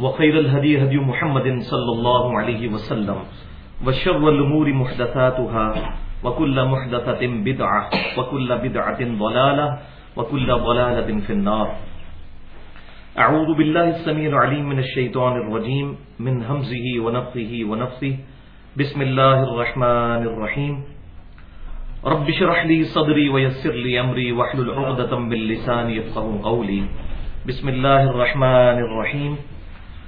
وخير الهدي هدي محمد صلى الله عليه وسلم وشر الأمور محدثاتها وكل محدثة بدعة وكل بدعة ضلالة وكل ضلالة في النار أعوذ بالله السميع العليم من الشيطان الرجيم من همزه ونفخه ونفثه بسم الله الرحمن الرحيم رب اشرح لي صدري ويسر لي أمري واحلل عقدة من لساني يفقهوا قولي بسم الله الرحمن الرحيم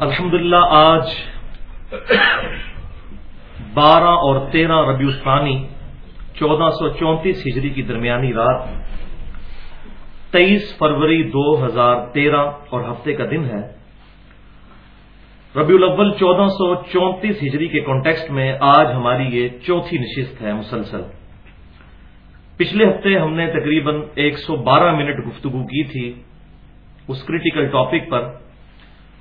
الحمدللہ، آج بارہ اور تیرہ ربیع الثانی، چودہ سو چونتیس ہجری کی درمیانی رات تیئیس فروری دو ہزار تیرہ اور ہفتے کا دن ہے۔ ربیع الاول، چودہ سو چونتیس ہجری کے کانٹیکسٹ میں آج ہماری یہ چوتھی نشست ہے، مسلسل۔ پچھلے ہفتے ہم نے تقریباً ایک سو بارہ منٹ گفتگو کی تھی اس کریٹیکل ٹاپک پر۔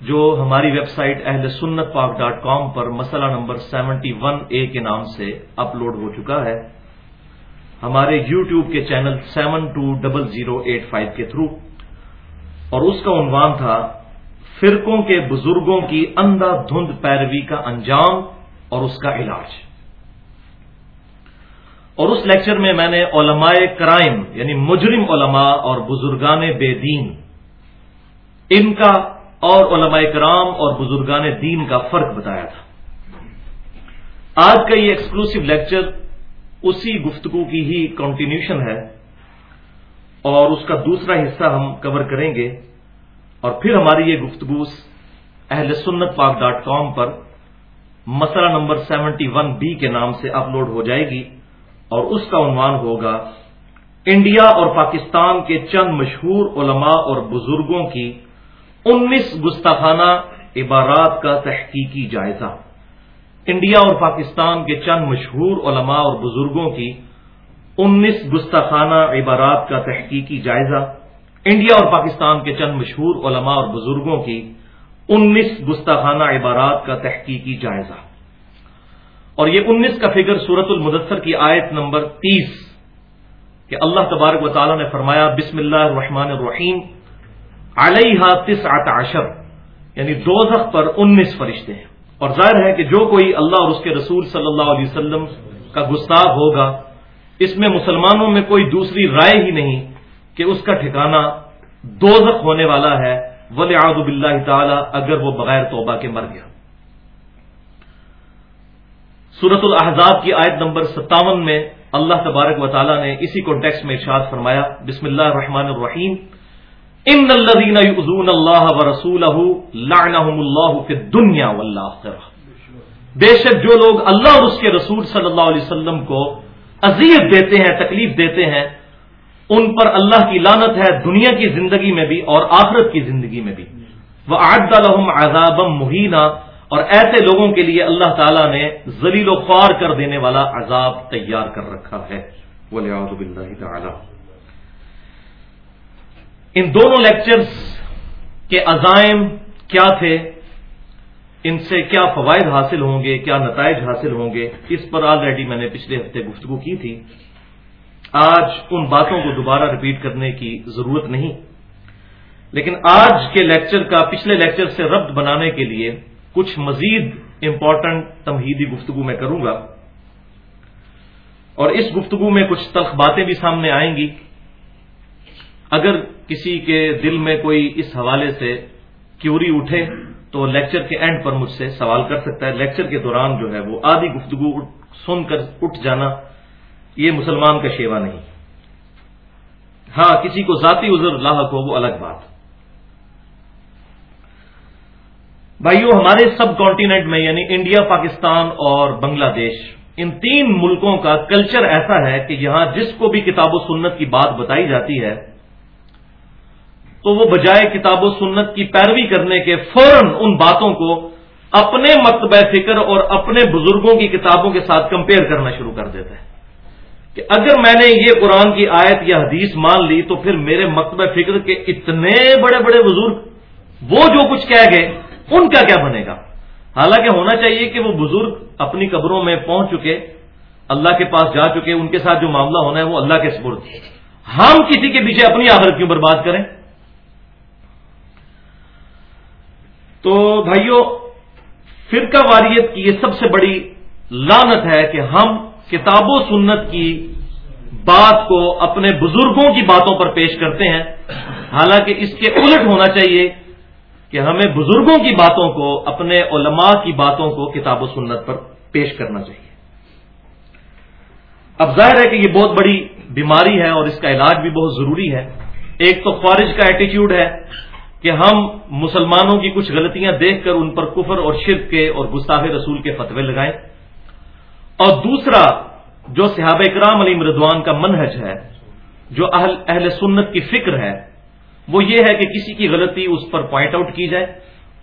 جو ہماری ویب سائٹ اہل سنت پاک ڈاٹ کام پر مسئلہ نمبر سیونٹی ون اے کے نام سے اپلوڈ ہو چکا ہے۔ ہمارے یو ٹیوب کے channel seven two double zero eight five کے تھرو۔ اور اس کا عنوان تھا، فرقوں کے بزرگوں کی اندھا دھند پیروی کا انجام اور اس کا علاج۔ اور اس لیکچر میں میں نے علماء کرائم یعنی مجرم علماء اور بزرگان بے دین، ان کا اور علماء کرام اور بزرگان دین کا فرق بتایا تھا۔ آج کا یہ ایکسکلوسو لیکچر اسی گفتگو کی ہی کنٹینیوشن ہے اور اس کا دوسرا حصہ ہم کور کریں گے اور پھر ہماری یہ گفتگو اہل سنت پاک ڈاٹ کام پر مسئلہ نمبر سیونٹی ون بی کے نام سے اپلوڈ ہو جائے گی اور اس کا عنوان ہوگا انڈیا اور پاکستان کے چند مشہور علماء اور بزرگوں کی انیس گستاخانہ عبارات کا تحقیقی جائزہ۔ انڈیا اور پاکستان کے چند مشہور علماء اور بزرگوں کی انیس گستاخانہ عبارات کا تحقیقی جائزہ۔ انڈیا اور پاکستان کے چند مشہور علماء اور بزرگوں کی انیس گستاخانہ عبارات کا تحقیقی جائزہ۔ اور یہ انیس کا فگر سورت المدثر کی آیت نمبر تیس، کہ اللہ تبارک و تعالیٰ نے فرمایا، بسم اللہ الرحمن الرحیم علیہ تسعت عشر یعنی دوزخ پر انیس فرشتے ہیں۔ اور ظاہر ہے کہ جو کوئی اللہ اور اس کے رسول صلی اللہ علیہ وسلم کا گستاخ ہوگا، اس میں مسلمانوں میں کوئی دوسری رائے ہی نہیں کہ اس کا ٹھکانہ دوزخ ہونے والا ہے۔ ولی آدب اللہ تعالی اگر وہ بغیر توبہ کے مر گیا۔ سورت الحضاب کی آیت نمبر ستاون میں اللہ تبارک و تعالیٰ نے اسی کانٹیکس میں ارشاد فرمایا، بسم اللہ الرحمن الرحیم۔ ان الذين يؤذون الله ورسوله لعنهم الله في الدنيا والاخره بے شک جو لوگ اللہ اور اس کے رسول صلی اللہ علیہ وسلم کو اذیت دیتے ہیں، تکلیف دیتے ہیں، ان پر اللہ کی لانت ہے دنیا کی زندگی میں بھی اور آخرت کی زندگی میں بھی۔ وہ آڈ لهم عذابا مہینہ اور ایسے لوگوں کے لیے اللہ تعالیٰ نے ذلیل و خوار کر دینے والا عذاب تیار کر رکھا ہے۔ تعالی ان دونوں لیکچرز کے عزائم کیا تھے؟ ان سے کیا فوائد حاصل ہوں گے؟ کیا نتائج حاصل ہوں گے؟ اس پر آلریڈی میں نے پچھلے ہفتے گفتگو کی تھی۔ آج ان باتوں کو دوبارہ ریپیٹ کرنے کی ضرورت نہیں۔ لیکن آج کے لیکچر کا پچھلے لیکچر سے ربط بنانے کے لیے کچھ مزید امپورٹنٹ تمہیدی گفتگو میں کروں گا۔ اور اس گفتگو میں کچھ تلخ باتیں بھی سامنے آئیں گی۔ اگر کسی کے دل میں کوئی اس حوالے سے کیوری اٹھے تو لیکچر کے اینڈ پر مجھ سے سوال کر سکتا ہے۔ لیکچر کے دوران جو ہے وہ آدھی گفتگو سن کر اٹھ جانا یہ مسلمان کا شیوا نہیں۔ ہاں کسی کو ذاتی عذر لاحق ہو وہ الگ بات۔ بھائیو، ہمارے سب کانٹیننٹ میں یعنی انڈیا، پاکستان اور بنگلہ دیش، ان تین ملکوں کا کلچر ایسا ہے کہ یہاں جس کو بھی کتاب و سنت کی بات بتائی جاتی ہے تو وہ بجائے کتاب و سنت کی پیروی کرنے کے فوراً ان باتوں کو اپنے مکتبہ فکر اور اپنے بزرگوں کی کتابوں کے ساتھ کمپیئر کرنا شروع کر دیتا ہے کہ اگر میں نے یہ قرآن کی آیت یا حدیث مان لی تو پھر میرے مکتبہ فکر کے اتنے بڑے بڑے بزرگ وہ جو کچھ کہہ گئے، ان کا کیا بنے گا؟ حالانکہ ہونا چاہیے کہ وہ بزرگ اپنی قبروں میں پہنچ چکے، اللہ کے پاس جا چکے، ان کے ساتھ جو معاملہ ہونا ہے وہ اللہ کے سپرد۔ ہم کسی کے پیچھے اپنی آخرت کیوں برباد کریں؟ تو بھائیوں فرقہ واریت کی یہ سب سے بڑی لانت ہے کہ ہم کتاب و سنت کی بات کو اپنے بزرگوں کی باتوں پر پیش کرتے ہیں۔ حالانکہ اس کے الٹ ہونا چاہیے کہ ہمیں بزرگوں کی باتوں کو، اپنے علماء کی باتوں کو کتاب و سنت پر پیش کرنا چاہیے۔ اب ظاہر ہے کہ یہ بہت بڑی بیماری ہے اور اس کا علاج بھی بہت ضروری ہے۔ ایک تو خارج کا ایٹیچیوڈ ہے۔ کہ ہم مسلمانوں کی کچھ غلطیاں دیکھ کر ان پر کفر اور شرک کے اور گستاخ رسول کے فتوے لگائیں اور دوسرا، جو صحابہ کرام علی مردوان کا منہج ہے، جو اہل اہل سنت کی فکر ہے، وہ یہ ہے کہ کسی کی غلطی اس پر پوائنٹ آؤٹ کی جائے،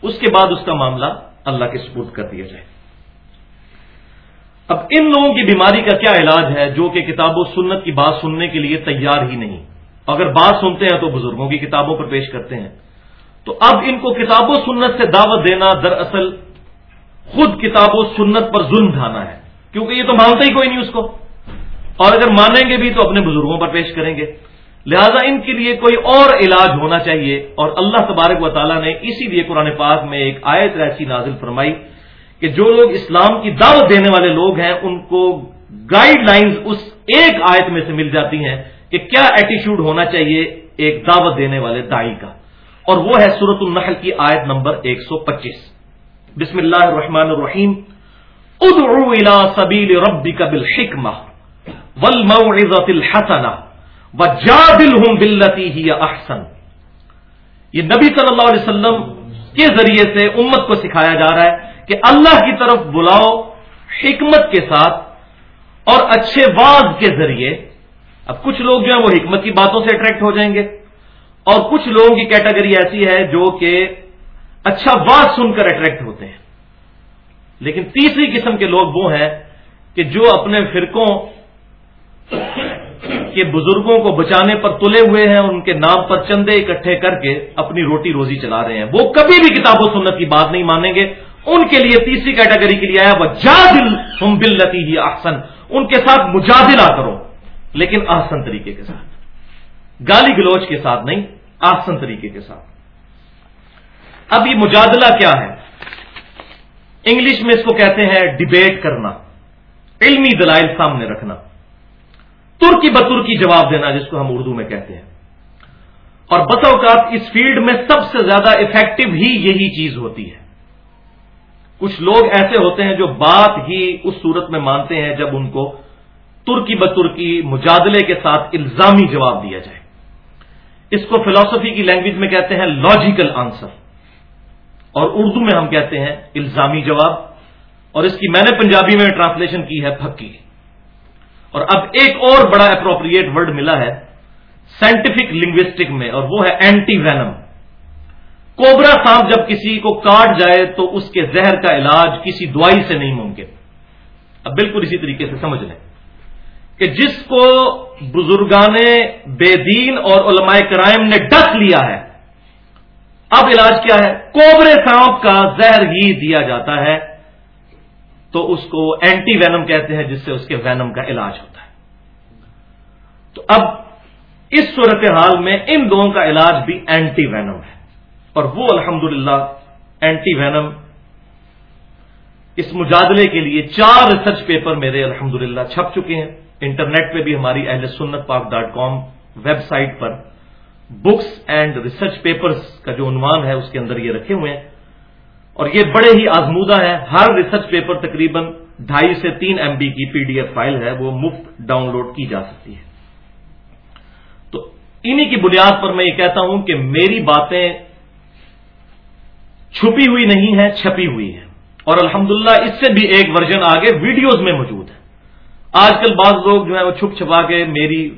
اس کے بعد اس کا معاملہ اللہ کے سپورٹ کر دیا جائے۔ اب ان لوگوں کی بیماری کا کیا علاج ہے جو کہ کتاب و سنت کی بات سننے کے لیے تیار ہی نہیں؟ اگر بات سنتے ہیں تو بزرگوں کی کتابوں پر پیش کرتے ہیں۔ تو اب ان کو کتاب و سنت سے دعوت دینا دراصل خود کتاب و سنت پر ظلم ڈھانا ہے۔ کیونکہ یہ تو مانتا ہی کوئی نہیں اس کو۔ اور اگر مانیں گے بھی تو اپنے بزرگوں پر پیش کریں گے۔ لہذا ان کے لیے کوئی اور علاج ہونا چاہیے۔ اور اللہ تبارک و تعالیٰ نے اسی لیے قرآن پاک میں ایک آیت ایسی نازل فرمائی کہ جو لوگ اسلام کی دعوت دینے والے لوگ ہیں، ان کو گائیڈ لائنز اس ایک آیت میں سے مل جاتی ہیں کہ کیا ایٹیچیوڈ ہونا چاہیے ایک دعوت دینے والے دائی کا۔ اور وہ ہے سورت النحل کی آیت نمبر ایک سو پچیس۔ بسم اللہ الرحمن الرحیم۔ ادعو الى سبیل ربک بالحکمہ والموعظة الحسنہ وجادلہم باللتی ہی احسن۔ یہ نبی صلی اللہ علیہ وسلم کے ذریعے سے امت کو سکھایا جا رہا ہے کہ اللہ کی طرف بلاؤ حکمت کے ساتھ اور اچھے واز کے ذریعے۔ اب کچھ لوگ جو ہیں وہ حکمت کی باتوں سے اٹریکٹ ہو جائیں گے۔ اور کچھ لوگوں کی کیٹیگری ایسی ہے جو کہ اچھا واز سن کر اٹریکٹ ہوتے ہیں۔ لیکن تیسری قسم کے لوگ وہ ہیں کہ جو اپنے فرقوں کے بزرگوں کو بچانے پر تلے ہوئے ہیں، ان کے نام پر چندے اکٹھے کر کے اپنی روٹی روزی چلا رہے ہیں۔ وہ کبھی بھی کتاب و سنت کی بات نہیں مانیں گے۔ ان کے لیے تیسری کیٹیگری کے لیے آیا وہ جادل ہم بلتی ہی آسن ان کے ساتھ مجادلہ کرو، لیکن آسن طریقے کے ساتھ۔ گالی گلوچ کے ساتھ نہیں آسن طریقے کے ساتھ۔ اب یہ مجادلہ کیا ہے؟ انگلش میں اس کو کہتے ہیں ڈبیٹ کرنا، علمی دلائل سامنے رکھنا۔ ترکی بترکی جواب دینا، جس کو ہم اردو میں کہتے ہیں۔ اور بس اوقات اس فیلڈ میں سب سے زیادہ افیکٹو ہی یہی چیز ہوتی ہے۔ کچھ لوگ ایسے ہوتے ہیں جو بات ہی اس صورت میں مانتے ہیں جب ان کو ترکی بترکی مجادلے کے ساتھ الزامی جواب دیا جائے۔ اس کو فلسفی کی لینگویج میں کہتے ہیں لاجیکل آنسر اور اردو میں ہم کہتے ہیں الزامی جواب. اور اس کی میں نے پنجابی میں ٹرانسلیشن کی ہے پھکی. اور اب ایک اور بڑا اپروپریٹ ورڈ ملا ہے سائنٹیفک لنگوسٹک میں، اور وہ ہے اینٹی وینم کوبرا سانپ جب کسی کو کاٹ جائے تو اس کے زہر کا علاج کسی دوائی سے نہیں ممکن. اب بالکل اسی طریقے سے سمجھ لیں۔ کہ جس کو بزرگان بے دین اور علماء کرائم نے ڈس لیا ہے، اب علاج کیا ہے؟ کوبرے سانپ کا زہر ہی دیا جاتا ہے، تو اس کو اینٹی وینم کہتے ہیں، جس سے اس کے وینم کا علاج ہوتا ہے۔ تو اب اس صورت حال میں ان دونوں کا علاج بھی اینٹی وینم ہے۔ اور وہ الحمد اینٹی وینم اس مجادلے کے لیے چار ریسرچ پیپر میرے الحمد چھپ چکے ہیں۔ انٹرنیٹ پہ بھی ہماری Ahle Sunnat Pak dot com website per books and research papers کا جو عنوان ہے اس کے اندر یہ رکھے ہوئے ہیں۔ اور یہ بڑے ہی آزمودہ ہے ہر ریسرچ پیپر تقریباً ڈھائی سے تین ایم بی کی پی ڈی ایف فائل ہے۔ وہ مفت ڈاؤن لوڈ کی جا سکتی ہے۔ تو انہی کی بنیاد پر میں یہ کہتا ہوں کہ میری باتیں چھپی ہوئی نہیں ہے چھپی ہوئی ہے اور الحمدللہ اس سے بھی ایک ورژن آگے ویڈیوز میں موجود ہے۔ آج کل بعض لوگ جو ہے وہ چھپ چھپا کے میری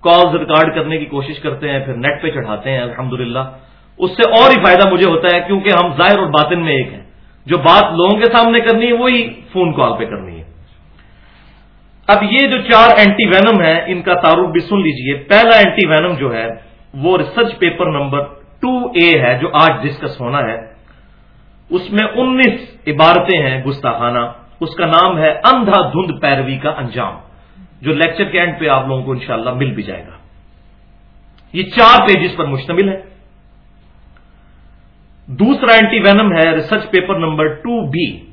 کالز ریکارڈ کرنے کی کوشش کرتے ہیں، پھر نیٹ پہ چڑھاتے ہیں، الحمدللہ۔ اس سے اور ہی فائدہ مجھے ہوتا ہے کیونکہ ہم ظاہر اور باطن میں ایک ہیں۔ جو بات لوگوں کے سامنے کرنی ہے، وہی فون کال پہ کرنی ہے۔ اب یہ جو چار اینٹی وینم ہے ان کا تعارف بھی سن لیجیے۔ پہلا اینٹی وینم جو ہے، وہ research paper number two A ہے، جو آج ڈسکس ہونا ہے۔ اس میں انیس عبارتیں ہیں، گستاخانہ۔ اس کا نام ہے اندھا دھند پیروی کا انجام، جو لیکچر کے اینڈ پہ آپ لوگوں کو انشاءاللہ مل بھی جائے گا۔ یہ چار پیجز پر مشتمل ہے۔ دوسرا اینٹی وینم ہے research paper number two B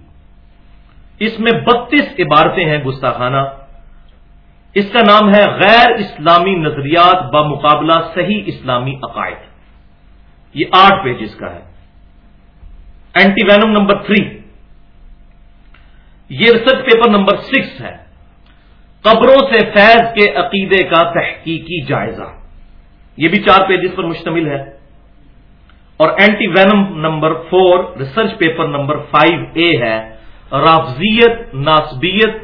اس میں بتیس عبارتیں ہیں گستاخانہ۔ اس کا نام ہے غیر اسلامی نظریات بمقابلہ صحیح اسلامی عقائد۔ یہ آٹھ پیجز کا ہے۔ اینٹی وینم نمبر تھری یہ ریسرچ پیپر نمبر سکس ہے۔ قبروں سے فیض کے عقیدے کا تحقیقی جائزہ۔ یہ بھی چار پیجز پر مشتمل ہے۔ اور anti venom number four research paper number five A ہے۔ رافضیت، ناسبیت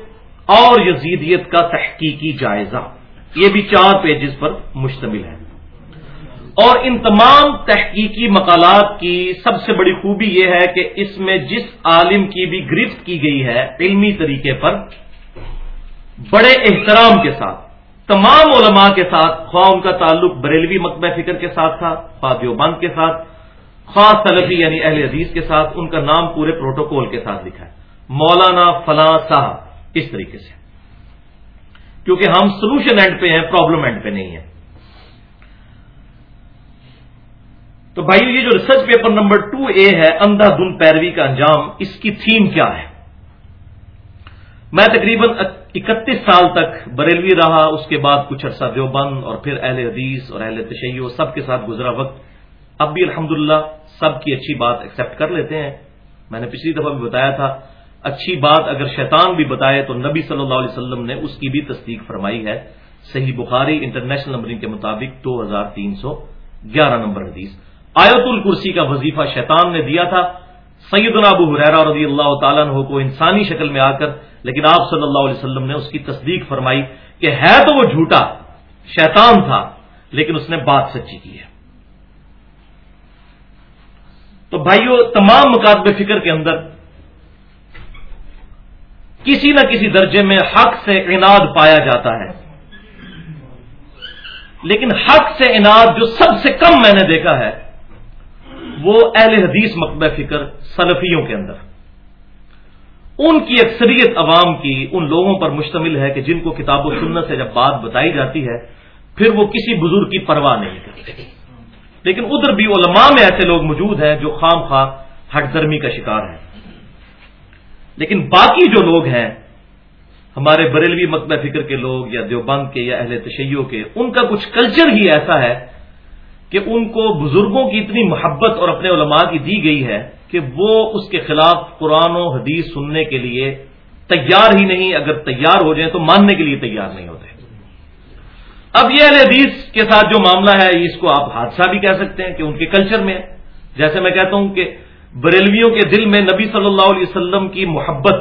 اور یزیدیت کا تحقیقی جائزہ۔ یہ بھی چار پیجز پر مشتمل ہے۔ اور ان تمام تحقیقی مقالات کی سب سے بڑی خوبی یہ ہے کہ اس میں جس عالم کی بھی گرفت کی گئی ہے علمی طریقے پر، بڑے احترام کے ساتھ، تمام علماء کے ساتھ، خواہ ان کا تعلق بریلوی مکبہ فکر کے ساتھ تھا خواہ دیوبند کے ساتھ خاص سلفی یعنی اہل عزیز کے ساتھ، ان کا نام پورے پروٹوکول کے ساتھ لکھا ہے۔ مولانا فلاں صاحب، اس طریقے سے۔ کیونکہ ہم سولوشن اینڈ پہ ہیں پرابلم اینڈ پہ نہیں ہے تو بھائی، یہ جو research paper number two A ہے اندھا دن پیروی کا انجام، اس کی تھیم کیا ہے؟ میں تقریباً اکتیس سال تک بریلوی رہا، اس کے بعد کچھ عرصہ دیوبند اور پھر اہل حدیث اور اہل تشیع سب کے ساتھ گزرا وقت۔ اب بھی الحمد سب کی اچھی بات ایکسپٹ کر لیتے ہیں۔ میں نے پچھلی دفعہ بھی بتایا تھا، اچھی بات اگر شیطان بھی بتائے تو نبی صلی اللہ علیہ وسلم نے اس کی بھی تصدیق فرمائی ہے۔ صحیح بخاری انٹرنیشنل نمبرنگ کے مطابق دو ہزار تین سو گیارہ نمبر حدیث۔ آیت الکرسی کا وظیفہ شیطان نے دیا تھا۔ سیدنا ابو حریرا رضی اللہ تعالیٰ عنہ کو انسانی شکل میں آ کر، لیکن آپ صلی اللہ علیہ وسلم نے اس کی تصدیق فرمائی کہ ہے تو وہ جھوٹا، شیطان تھا، لیکن اس نے بات سچی کی ہے۔ تو بھائیو، تمام مقابل فکر کے اندر کسی نہ کسی درجے میں حق سے اناد پایا جاتا ہے۔ لیکن حق سے اناد جو سب سے کم میں نے دیکھا ہے وہ اہل حدیث مکبہ فکر سلفیوں کے اندر۔ ان کی اکثریت عوام کی ان لوگوں پر مشتمل ہے کہ جن کو کتاب و سنت سے جب بات بتائی جاتی ہے، پھر وہ کسی بزرگ کی پرواہ نہیں کرتے۔ لیکن ادھر بھی علماء میں ایسے لوگ موجود ہیں جو خام خواہ ہٹ درمی کا شکار ہیں۔ لیکن باقی جو لوگ ہیں، ہمارے بریلوی مکبہ فکر کے لوگ یا دیوبند کے یا اہل تشیعوں کے، ان کا کچھ کلچر ہی ایسا ہے کہ ان کو بزرگوں کی اتنی محبت اور اپنے علماء کی دی گئی ہے کہ وہ اس کے خلاف قرآن و حدیث سننے کے لیے تیار ہی نہیں، اگر تیار ہو جائیں تو ماننے کے لیے تیار نہیں ہوتے۔ اب یہ اہل حدیث کے ساتھ جو معاملہ ہے، اس کو آپ حادثہ بھی کہہ سکتے ہیں کہ ان کے کلچر میں جیسے میں کہتا ہوں کہ بریلویوں کے دل میں نبی صلی اللہ علیہ وسلم کی محبت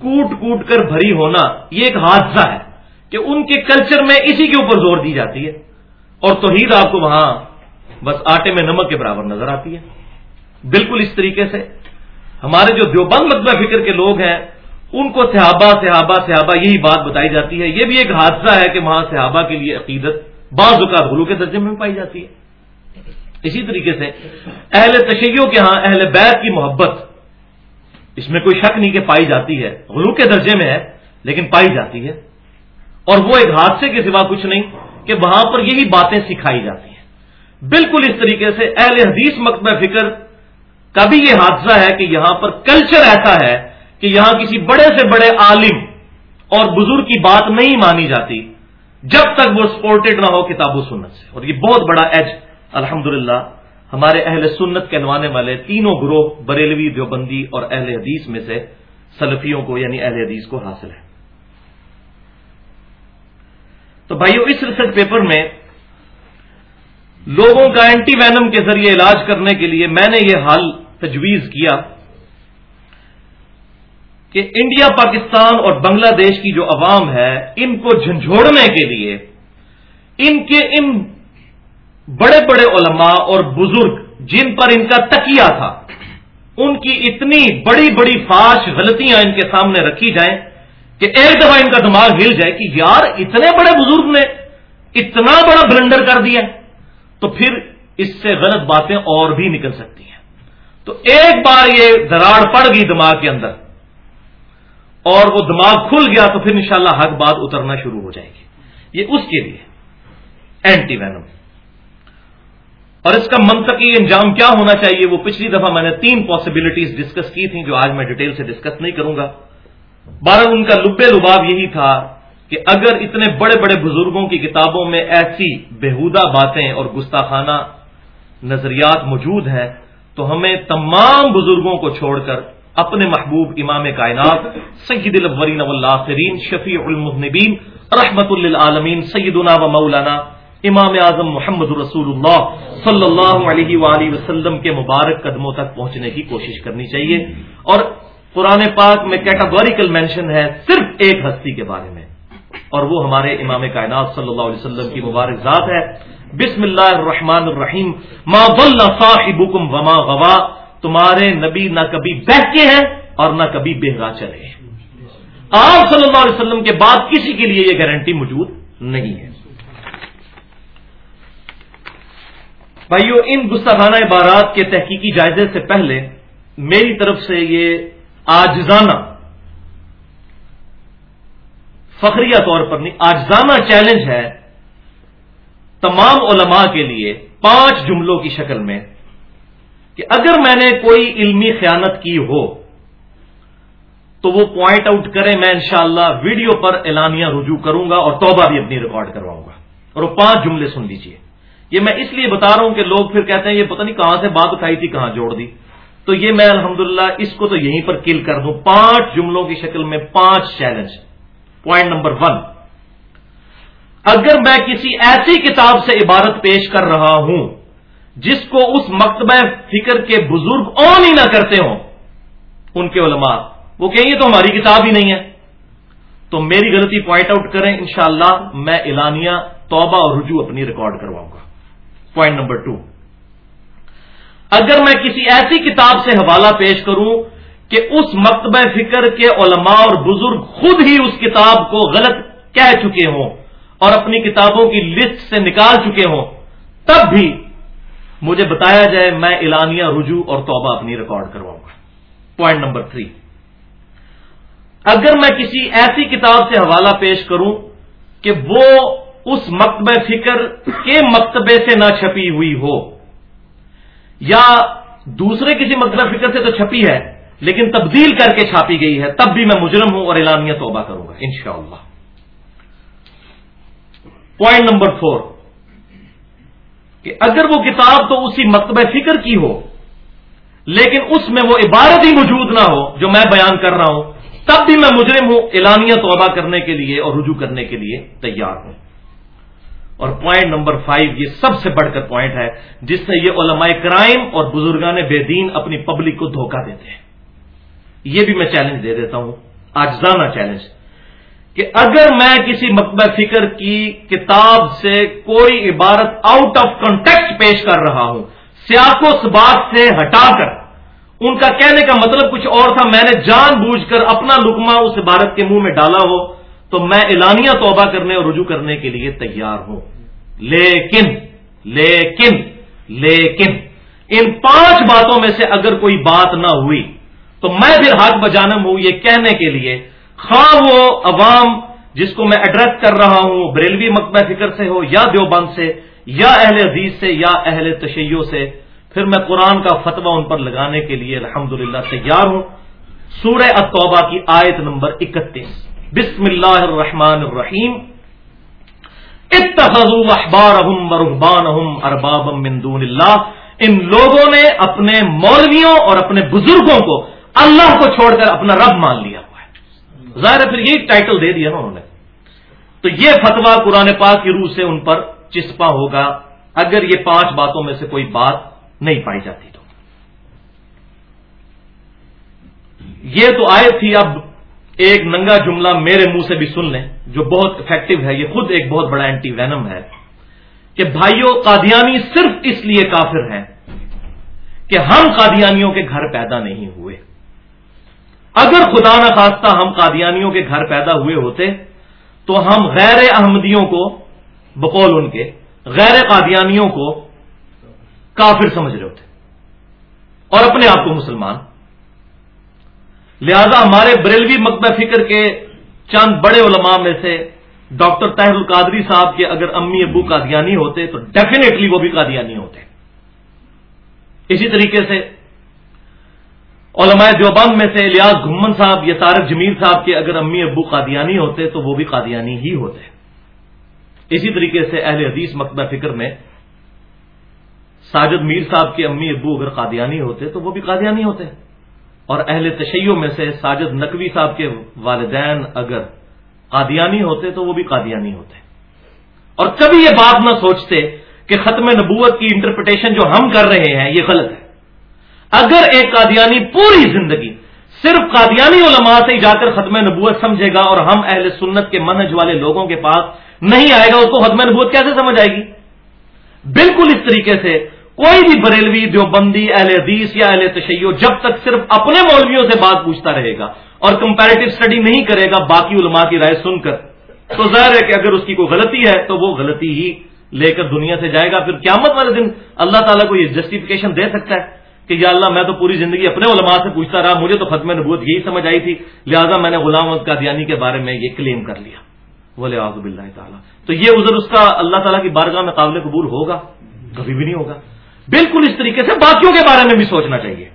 کوٹ کوٹ کر بھری ہونا یہ ایک حادثہ ہے کہ ان کے کلچر میں اسی کے اوپر زور دی جاتی ہے۔ اور توحید آپ کو وہاں بس آٹے میں نمک کے برابر نظر آتی ہے۔ بالکل اس طریقے سے۔ ہمارے جو دیوبند مطلب فکر کے لوگ ہیں، ان کو صحابہ صحابہ صحابہ یہی بات بتائی جاتی ہے۔ یہ بھی ایک حادثہ ہے کہ وہاں صحابہ کے لیے عقیدت بعض اوقات غلو کے درجے میں پائی جاتی ہے۔ اسی طریقے سے اہل تشیعوں کے ہاں اہل بیت کی محبت، اس میں کوئی شک نہیں کہ پائی جاتی ہے۔ غلو کے درجے میں ہے، لیکن پائی جاتی ہے۔ اور وہ ایک حادثے کے سوا کچھ نہیں۔ کہ وہاں پر یہی باتیں سکھائی جاتی ہیں۔ بالکل اس طریقے سے اہل حدیث مکتبہ فکر کا بھی یہ حادثہ ہے کہ یہاں پر کلچر ایسا ہے کہ یہاں کسی بڑے سے بڑے عالم اور بزرگ کی بات نہیں مانی جاتی جب تک وہ سپورٹڈ نہ ہو کتاب و سنت سے۔ اور یہ بہت بڑا ایج الحمد ہمارے اہل سنت کہلوانے والے تینوں گروہ بریلوی دیوبندی اور اہل حدیث میں سے سلفیوں کو یعنی اہل حدیث کو حاصل ہے تو بھائیو، اس ریسرچ پیپر میں لوگوں کا اینٹی وینم کے ذریعے علاج کرنے کے لیے میں نے یہ حال تجویز کیا کہ انڈیا، پاکستان اور بنگلہ دیش کی جو عوام ہے، ان کو جھنجھوڑنے کے لیے، ان کے، ان بڑے بڑے علماء اور بزرگ جن پر ان کا تکیہ تھا، ان کی اتنی بڑی بڑی فاش غلطیاں ان کے سامنے رکھی جائیں کہ ایک دفعہ ان کا دماغ ہل جائے کہ یار اتنے بڑے بزرگ نے اتنا بڑا بلنڈر کر دیا تو پھر اس سے غلط باتیں اور بھی نکل سکتی ہیں۔ تو ایک بار یہ دراڑ پڑ گئی دماغ کے اندر اور وہ دماغ کھل گیا تو پھر انشاءاللہ حق بات اترنا شروع ہو جائے گی۔ یہ اس کے لیے اینٹی وینم اور اس کا منطقی انجام کیا ہونا چاہیے؟ وہ پچھلی دفعہ میں نے تین پاسبلٹیز ڈسکس کی تھیں جو آج میں ڈیٹیل سے ڈسکس نہیں کروں گا۔ بارہ ان کا لبے لباب یہی تھا کہ اگر اتنے بڑے بڑے بزرگوں کی کتابوں میں ایسی بےحودہ باتیں اور گستاخانہ نظریات موجود ہیں، تو ہمیں تمام بزرگوں کو چھوڑ کر اپنے محبوب امام کائنات، سید الاولین والآخرین، شفیع المذنبین، رحمت للعالمین، سیدنا و مولانا امام اعظم محمد رسول اللہ صلی اللہ علیہ وآلہ وسلم کے مبارک قدموں تک پہنچنے کی کوشش کرنی چاہیے۔ اور قرآن پاک میں کیٹاگوریکل مینشن ہے صرف ایک ہستی کے بارے میں۔ اور وہ ہمارے امام کائنات صلی اللہ علیہ وسلم کی مبارک ذات ہے۔ بسم اللہ الرحمن الرحیم ما ضل صاحبکم وما غوا۔ تمہارے نبی نہ کبھی بہکے ہیں اور نہ کبھی بہرا چلے ہیں۔ آپ صلی اللہ علیہ وسلم کے بعد کسی کے لیے یہ گارنٹی موجود نہیں ہے۔ بھائیو، ان گستاخانہ عبارات کے تحقیقی جائزے سے پہلے میری طرف سے یہ آجزانہ۔ فخریہ طور پر نہیں، آجزانہ چیلنج ہے تمام علماء کے لیے پانچ جملوں کی شکل میں کہ اگر میں نے کوئی علمی خیانت کی ہو تو وہ پوائنٹ آؤٹ کریں میں انشاءاللہ ویڈیو پر اعلانیہ رجوع کروں گا اور توبہ بھی اپنی ریکارڈ کرواؤں گا۔ اور وہ پانچ جملے سن لیجیے۔ یہ میں اس لیے بتا رہا ہوں کہ لوگ پھر کہتے ہیں، یہ پتہ نہیں کہاں سے بات اٹھائی تھی، کہاں جوڑ دی۔ تو یہ میں الحمدللہ اس کو تو یہیں پر کل کر دوں۔ پانچ جملوں کی شکل میں پانچ چیلنج پوائنٹ نمبر ون اگر میں کسی ایسی کتاب سے عبارت پیش کر رہا ہوں جس کو اس مکتبہ فکر کے بزرگ آن ہی نہ کرتے ہوں، ان کے علماء، وہ کہیں گے تو ہماری کتاب ہی نہیں ہے۔ تو میری غلطی پوائنٹ آؤٹ کریں، انشاءاللہ میں اعلانیہ، توبہ اور رجوع اپنی ریکارڈ کرواؤں گا۔ پوائنٹ نمبر ٹو اگر میں کسی ایسی کتاب سے حوالہ پیش کروں کہ اس مکتبہ فکر کے علماء اور بزرگ خود ہی اس کتاب کو غلط کہہ چکے ہوں اور اپنی کتابوں کی لسٹ سے نکال چکے ہوں، تب بھی مجھے بتایا جائے میں اعلانیہ رجوع اور توبہ اپنی ریکارڈ کرواؤں گا۔ پوائنٹ نمبر تھری اگر میں کسی ایسی کتاب سے حوالہ پیش کروں کہ وہ اس مکتبہ فکر کے مکتبے سے نہ چھپی ہوئی ہو یا دوسرے کسی مطلب فکر سے تو چھپی ہے، لیکن تبدیل کر کے چھاپی گئی ہے، تب بھی میں مجرم ہوں اور اعلانیہ توبہ کروں گا، انشاءاللہ۔ پوائنٹ نمبر فور کہ اگر وہ کتاب تو اسی مکتبہ فکر کی ہو، لیکن اس میں وہ عبارت ہی موجود نہ ہو، جو میں بیان کر رہا ہوں، تب بھی میں مجرم ہوں، اعلانیہ توبہ کرنے کے لیے اور رجوع کرنے کے لیے تیار ہوں۔ اور پوائنٹ نمبر فائیو یہ سب سے بڑھ کر پوائنٹ ہے، جس سے یہ علماء کرائم اور بزرگان بے دین اپنی پبلک کو دھوکہ دیتے ہیں۔ یہ بھی میں چیلنج دے دیتا ہوں، آجزانہ چیلنج کہ اگر میں کسی مکبہ فکر کی کتاب سے کوئی عبارت آؤٹ آف کنٹیکٹ پیش کر رہا ہوں، سیاق و سبات سے ہٹا کر، ان کا کہنے کا مطلب کچھ اور تھا، میں نے جان بوجھ کر اپنا لکما اس عبارت کے منہ میں ڈالا ہو تو میں اعلانیہ توبہ کرنے اور رجوع کرنے کے لیے تیار ہوں۔ لیکن لیکن لیکن، ان پانچ باتوں میں سے اگر کوئی بات نہ ہوئی، تو میں پھر حق بجانم ہوں یہ کہنے کے لیے، خواہ وہ عوام جس کو میں ایڈریس کر رہا ہوں، بریلوی مکبہ فکر سے ہو یا دیوبند سے، یا اہل عزیز سے، یا اہل تشیع سے، پھر میں قرآن کا فتویٰ ان پر لگانے کے لیے الحمد تیار ہوں۔ سورہ التوبہ کی آیت نمبر اکتیس۔ بسم اللہ الرحمن الرحیم. اتخذوا احبارهم ورهبانهم اربابا من دون اللہ. ان لوگوں نے اپنے مولویوں اور اپنے بزرگوں کو اللہ کو چھوڑ کر اپنا رب مان لیا ہوا ہے. ظاہر ہے پھر یہی ٹائٹل دے دیا نا انہوں نے. تو یہ فتوا قرآن پاک کی روح سے ان پر چسپا ہوگا اگر یہ پانچ باتوں میں سے کوئی بات نہیں پائی جاتی تو. یہ تو آئے تھی اب ایک ننگا جملہ میرے منہ سے بھی سن لیں، جو بہت افیکٹو ہے، یہ خود ایک بہت بڑا اینٹی وینم ہے، کہ بھائیوں قادیانی صرف اس لیے کافر ہیں کہ ہم قادیانیوں کے گھر پیدا نہیں ہوئے۔ اگر خدا نہ خواستہ ہم قادیانیوں کے گھر پیدا ہوئے ہوتے، تو ہم غیر احمدیوں کو بقول ان کے، غیر قادیانیوں کو کافر سمجھ رہے ہوتے۔ اور اپنے آپ کو مسلمان۔ لہذا ہمارے بریلوی مکبہ فکر کے چند بڑے علماء میں سے ڈاکٹر طاہر القادری صاحب کے اگر امی ابو قادیانی ہوتے تو ڈیفینیٹلی وہ بھی قادیانی ہوتے۔ اسی طریقے سے علماء دیوبند میں سے الیاس گھمن صاحب یا تارک جمیل صاحب کے اگر امی ابو قادیانی ہوتے تو وہ بھی قادیانی ہی ہوتے۔ اسی طریقے سے اہل حدیث مکبہ فکر میں ساجد میر صاحب کے امی ابو اگر قادیانی ہوتے تو وہ بھی قادیانی ہوتے۔ اور اہل تشیعوں میں سے ساجد نقوی صاحب کے والدین اگر قادیانی ہوتے تو وہ بھی قادیانی ہوتے۔ اور کبھی یہ بات نہ سوچتے کہ ختم نبوت کی انٹرپریٹیشن جو ہم کر رہے ہیں یہ غلط ہے۔ اگر ایک قادیانی پوری زندگی صرف قادیانی علماء سے ہی جا کر ختم نبوت سمجھے گا اور ہم اہل سنت کے منج والے لوگوں کے پاس نہیں آئے گا، اس کو ختم نبوت کیسے سمجھ آئے گی؟ بالکل اس طریقے سے کوئی بھی بریلوی دیوبندی، اہل حدیث یا اہل تشیع جب تک صرف اپنے مولویوں سے بات پوچھتا رہے گا اور کمپیریٹو اسٹڈی نہیں کرے گا باقی علماء کی رائے سن کر، تو ظاہر ہے کہ اگر اس کی کوئی غلطی ہے تو وہ غلطی ہی لے کر دنیا سے جائے گا۔ پھر قیامت والے دن اللہ تعالیٰ کو یہ جسٹیفیکیشن دے سکتا ہے کہ یا اللہ میں تو پوری زندگی اپنے علماء سے پوچھتا رہا، مجھے تو ختم نبوت یہی سمجھ آئی تھی، لہٰذا میں نے غلام کا کے بارے میں یہ کلیم کر لیا۔ بولے آزب اللہ تعالیٰ۔ تو یہ ادھر اس کا اللہ تعالیٰ کی بارگاہ میں قابل قبول ہوگا؟ کبھی بھی نہیں ہوگا۔ بالکل اس طریقے سے باقیوں کے بارے میں بھی سوچنا چاہیے۔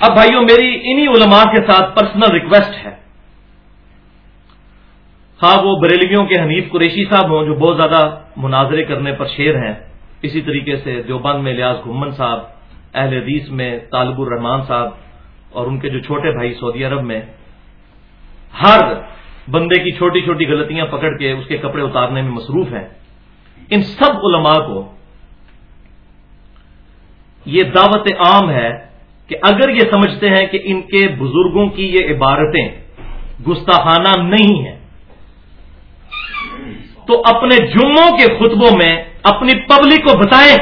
اب بھائیوں میری انہی علماء کے ساتھ پرسنل ریکویسٹ ہے۔ ہاں وہ بریلویوں کے حنیف قریشی صاحب ہوں جو بہت زیادہ مناظرے کرنے پر شیر ہیں۔ اسی طریقے سے دیوبند میں لیاز گھمن صاحب، اہل حدیث میں طالب الرحمان صاحب اور ان کے جو چھوٹے بھائی سعودی عرب میں، ہر بندے کی چھوٹی چھوٹی غلطیاں پکڑ کے اس کے کپڑے اتارنے میں مصروف ہیں۔ ان سب علماء کو یہ دعوت عام ہے کہ اگر یہ سمجھتے ہیں کہ ان کے بزرگوں کی یہ عبارتیں گستاخانہ نہیں ہیں، تو اپنے جمعوں کے خطبوں میں اپنی پبلک کو بتائیں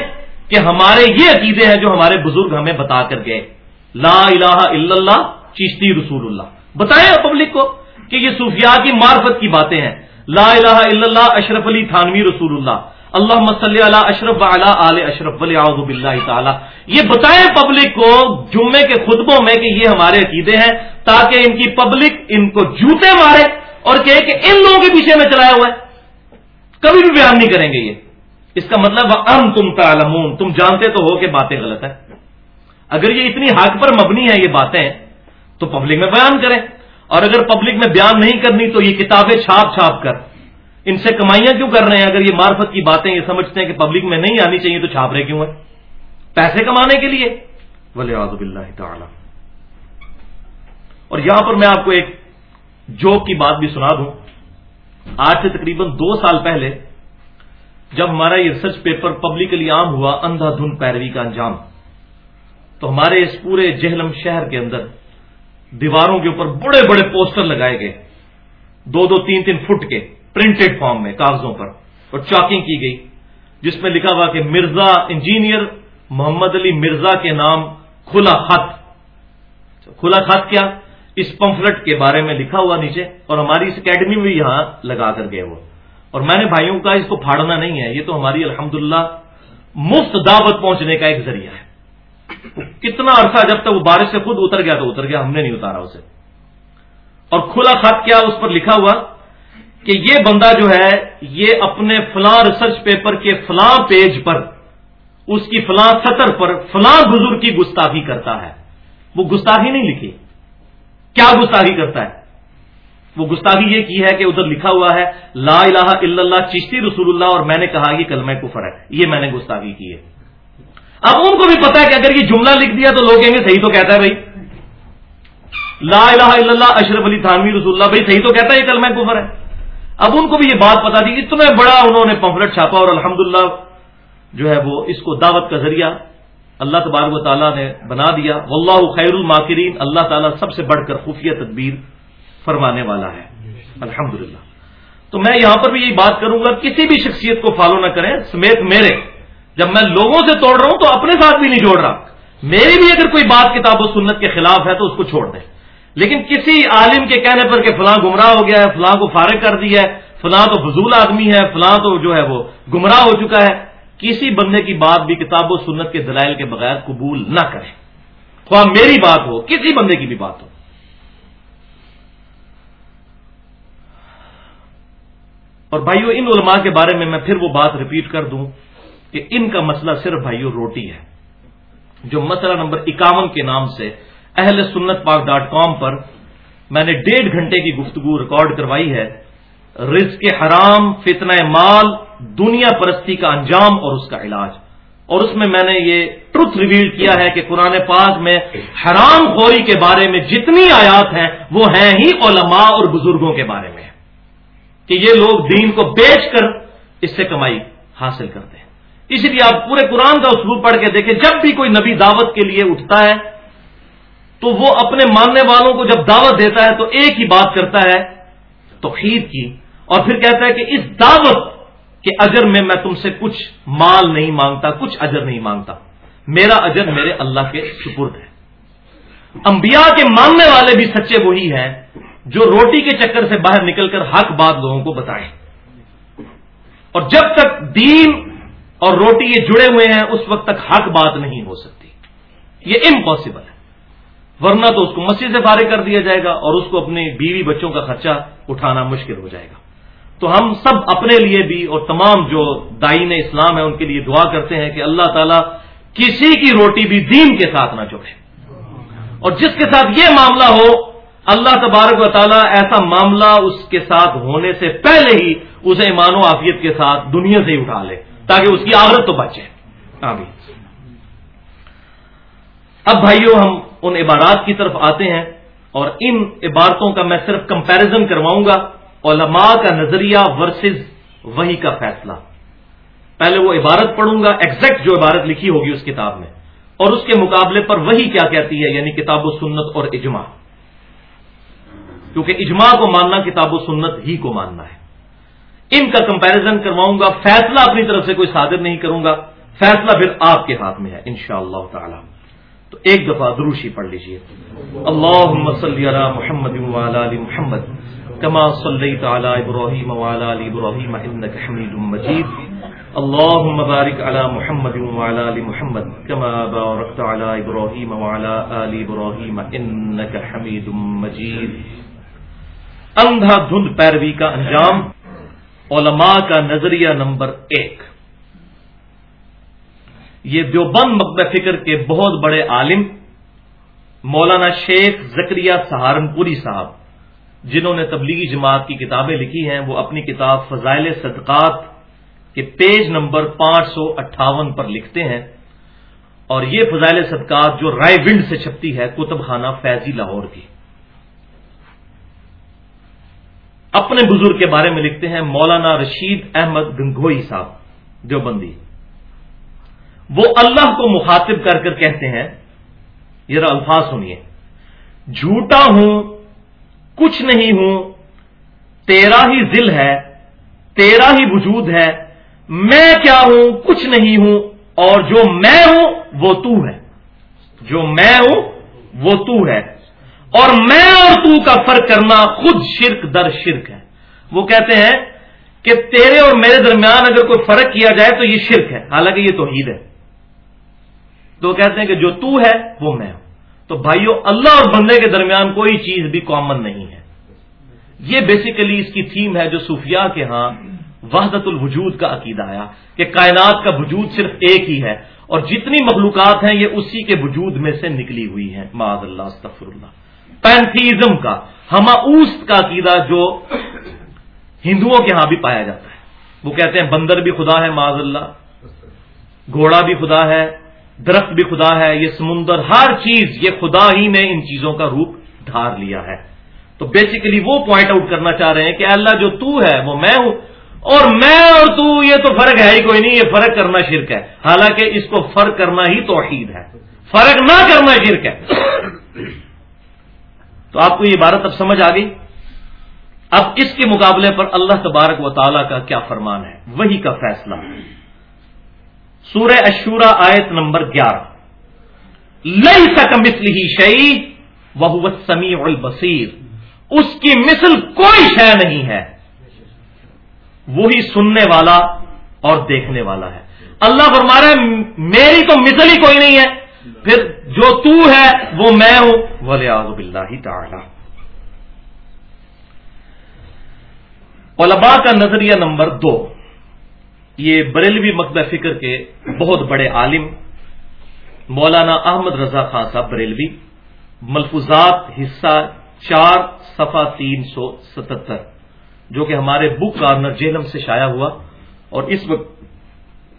کہ ہمارے یہ عقیدے ہیں جو ہمارے بزرگ ہمیں بتا کر گئے۔ لا الہ الا اللہ چیشتی رسول اللہ۔ بتائیں پبلک کو کہ یہ صوفیاء کی معرفت کی باتیں ہیں۔ لا الہ الا اللہ اشرف علی تھانوی رسول اللہ۔ اللہ مسلی علی اشرف آل اشرف اللہ تعالی۔ یہ بتائیں پبلک کو جمعے کے خطبوں میں کہ یہ ہمارے عقیدے ہیں، تاکہ ان کی پبلک ان کو جوتے مارے اور کہے کہ ان لوگوں کے پیچھے میں چلایا ہوا ہے۔ کبھی بھی بیان نہیں کریں گے یہ۔ اس کا مطلب ام تم تعلمون، تم جانتے تو ہو کہ باتیں غلط ہیں۔ اگر یہ اتنی حق پر مبنی ہے یہ باتیں، تو پبلک میں بیان کریں۔ اور اگر پبلک میں بیان نہیں کرنی تو یہ کتابیں چھاپ چھاپ کر۔ ان سے کمائیاں کیوں کر رہے ہیں؟ اگر یہ معرفت کی باتیں یہ سمجھتے ہیں کہ پبلک میں نہیں آنی چاہیے تو چھاپ رہے کیوں ہیں؟ پیسے کمانے کے لیے۔ ولی اللہ تعالی اور یہاں پر میں آپ کو ایک جوک کی بات بھی سنا دوں۔ آج سے تقریباً دو سال پہلے جب ہمارا یہ ریسرچ پیپر پبلکلی عام ہوا اندھا دھن پیروی کا انجام، تو ہمارے اس پورے جہلم شہر کے اندر دیواروں کے اوپر بڑے بڑے پوسٹر لگائے گئے۔ دو دو تین تین فٹ کے پرنٹڈ فارم میں کاغذوں پر اور چاکنگ کی گئی، جس میں لکھا ہوا کہ مرزا انجینئر محمد علی مرزا کے نام کھلا خط۔ اچھا، کھلا خط کیا؟ اس پمفلٹ کے بارے میں لکھا ہوا نیچے اور ہماری اس اکیڈمی میں یہاں لگا کر گئے وہ۔ اور میں نے بھائیوں کا اس کو پھاڑنا نہیں ہے، یہ تو ہماری الحمد مفت دعوت پہنچنے کا ایک ذریعہ ہے۔ کتنا عرصہ جب تک وہ بارش سے خود اتر گیا تو اتر گیا، ہم نے نہیں اتارا اسے۔ اور کھلا خط کیا اس پر لکھا ہوا؟ کہ یہ بندہ جو ہے، یہ اپنے فلاں ریسرچ پیپر کے فلاں پیج پر، اس کی فلاں سطر پر فلاں بزرگ کی گستاخی کرتا ہے۔ وہ گستاخی نہیں لکھی۔ کیا گستاخی کرتا ہے؟ وہ گستاخی یہ کی ہے کہ ادھر لکھا ہوا ہے، لا الہ الا اللہ، چشتی رسول اللہ، اور میں نے کہا یہ کلمہ کفر ہے۔ یہ میں نے گستاخی کی ہے۔ اب ان کو بھی پتا ہے کہ اگر یہ جملہ لکھ دیا تو لوگ کہیں گے صحیح تو کہتا ہے بھائی۔ لا الہ الا اللہ، اشرف علی تھانوی، رسول اللہ، بھائی صحیح تو کہتا ہے یہ کلمہ کفر ہے۔ اب ان کو بھی یہ بات پتا تھی، اتنا بڑا انہوں نے پمفلٹ چھاپا اور الحمدللہ جو ہے وہ اس کو دعوت کا ذریعہ اللہ تبارک و تعالیٰ نے بنا دیا۔ واللہ خیر الماکرین، اللہ تعالیٰ سب سے بڑھ کر خفیہ تدبیر فرمانے والا ہے۔ الحمد تو میں یہاں پر بھی یہی بات کروں گا، کسی بھی شخصیت کو فالو نہ کریں، سمیت میرے جب میں لوگوں سے توڑ رہا ہوں تو اپنے ساتھ بھی نہیں جوڑ رہا۔ میری بھی اگر کوئی بات کتاب و سنت کے خلاف ہے تو اس کو چھوڑ دیں۔ لیکن کسی عالم کے کہنے پر کہ فلاں گمراہ ہو گیا ہے، فلاں کو فارغ کر دیا ہے، فلاں تو فضول آدمی ہے، فلاں تو جو ہے وہ گمراہ ہو چکا ہے، کسی بندے کی بات بھی کتاب و سنت کے دلائل کے بغیر قبول نہ کریں۔ خواہ میری بات ہو، کسی بندے کی بھی بات ہو۔ اور بھائیو، ان علماء کے بارے میں میں پھر وہ بات ریپیٹ کر دوں۔ کہ ان کا مسئلہ صرف بھائیو روٹی ہے۔ جو مسئلہ نمبر اکاون کے نام سے اہل سنت پاک ڈاٹ کام پر میں نے ڈیڑھ گھنٹے کی گفتگو ریکارڈ کروائی ہے، رزق حرام، فتنہ مال، دنیا پرستی کا انجام اور اس کا علاج۔ اور اس میں میں نے یہ ٹروتھ ریویل کیا ہے کہ قرآن پاک میں حرام خوری کے بارے میں جتنی آیات ہیں، وہ ہیں ہی علماء اور بزرگوں کے بارے میں۔ کہ یہ لوگ دین کو بیچ کر اس سے کمائی حاصل کرتے ہیں۔ اس لیے آپ پورے قرآن کا اسلوب پڑھ کے دیکھیں، جب بھی کوئی نبی دعوت کے لیے اٹھتا ہے، تو وہ اپنے ماننے والوں کو جب دعوت دیتا ہے تو ایک ہی بات کرتا ہے، توحید کی۔ اور پھر کہتا ہے کہ اس دعوت کے اجر میں میں تم سے کچھ مال نہیں مانگتا، کچھ اجر نہیں مانگتا۔ میرا اجر میرے اللہ کے سپرد ہے۔ انبیاء کے ماننے والے بھی سچے وہی ہیں جو روٹی کے چکر سے باہر نکل کر حق بات لوگوں کو بتائیں۔ اور جب تک دین اور روٹی یہ جڑے ہوئے ہیں، اس وقت تک حق بات نہیں ہو سکتی۔ یہ امپاسبل ہے۔ ورنہ تو اس کو مسجد سے فارغ کر دیا جائے گا اور اس کو اپنی بیوی بچوں کا خرچہ اٹھانا مشکل ہو جائے گا۔ تو ہم سب اپنے لیے بھی اور تمام جو دائین اسلام ہے ان کے لیے دعا کرتے ہیں کہ اللہ تعالیٰ کسی کی روٹی بھی دین کے ساتھ نہ جوڑے اور جس کے ساتھ یہ معاملہ ہو، اللہ تبارک و تعالیٰ ایسا معاملہ اس کے ساتھ ہونے سے پہلے ہی اسے ایمان و عافیت کے ساتھ دنیا سے ہی اٹھا لے۔ تاکہ اس کی عادت تو بچے آمین۔ اب بھائیوں ہم ان عبارات کی طرف آتے ہیں اور ان عبارتوں کا میں صرف کمپیرزن کرواؤں گا علماء کا نظریہ ورسز وہی کا فیصلہ۔ پہلے وہ عبارت پڑھوں گا ایگزیکٹ جو عبارت لکھی ہوگی اس کتاب میں۔ اور اس کے مقابلے پر وہی کیا کہتی ہے یعنی کتاب و سنت اور اجماع۔ کیونکہ اجماع کو ماننا، کتاب و سنت ہی کو ماننا ہے۔ ان کا کمپیرزن کرواؤں گا، فیصلہ اپنی طرف سے کوئی صادر نہیں کروں گا، فیصلہ پھر آپ کے ہاتھ میں ہے ان شاء اللہ تعالی۔ تو ایک دفعہ دروشی پڑھ لیجیے اللہ محمد علی محمد كما صليت على إبراهيم وعلى آل إبراهيم إنك حميد مجيد اللهم بارك على محمد وعلى آل محمد كما باركت على إبراهيم وعلى آل إبراهيم إنك حميد مجيد اندھا دھند پیروی کا انجام۔ علماء کا نظریہ نمبر ایک۔ یہ دیوبند مقبہ فکر کے بہت بڑے عالم، مولانا شیخ زکریہ سہارنپوری صاحب، جنہوں نے تبلیغی جماعت کی کتابیں لکھی ہیں، وہ اپنی کتاب فضائل صدقات کے پیج نمبر پانچ سو اٹھاون پر لکھتے ہیں۔ اور یہ فضائل صدقات جو رائے ونڈ سے چھپتی ہے کتب خانہ فیضی لاہور کی۔ اپنے بزرگ کے بارے میں لکھتے ہیں مولانا رشید احمد گنگوئی صاحب جو بندی وہ اللہ کو مخاطب کر کر کہتے ہیں یہ الفاظ سنیے۔ جھوٹا ہوں، کچھ نہیں ہوں، تیرا ہی دل ہے، تیرا ہی وجود ہے، میں کیا ہوں، کچھ نہیں ہوں، اور جو میں ہوں، وہ تو ہے۔ جو میں ہوں، وہ تو ہے۔ اور میں اور تو کا فرق کرنا خود شرک در شرک ہے۔ وہ کہتے ہیں کہ تیرے اور میرے درمیان اگر کوئی فرق کیا جائے تو یہ شرک ہے۔ حالانکہ یہ توحید ہے۔ تو کہتے ہیں کہ جو تو ہے، وہ میں ہوں۔ تو بھائیو، اللہ اور بندے کے درمیان کوئی چیز بھی کامن نہیں ہے۔ یہ بیسیکلی اس کی تھیم ہے جو صوفیاء کے ہاں وحدت الوجود کا عقیدہ آیا کہ کائنات کا وجود صرف ایک ہی ہے اور جتنی مخلوقات ہیں، یہ اسی کے وجود میں سے نکلی ہوئی ہیں۔ معذ اللہ استفر اللہ۔ پینتھیزم کا ہما اوست کا عقیدہ جو ہندوؤں کے ہاں بھی پایا جاتا ہے۔ وہ کہتے ہیں، بندر بھی خدا ہے معذ اللہ۔ گھوڑا بھی خدا ہے، درخت بھی خدا ہے، یہ سمندر، ہر چیز، یہ خدا ہی نے ان چیزوں کا روپ دھار لیا ہے۔ تو بیسیکلی وہ پوائنٹ آؤٹ کرنا چاہ رہے ہیں کہ اللہ جو تو ہے، وہ میں ہوں۔ اور میں اور تو، یہ تو فرق ہے ہی کوئی نہیں، یہ فرق کرنا شرک ہے۔ حالانکہ اس کو فرق کرنا ہی توحید ہے۔ فرق نہ کرنا شرک ہے۔ تو آپ کو یہ عبارت اب سمجھ آ گئی؟ اب اس کے مقابلے پر اللہ تبارک و تعالیٰ کا کیا فرمان ہے؟ وہی کا فیصلہ۔ سورہ اشورا آیت نمبر گیارہ۔ لئی سک مسل ہی شعی وہ سمیع البصیر۔ اس کی مثل کوئی شے نہیں ہے۔ وہی سننے والا اور دیکھنے والا ہے۔ اللہ فرما رہا ہے، میری تو مثل ہی کوئی نہیں ہے۔ پھر جو تو ہے وہ میں ہوں۔ ولی بلّہ تعالی علماء کا نظریہ نمبر دو۔ یہ بریلوی مکبہ فکر کے بہت بڑے عالم مولانا احمد رضا خان صاحب بریلوی ملفوظات حصہ چار صفحہ تین سو ستہتر جو کہ ہمارے بک کارنر جیلم سے شائع ہوا اور اس وقت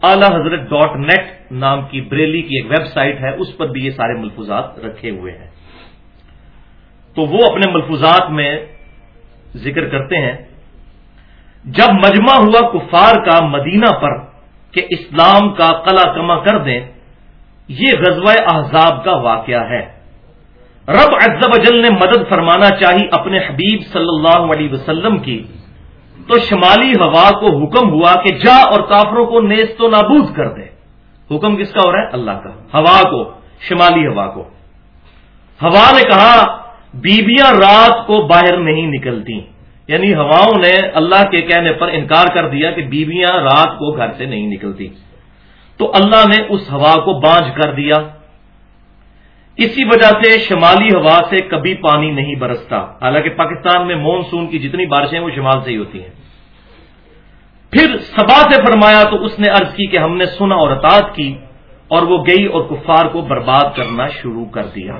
اعلی حضرت ڈاٹ نیٹ نام کی بریلی کی ایک ویب سائٹ ہے، اس پر بھی یہ سارے ملفوظات رکھے ہوئے ہیں۔ تو وہ اپنے ملفوظات میں ذکر کرتے ہیں۔ جب مجمع ہوا کفار کا مدینہ پر کہ اسلام کا قلع کما کر دیں، یہ غزوہ احزاب کا واقعہ ہے۔ رب عز و جل نے مدد فرمانا چاہی اپنے حبیب صلی اللہ علیہ وسلم کی۔ تو شمالی ہوا کو حکم ہوا کہ جا اور کافروں کو نیز تو نابود کر دے۔ حکم کس کا ہو رہا ہے؟ اللہ کا۔ ہوا کو، شمالی ہوا کو۔ ہوا نے کہا بیبیاں رات کو باہر نہیں نکلتی۔ یعنی ہواؤں نے اللہ کے کہنے پر انکار کر دیا کہ بیویاں رات کو گھر سے نہیں نکلتی۔ تو اللہ نے اس ہوا کو بانج کر دیا۔ اسی وجہ سے شمالی ہوا سے کبھی پانی نہیں برستا۔ حالانکہ پاکستان میں مونسون کی جتنی بارشیں وہ شمال سے ہی ہوتی ہیں۔ پھر سبا سے فرمایا تو اس نے عرض کی کہ ہم نے سنا اور اطاعت کی اور وہ گئی اور کفار کو برباد کرنا شروع کر دیا۔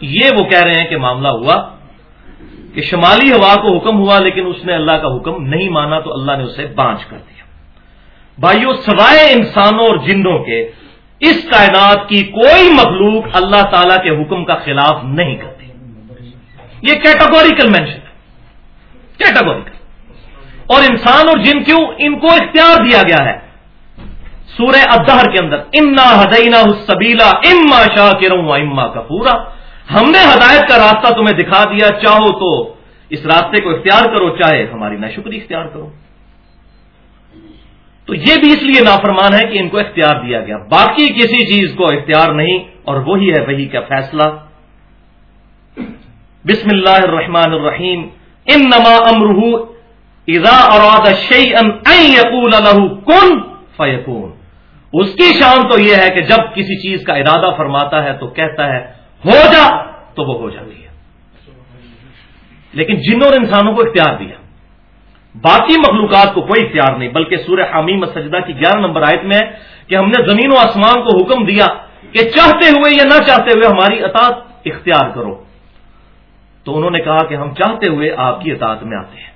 یہ وہ کہہ رہے ہیں کہ معاملہ ہوا کہ شمالی ہوا کو حکم ہوا لیکن اس نے اللہ کا حکم نہیں مانا تو اللہ نے اسے بانچ کر دیا۔ بھائیو، سوائے انسانوں اور جنوں کے اس کائنات کی کوئی مخلوق اللہ تعالی کے حکم کا خلاف نہیں کرتی۔ یہ کیٹاگوریکل مینشن کیٹاگوریکل اور انسان اور جن کیوں؟ ان کو اختیار دیا گیا ہے۔ سورہ ادہر کے اندر، انا ہدینا سبیلا اما شاہ کروں اما کا پورا ہم نے ہدایت کا راستہ تمہیں دکھا دیا، چاہو تو اس راستے کو اختیار کرو، چاہے ہماری نہ اختیار کرو۔ تو یہ بھی اس لیے نافرمان ہے کہ ان کو اختیار دیا گیا۔ باقی کسی چیز کو اختیار نہیں اور وہی ہے وہی کا فیصلہ۔ بسم اللہ الرحمن الرحیم۔ ان نما امرح اذا اراد له کن فیکون۔ اس کی شان تو یہ ہے کہ جب کسی چیز کا ارادہ فرماتا ہے تو کہتا ہے، ہو جا تو وہ ہو جاتی ہے۔ لیکن جنوں اور انسانوں کو اختیار دیا۔ باقی مخلوقات کو کوئی اختیار نہیں، بلکہ سورہ حمیم سجدہ کی گیارہ نمبر آیت میں ہے کہ ہم نے زمین و آسمان کو حکم دیا کہ چاہتے ہوئے یا نہ چاہتے ہوئے ہماری اطاعت اختیار کرو۔ تو انہوں نے کہا کہ ہم چاہتے ہوئے آپ کی اطاعت میں آتے ہیں۔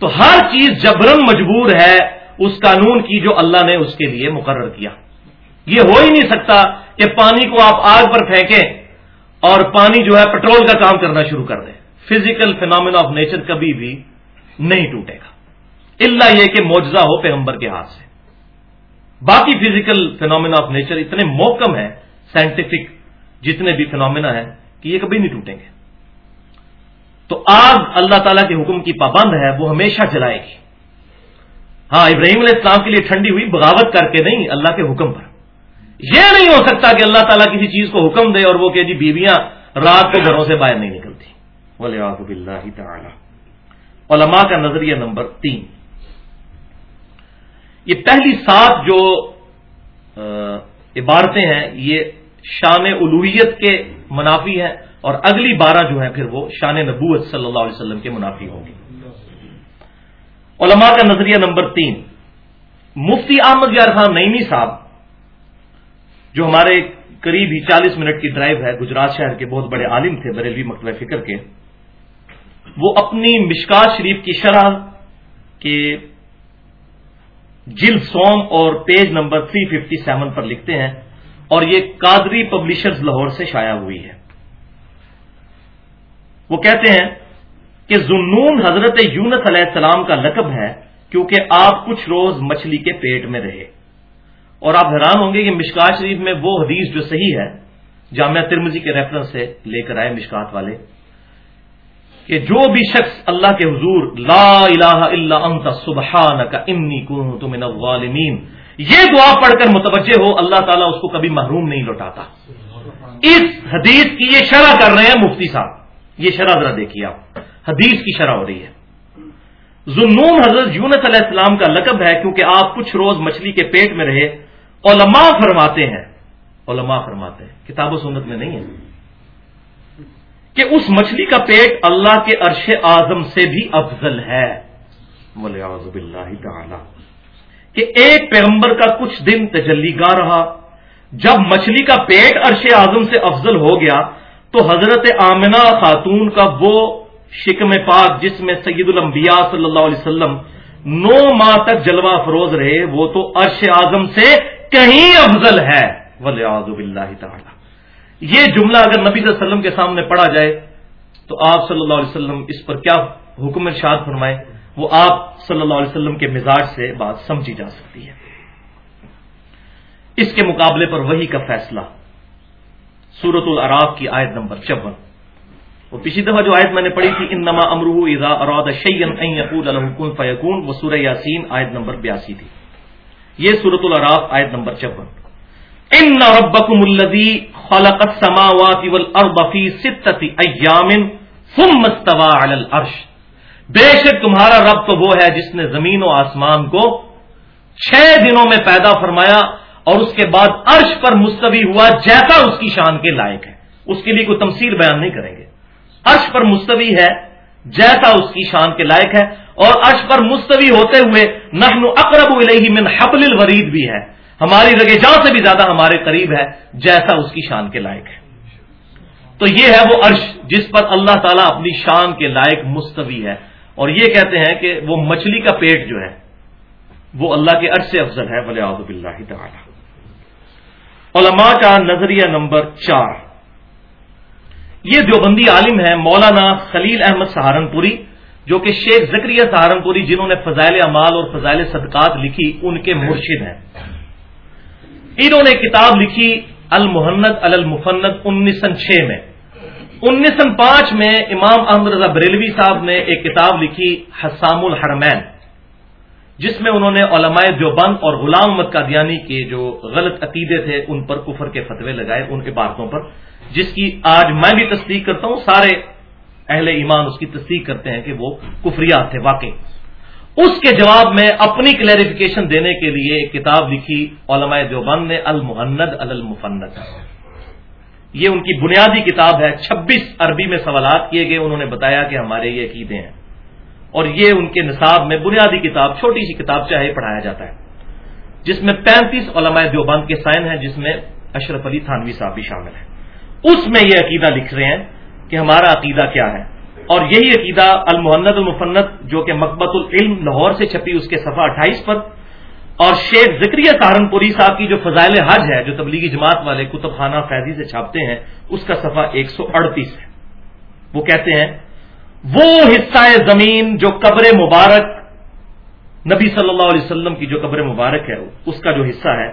تو ہر چیز جبرن مجبور ہے، اس قانون کی جو اللہ نے اس کے لیے مقرر کیا۔ یہ ہو ہی نہیں سکتا کہ پانی کو آپ آگ پر پھینکیں اور پانی جو ہے پٹرول کا کام کرنا شروع کر دیں۔ فزیکل فینومینا آف نیچر کبھی بھی نہیں ٹوٹے گا۔ اللہ یہ کہ موجزہ ہو پیغمبر کے ہاتھ سے۔ باقی فزیکل فینومینا آف نیچر اتنے موکم ہیں سائنٹیفک جتنے بھی فینومینا ہیں، کہ یہ کبھی نہیں ٹوٹیں گے۔ تو آگ اللہ تعالیٰ کے حکم کی پابند ہے، وہ ہمیشہ جلائے گی۔ ہاں ابراہیم علیہ السلام کے لیے ٹھنڈی ہوئی بغاوت کر کے نہیں، اللہ کے حکم پر۔ یہ نہیں ہو سکتا کہ اللہ تعالیٰ کسی چیز کو حکم دے اور وہ کہ جی بیویاں رات کو گھروں سے باہر نہیں نکلتی۔ بولے اللہ تعالیٰ۔ علماء کا نظریہ نمبر تین۔ یہ پہلی سات جو عبارتیں ہیں، یہ شان الوحیت کے منافی ہیں اور اگلی بارہ جو ہیں، پھر وہ شان نبوت صلی اللہ علیہ وسلم کے منافی ہوں گی۔ علماء کا نظریہ نمبر تین۔ مفتی احمد یار خان نئیمی صاحب، جو ہمارے قریب ہی چالیس منٹ کی ڈرائیو ہے، گجرات شہر کے بہت بڑے عالم تھے، بریلوی مکتبہ فکر کے۔ وہ اپنی مشکات شریف کی شرح کے جل سوم اور پیج نمبر 357 پر لکھتے ہیں اور یہ قادری پبلشرز لاہور سے شائع ہوئی ہے۔ وہ کہتے ہیں کہ زنون حضرت یونس علیہ السلام کا لقب ہے کیونکہ آپ کچھ روز مچھلی کے پیٹ میں رہے۔ اور آپ حیران ہوں گے کہ مشکات شریف میں وہ حدیث جو صحیح ہے، جامعہ ترمزی کے ریفرنس سے لے کر آئے مشکات والے کہ جو بھی شخص اللہ کے حضور لا الہ الا انت سبحانک انی کنت من الظالمین، یہ دعا پڑھ کر متوجہ ہو، اللہ تعالیٰ اس کو کبھی محروم نہیں لوٹاتا۔ اس حدیث کی یہ شرح کر رہے ہیں مفتی صاحب، یہ شرح ذرا دیکھیے آپ۔ حدیث کی شرح ہو رہی ہے۔ ظنون حضرت یونس علیہ السلام کا لقب ہے، کیونکہ آپ کچھ روز مچھلی کے پیٹ میں رہے، علماء فرماتے ہیں، علماء فرماتے ہیں، کتاب و سنت میں نہیں ہے۔ کہ اس مچھلی کا پیٹ اللہ کے عرش اعظم سے بھی افضل ہے۔ تعالی کہ ایک پیغمبر کا کچھ دن تجلی گاہ رہا۔ جب مچھلی کا پیٹ عرش اعظم سے افضل ہو گیا، تو حضرت آمنہ خاتون کا وہ شکم پاک جس میں سید الانبیاء صلی اللہ علیہ وسلم نو ماہ تک جلوہ فروز رہے، وہ تو عرش اعظم سے کہیں افضل ہے۔ باللہ تعالی یہ جملہ اگر نبی صلی اللہ علیہ وسلم کے سامنے پڑھا جائے تو آپ صلی اللہ علیہ وسلم اس پر کیا حکم ارشاد فرمائے؟ وہ آپ صلی اللہ علیہ وسلم کے مزاج سے بات سمجھی جا سکتی ہے۔ اس کے مقابلے پر وہی کا فیصلہ۔ سورت العراف کی آیت نمبر چون۔ وہ پچھلی دفعہ جو آیت میں نے پڑھی تھی ان نما امرو ادا اراد شعین فیقون وہ سورہ یاسین آیت نمبر بیاسی تھی۔ یہ سورت العراف آیت نمبر چون۔ ان ربکم الذی خلق السماوات والارض فی ستۃ ایام ثم استوى علی العرش بے شک تمہارا رب تو وہ ہے جس نے زمین و آسمان کو چھ دنوں میں پیدا فرمایا اور اس کے بعد عرش پر مستوی ہوا جیسا اس کی شان کے لائق ہے۔ اس کے لیے کوئی تمثیل بیان نہیں کریں گے۔ عرش پر مستوی ہے جیسا اس کی شان کے لائق ہے اور عرش پر مستوی ہوتے ہوئے نحن اقرب الیہ من حبل الورید بھی ہے۔ ہماری رگے جان سے بھی زیادہ ہمارے قریب ہے، جیسا اس کی شان کے لائق ہے۔ تو یہ ہے وہ عرش جس پر اللہ تعالیٰ اپنی شان کے لائق مستوی ہے۔ اور یہ کہتے ہیں کہ وہ مچھلی کا پیٹ جو ہے، وہ اللہ کے عرش سے افضل ہے ولی آب اللہ تعالی۔ علماء کا نظریہ نمبر چار۔ یہ دیوبندی عالم ہے مولانا خلیل احمد سہارنپوری، جو کہ شیخ زکریہ سہارنپوری جنہوں نے فضائل اعمال اور فضائل صدقات لکھی، ان کے مرشد ہیں۔ انہوں نے کتاب لکھی المحنت المفنت انیس سن چھ میں۔ انیس سن پانچ میں امام احمد رضا بریلوی صاحب نے ایک کتاب لکھی حسام الحرمین جس میں انہوں نے علماء دیوبند اور غلام محمد قادیانی کے جو غلط عقیدے تھے ان پر کفر کے فتوے لگائے ان کے باتوں پر، جس کی آج میں بھی تصدیق کرتا ہوں، سارے اہل ایمان اس کی تصدیق کرتے ہیں کہ وہ کفریات تھے واقعی۔ اس کے جواب میں اپنی کلیریفیکیشن دینے کے لیے ایک کتاب لکھی علماء دیوبند نے المحند المفنت یہ ان کی بنیادی کتاب ہے، چھبیس عربی میں سوالات کیے گئے، انہوں نے بتایا کہ ہمارے یہ عقیدے ہیں۔ اور یہ ان کے نصاب میں بنیادی کتاب، چھوٹی سی کتاب چاہے پڑھایا جاتا ہے۔ جس میں پینتیس علماء دیوبند کے سائن ہیں، جس میں اشرف علی تھانوی صاحب بھی شامل ہیں۔ اس میں یہ عقیدہ لکھ رہے ہیں کہ ہمارا عقیدہ کیا ہے؟ اور یہی عقیدہ المحنت المفنت جو کہ مقبت العلم لاہور سے چھپی اس کے صفحہ اٹھائیس پر اور شیخ ذکریہ سہارنپوری صاحب کی جو فضائل حج ہے، جو تبلیغی جماعت والے کتب خانہ فیضی سے چھاپتے ہیں، اس کا صفحہ ایک سو اڑتیس ہے۔ وہ کہتے ہیں، وہ حصہ زمین جو قبر مبارک نبی صلی اللہ علیہ وسلم کی جو قبر مبارک ہے، اس کا جو حصہ ہے،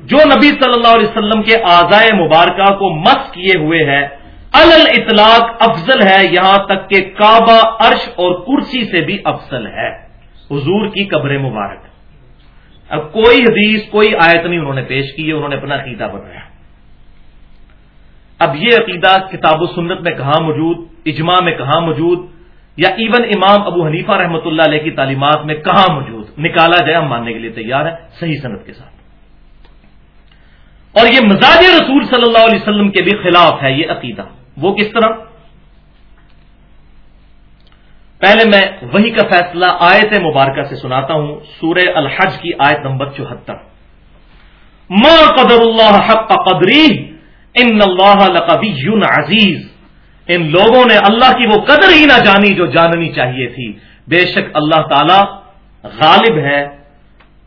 جو نبی صلی اللہ علیہ وسلم کے آزائے مبارکہ کو مس کیے ہوئے ہے اطلاق افضل ہے، یہاں تک کہ کعبہ عرش اور کرسی سے بھی افضل ہے۔ حضور کی قبر مبارک۔ اب کوئی حدیث، کوئی آیت نہیں انہوں نے پیش کی ہے انہوں نے اپنا عقیدہ بتایا اب یہ عقیدہ کتاب و سنت میں کہاں موجود، اجماع میں کہاں موجود، یا ایون امام ابو حنیفہ رحمۃ اللہ علیہ کی تعلیمات میں کہاں موجود، نکالا جائے ہم ماننے کے لیے تیار ہے صحیح صنعت کے ساتھ۔ اور یہ مزاج رسول صلی اللہ علیہ وسلم کے بھی خلاف ہے، یہ عقیدہ۔ وہ کس طرح؟ پہلے میں وہی کا فیصلہ آیت مبارکہ سے سناتا ہوں، سورہ الحج کی آیت نمبر چوہتر۔ ما قدر اللہ حق قدری ان اللہ لقبی عزیز ان لوگوں نے اللہ کی وہ قدر ہی نہ جانی جو جاننی چاہیے تھی۔ بے شک اللہ تعالی غالب ہے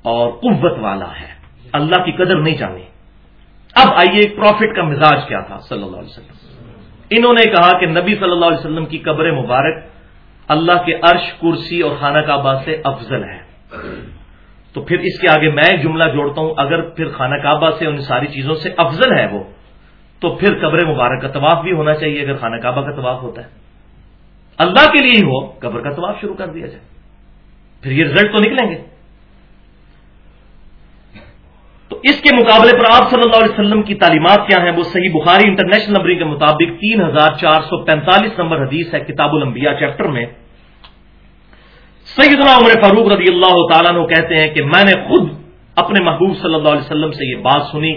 اور قوت والا ہے۔ اللہ کی قدر نہیں جانی۔ اب آئیے پروفٹ کا مزاج کیا تھا، صلی اللہ علیہ وسلم۔ انہوں نے کہا کہ نبی صلی اللہ علیہ وسلم کی قبر مبارک اللہ کے عرش، کرسی اور خانہ کعبہ سے افضل ہے۔ تو پھر اس کے آگے میں ایک جملہ جوڑتا ہوں، اگر پھر خانہ کعبہ سے ان ساری چیزوں سے افضل ہے وہ، تو پھر قبر مبارک کا طواف بھی ہونا چاہیے اگر خانہ کعبہ کا طواف ہوتا ہے۔ اللہ کے لیے ہی ہو قبر کا طواف شروع کر دیا جائے۔ پھر یہ رزلٹ تو نکلیں گے۔ تو اس کے مقابلے پر آپ صلی اللہ علیہ وسلم کی تعلیمات کیا ہیں؟ وہ صحیح بخاری انٹرنیشنل نمبرنگ کے مطابق تین ہزار چار سو پینتالیس نمبر حدیث ہے کتاب الانبیاء چیپٹر میں۔ سیدنا عمر فاروق رضی اللہ تعالیٰ نے کہتے ہیں کہ میں نے خود اپنے محبوب صلی اللہ علیہ وسلم سے یہ بات سنی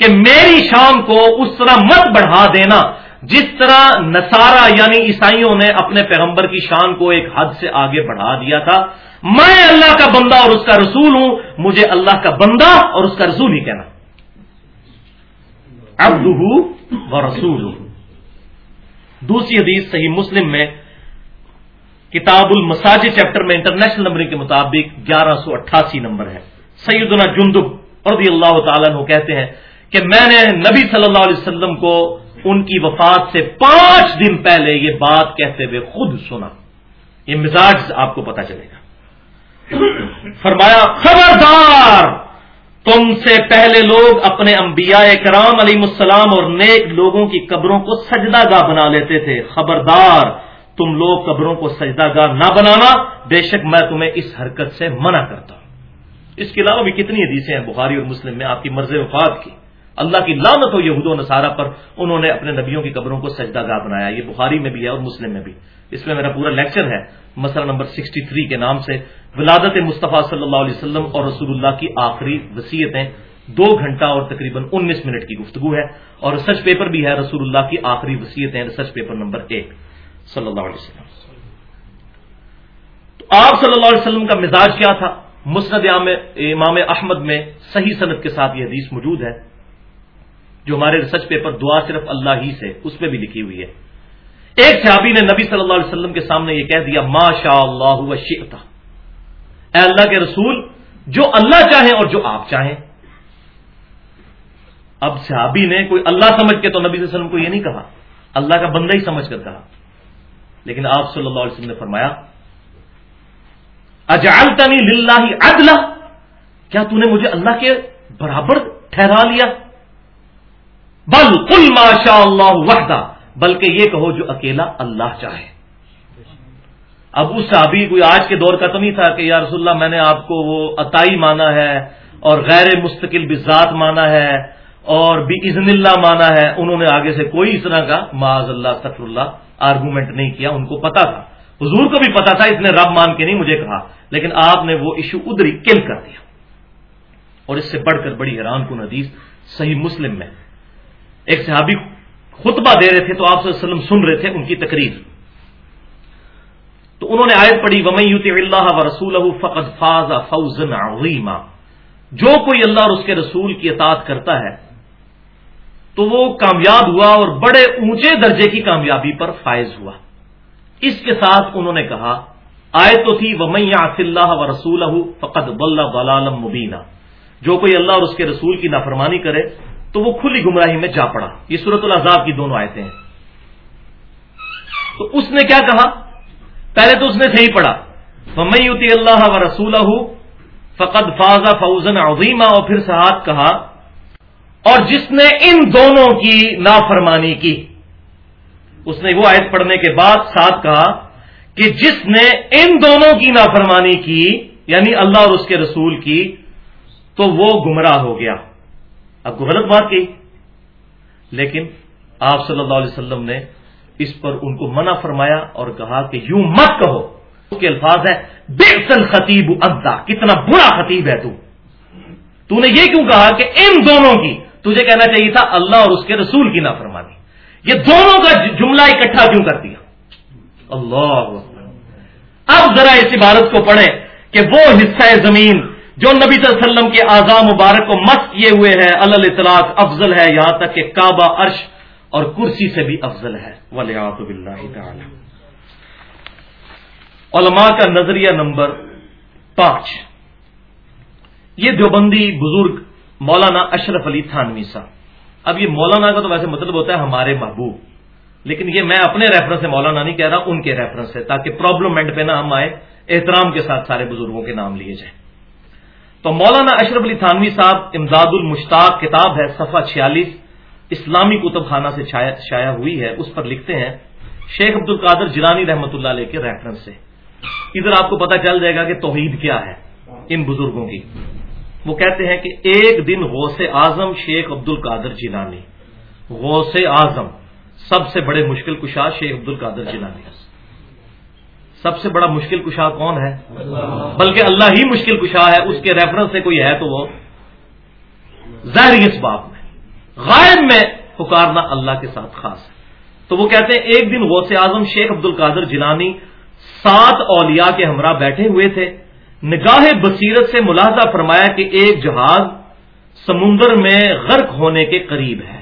کہ میری شام کو اس طرح مت بڑھا دینا جس طرح نسارا یعنی عیسائیوں نے اپنے پیغمبر کی شان کو ایک حد سے آگے بڑھا دیا تھا، میں اللہ کا بندہ اور اس کا رسول ہوں، مجھے اللہ کا بندہ اور اس کا رسول ہی کہنا۔ اب و رسول دوسری حدیث صحیح مسلم میں کتاب المساجد چیپٹر میں انٹرنیشنل نمبر کے مطابق گیارہ سو اٹھاسی نمبر ہے۔ سیدنا جندب رضی اللہ تعالیٰ کہتے ہیں کہ میں نے نبی صلی اللہ علیہ وسلم کو ان کی وفات سے پانچ دن پہلے یہ بات کہتے ہوئے خود سنا۔ یہ مزاج آپ کو پتا چلے گا۔ فرمایا، خبردار! تم سے پہلے لوگ اپنے انبیاء کرام علیہ السلام اور نیک لوگوں کی قبروں کو سجدہ گاہ بنا لیتے تھے۔ خبردار! تم لوگ قبروں کو سجدہ گاہ نہ بنانا، بے شک میں تمہیں اس حرکت سے منع کرتا ہوں۔ اس کے علاوہ بھی کتنی حدیثیں ہیں بخاری اور مسلم میں آپ کی مرض وفات کی۔ اللہ کی لانت ہو یہود و نصارہ پر، انہوں نے اپنے نبیوں کی قبروں کو سجدہ گاہ بنایا۔ یہ بخاری میں بھی ہے اور مسلم میں بھی۔ اس میں میرا پورا لیکچر ہے۔ مسئلہ نمبر سکسٹی تھری کے نام سے۔ ولادت مصطفیٰ صلی اللہ علیہ وسلم اور رسول اللہ کی آخری وصیتیں دو گھنٹہ اور تقریباً انیس منٹ کی گفتگو ہے۔ اور ریسرچ پیپر بھی ہے رسول اللہ کی آخری وصیتیں، ریسرچ پیپر نمبر ایک۔ صلی اللہ علیہ وسلم۔ تو آپ صلی اللہ علیہ وسلم کا مزاج کیا تھا؟ مسند امام احمد میں صحیح صنعت کے ساتھ یہ حدیث موجود ہے۔ جو ہمارے ریسرچ پیپر دعا صرف اللہ ہی سے، اس میں بھی لکھی ہوئی ہے۔ ایک صحابی نے نبی صلی اللہ علیہ وسلم کے سامنے یہ کہہ دیا، ما شاء اللہ اے اللہ کے رسول، جو اللہ چاہیں اور جو آپ چاہیں۔ اب صحابی نے کوئی اللہ سمجھ کے تو نبی صلی اللہ علیہ وسلم کو یہ نہیں کہا، اللہ کا بندہ ہی سمجھ کر کہا۔ لیکن آپ صلی اللہ علیہ وسلم نے فرمایا، اجعلتنی للہ عدلہ۔ کیا تو نے مجھے اللہ کے برابر ٹھہرا لیا؟ بل کل ماشاء اللہ وحدہ، بلکہ یہ کہو جو اکیلا اللہ چاہے۔ اب اس صحابی کوئی آج کے دور کا تو نہیں تھا کہ یا رسول اللہ میں نے آپ کو وہ عطائی مانا ہے اور غیر مستقل بذات مانا ہے اور بھی ازن اللہ مانا ہے، انہوں نے آگے سے کوئی اس طرح کا معاذ اللہ تفر اللہ آرگومنٹ نہیں کیا، ان کو پتا تھا۔ حضور کو بھی پتا تھا، اس نے رب مان کے نہیں مجھے کہا، لیکن آپ نے وہ ایشو ادری کل کر دیا۔ اور اس سے بڑھ کر بڑی حیران کن حدیث صحیح مسلم میں۔ ایک صحابی خطبہ دے رہے تھے تو آپ صلی اللہ علیہ وسلم سن رہے تھے ان کی تقریر۔ تو انہوں نے آیت پڑھی ومت اللہ و رسول فقط فاض فوزن عظیمہ جو کوئی اللہ اور اس کے رسول کی اطاعت کرتا ہے، تو وہ کامیاب ہوا اور بڑے اونچے درجے کی کامیابی پر فائز ہوا۔ اس کے ساتھ انہوں نے کہا، آیت تو تھی ومیا اللہ و رسول فقط بلّہ مبینہ جو کوئی اللہ اور اس کے رسول کی نافرمانی کرے تو وہ کھلی گمراہی میں جا پڑا۔ یہ صورت العذاب کی دونوں آیتیں ہیں۔ تو اس نے کیا کہا؟ پہلے تو اس نے صحیح پڑھا۔ میوتی اللہ و رسول فقط فاضا فوزن عظیمہ اور پھر صحاب کہا، اور جس نے ان دونوں کی نافرمانی کی۔ اس نے وہ آیت پڑھنے کے بعد ساتھ کہا کہ جس نے ان دونوں کی نافرمانی کی یعنی اللہ اور اس کے رسول کی، تو وہ گمراہ ہو گیا۔ اب کو غلط بات کی لیکن آپ صلی اللہ علیہ وسلم نے اس پر ان کو منع فرمایا اور کہا کہ یوں مت کہو۔ اس کے الفاظ ہے بےسل خطیب ادا کتنا برا خطیب ہے تو۔ تو نے یہ کیوں کہا کہ ان دونوں کی تجھے کہنا چاہیے تھا، اللہ اور اس کے رسول کی نافرمانی۔ یہ دونوں کا جملہ اکٹھا کیوں کر دیا؟ اللہ اب ذرا اس عبارت کو پڑھیں کہ وہ حصہ زمین جو نبی صلی اللہ علیہ وسلم کے اعضاء مبارک کو مس کیے ہوئے ہیں، اللہ اطلاق افضل ہے، یہاں تک کہ کعبہ عرش اور کرسی سے بھی افضل ہے۔ ولیات تعالی۔ علماء کا نظریہ نمبر پانچ۔ یہ دیوبندی بزرگ مولانا اشرف علی تھانوی صاحب۔ اب یہ مولانا کا تو ویسے مطلب ہوتا ہے ہمارے محبوب، لیکن یہ میں اپنے ریفرنس سے مولانا نہیں کہہ رہا، ان کے ریفرنس سے، تاکہ پرابلم پہ نہ ہم آئے احترام کے ساتھ سارے بزرگوں کے نام لیے جائیں۔ تو مولانا اشرف علی تھانوی صاحب امداد المشتاق کتاب ہے صفحہ چھیالیس، اسلامی کتب خانہ سے شائع ہوئی ہے، اس پر لکھتے ہیں، شیخ عبد القادر جیلانی رحمۃ اللہ علیہ کے ریفرنس سے۔ ادھر آپ کو پتا چل جائے گا کہ توحید کیا ہے ان بزرگوں کی۔ وہ کہتے ہیں کہ ایک دن غوث اعظم شیخ عبد القادر جیلانی۔ غوث اعظم، سب سے بڑے مشکل کشا شیخ عبد القادر جیلانی۔ سب سے بڑا مشکل کشا کون ہے؟ بلکہ اللہ ہی مشکل کشا ہے، اس کے ریفرنس سے کوئی ہے تو وہ ظاہری اس بات میں۔ غائب میں پکارنا اللہ کے ساتھ خاص ہے۔ تو وہ کہتے ہیں، ایک دن غوث اعظم شیخ عبد القادر جنانی سات اولیاء کے ہمراہ بیٹھے ہوئے تھے۔ نگاہ بصیرت سے ملاحظہ فرمایا کہ ایک جہاز سمندر میں غرق ہونے کے قریب ہے۔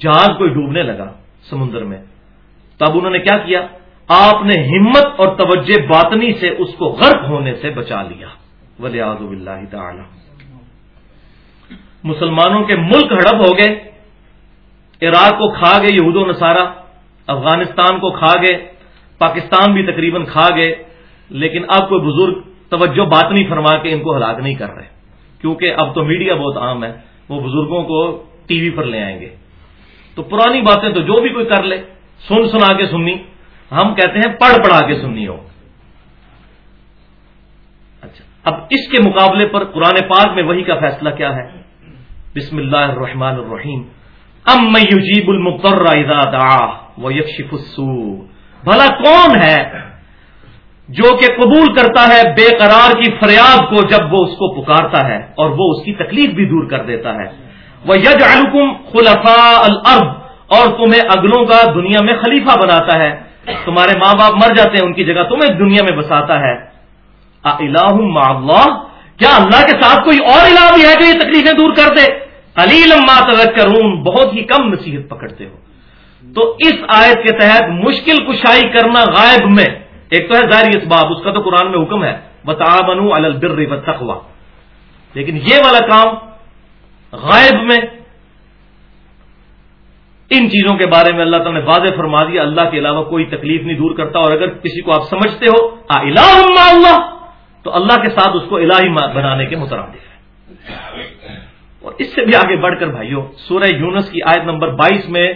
جہاز کوئی ڈوبنے لگا سمندر میں۔ تب انہوں نے کیا کیا؟ آپ نے ہمت اور توجہ باطنی سے اس کو غرق ہونے سے بچا لیا۔ ولی اللہ تعالی۔ مسلمانوں کے ملک ہڑپ ہو گئے۔ عراق کو کھا گئے یہود و نصارہ، افغانستان کو کھا گئے، پاکستان بھی تقریباً کھا گئے۔ لیکن اب کوئی بزرگ توجہ باطنی فرما کے ان کو ہلاک نہیں کر رہے۔ کیونکہ اب تو میڈیا بہت عام ہے، وہ بزرگوں کو ٹی وی پر لے آئیں گے۔ تو پرانی باتیں تو جو بھی کوئی کر لے، سن سنا کے سننی۔ ہم کہتے ہیں پڑھ پڑھا کے سننی ہو۔ اچھا اب اس کے مقابلے پر قرآن پاک میں وہی کا فیصلہ کیا ہے؟ بسم اللہ الرحمن الرحیم۔ ام یجیب المقر اذا دعا یکشف السوء۔ بھلا کون ہے جو کہ قبول کرتا ہے بے قرار کی فریاد کو جب وہ اس کو پکارتا ہے اور وہ اس کی تکلیف بھی دور کر دیتا ہے۔ وہ یج خلفاء الارض اور تمہیں اگلوں کا دنیا میں خلیفہ بناتا ہے۔ تمہارے ماں باپ مر جاتے ہیں، ان کی جگہ تمہیں دنیا میں بساتا ہے۔ اللہ، کیا اللہ کے ساتھ کوئی اور الہ بھی ہے جو یہ تکلیفیں دور کر دے؟ علی لما تذکرون، بہت ہی کم نصیحت پکڑتے ہو۔ تو اس آیت کے تحت مشکل کشائی کرنا غائب میں۔ ایک تو ہے ظاہری اسباب، اس کا تو قرآن میں حکم ہے۔ بتا بنو البر و لیکن یہ والا کام غائب میں ان چیزوں کے بارے میں اللہ تعالیٰ نے واضح فرما دیا، اللہ کے علاوہ کوئی تکلیف نہیں دور کرتا، اور اگر کسی کو آپ سمجھتے ہو الہ اللہ، تو اللہ کے ساتھ اس کو الہی بنانے کے مترادف ہے اور اس سے بھی آگے بڑھ کر بھائیوں سورہ یونس کی آیت نمبر بائیس میں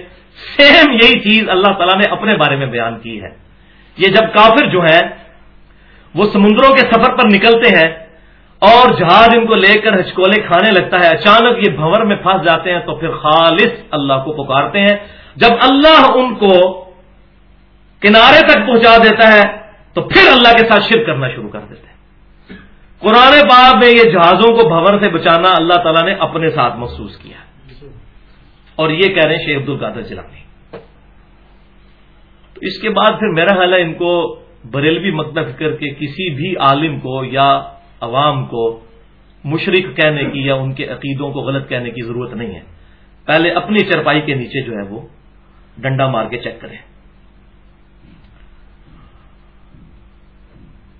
سیم یہی چیز اللہ تعالیٰ نے اپنے بارے میں بیان کی ہے۔ یہ جب کافر جو ہے وہ سمندروں کے سفر پر نکلتے ہیں اور جہاز ان کو لے کر ہچکولے کھانے لگتا ہے۔ اچانک یہ بھور میں پھنس جاتے ہیں تو پھر خالص اللہ کو پکارتے ہیں۔ جب اللہ ان کو کنارے تک پہنچا دیتا ہے تو پھر اللہ کے ساتھ شرک کرنا شروع کر دیتے ہیں۔ قرآن باب میں یہ جہازوں کو بھور سے بچانا اللہ تعالیٰ نے اپنے ساتھ محسوس کیا۔ اور یہ کہہ رہے ہیں شیخ عبد القادر جلانی تو اس کے بعد پھر میرا خیال ہے ان کو بریلوی مکتب فکر کے کسی بھی عالم کو یا عوام کو مشرق کہنے کی یا ان کے عقیدوں کو غلط کہنے کی ضرورت نہیں ہے۔ پہلے اپنی چرپائی کے نیچے جو ہے وہ ڈنڈا مار کے چیک کریں۔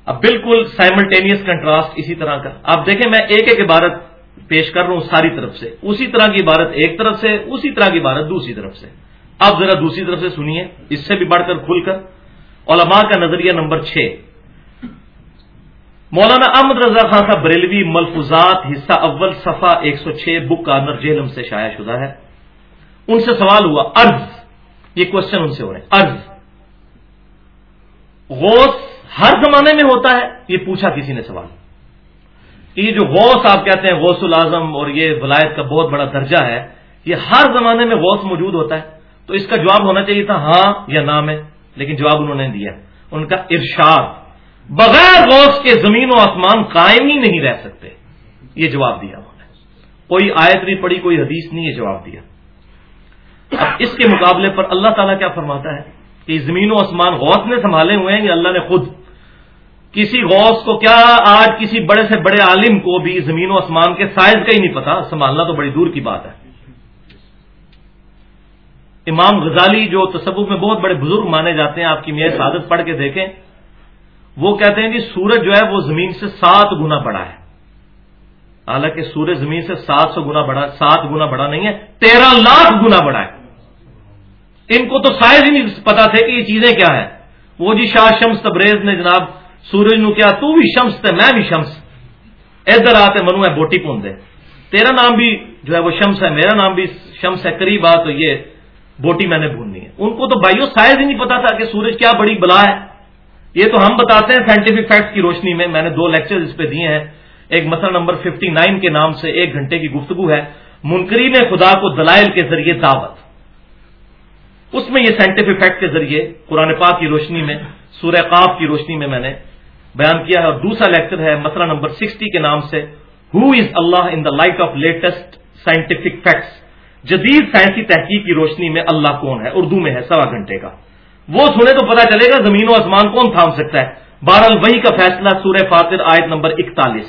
اب بالکل سائملٹینیس کنٹراسٹ اسی طرح کا۔ آپ دیکھیں میں ایک ایک عبارت پیش کر رہا ہوں ساری طرف سے۔ اسی طرح کی عبارت ایک طرف سے، اسی طرح کی عبارت دوسری طرف سے۔ آپ ذرا دوسری طرف سے سنیے، اس سے بھی بڑھ کر کھل کر۔ علماء کا نظریہ نمبر چھ۔ مولانا احمد رضا خان صاحب بریلوی ملفوظات حصہ اول صفحہ ایک سو چھ، بک کا اندر جیلم سے شائع شدہ ہے۔ ان سے سوال ہوا ارض یہ کوشچن ان سے ہو رہے ہیں۔ ارض غوث ہر زمانے میں ہوتا ہے، یہ پوچھا کسی نے سوال۔ یہ جو غوث آپ کہتے ہیں، غوث العظم اور یہ ولایت کا بہت بڑا درجہ ہے، یہ ہر زمانے میں غوث موجود ہوتا ہے۔ تو اس کا جواب ہونا چاہیے تھا ہاں یا نام ہے لیکن جواب انہوں نے دیا۔ ان کا ارشاد۔ بغیر غوث کے زمین و آسمان قائم ہی نہیں رہ سکتے۔ یہ جواب دیا انہوں نے۔ کوئی آیت نہیں پڑی کوئی حدیث نہیں، یہ جواب دیا۔ اب اس کے مقابلے پر اللہ تعالیٰ کیا فرماتا ہے؟ کہ زمین و آسمان غوث نے سنبھالے ہوئے ہیں یا اللہ نے خود۔ کسی غوث کو کیا آج کسی بڑے سے بڑے عالم کو بھی زمین و آسمان کے سائز کا ہی نہیں پتا؟ سنبھالنا تو بڑی دور کی بات ہے۔ امام غزالی جو تصوف میں بہت بڑے بزرگ مانے جاتے ہیں، آپ کی میئر سعادت پڑھ کے دیکھیں۔ وہ کہتے ہیں کہ سورج جو ہے وہ زمین سے سات گنا بڑا ہے۔ حالانکہ سورج زمین سے سات سو گنا بڑا، سات گنا بڑا نہیں ہے، تیرہ لاکھ گنا بڑا ہے۔ ان کو تو سائز ہی نہیں پتا تھے کہ یہ چیزیں کیا ہیں۔ وہ جی شاہ شمس تبریز نے جناب، سورج نو کیا، تو بھی شمس تے میں بھی شمس۔ ادھر آتے منو ہے بوٹی دے تیرا نام بھی جو ہے وہ شمس ہے، میرا نام بھی شمس ہے، قریب آ تو یہ بوٹی میں نے بھوننی ہے۔ ان کو تو بھائیوں سائز ہی نہیں پتا تھا کہ سورج کیا بڑی بلا ہے۔ یہ تو ہم بتاتے ہیں سائنٹیفک فیکٹس کی روشنی میں میں نے دو لیکچر اس پہ دیے ہیں۔ ایک مسئلہ نمبر 59 کے نام سے ایک گھنٹے کی گفتگو ہے۔ منکرین خدا کو دلائل کے ذریعے دعوت۔ اس میں یہ سائنٹیفک فیکٹ کے ذریعے قرآن پاک کی روشنی میں، سورہ قاف کی روشنی میں میں نے بیان کیا ہے۔ اور دوسرا لیکچر ہے مسئلہ نمبر سکسٹی کے نام سے who is Allah in the light of latest scientific facts جدید سائنسی تحقیق کی روشنی میں اللہ کون ہے؟ اردو میں ہے، سوا گھنٹے کا۔ وہ سنے تو پتا چلے گا زمین و آسمان کون تھام سکتا ہے۔ بہرحال وہی کا فیصلہ سورہ فاطر آیت نمبر اکتالیس۔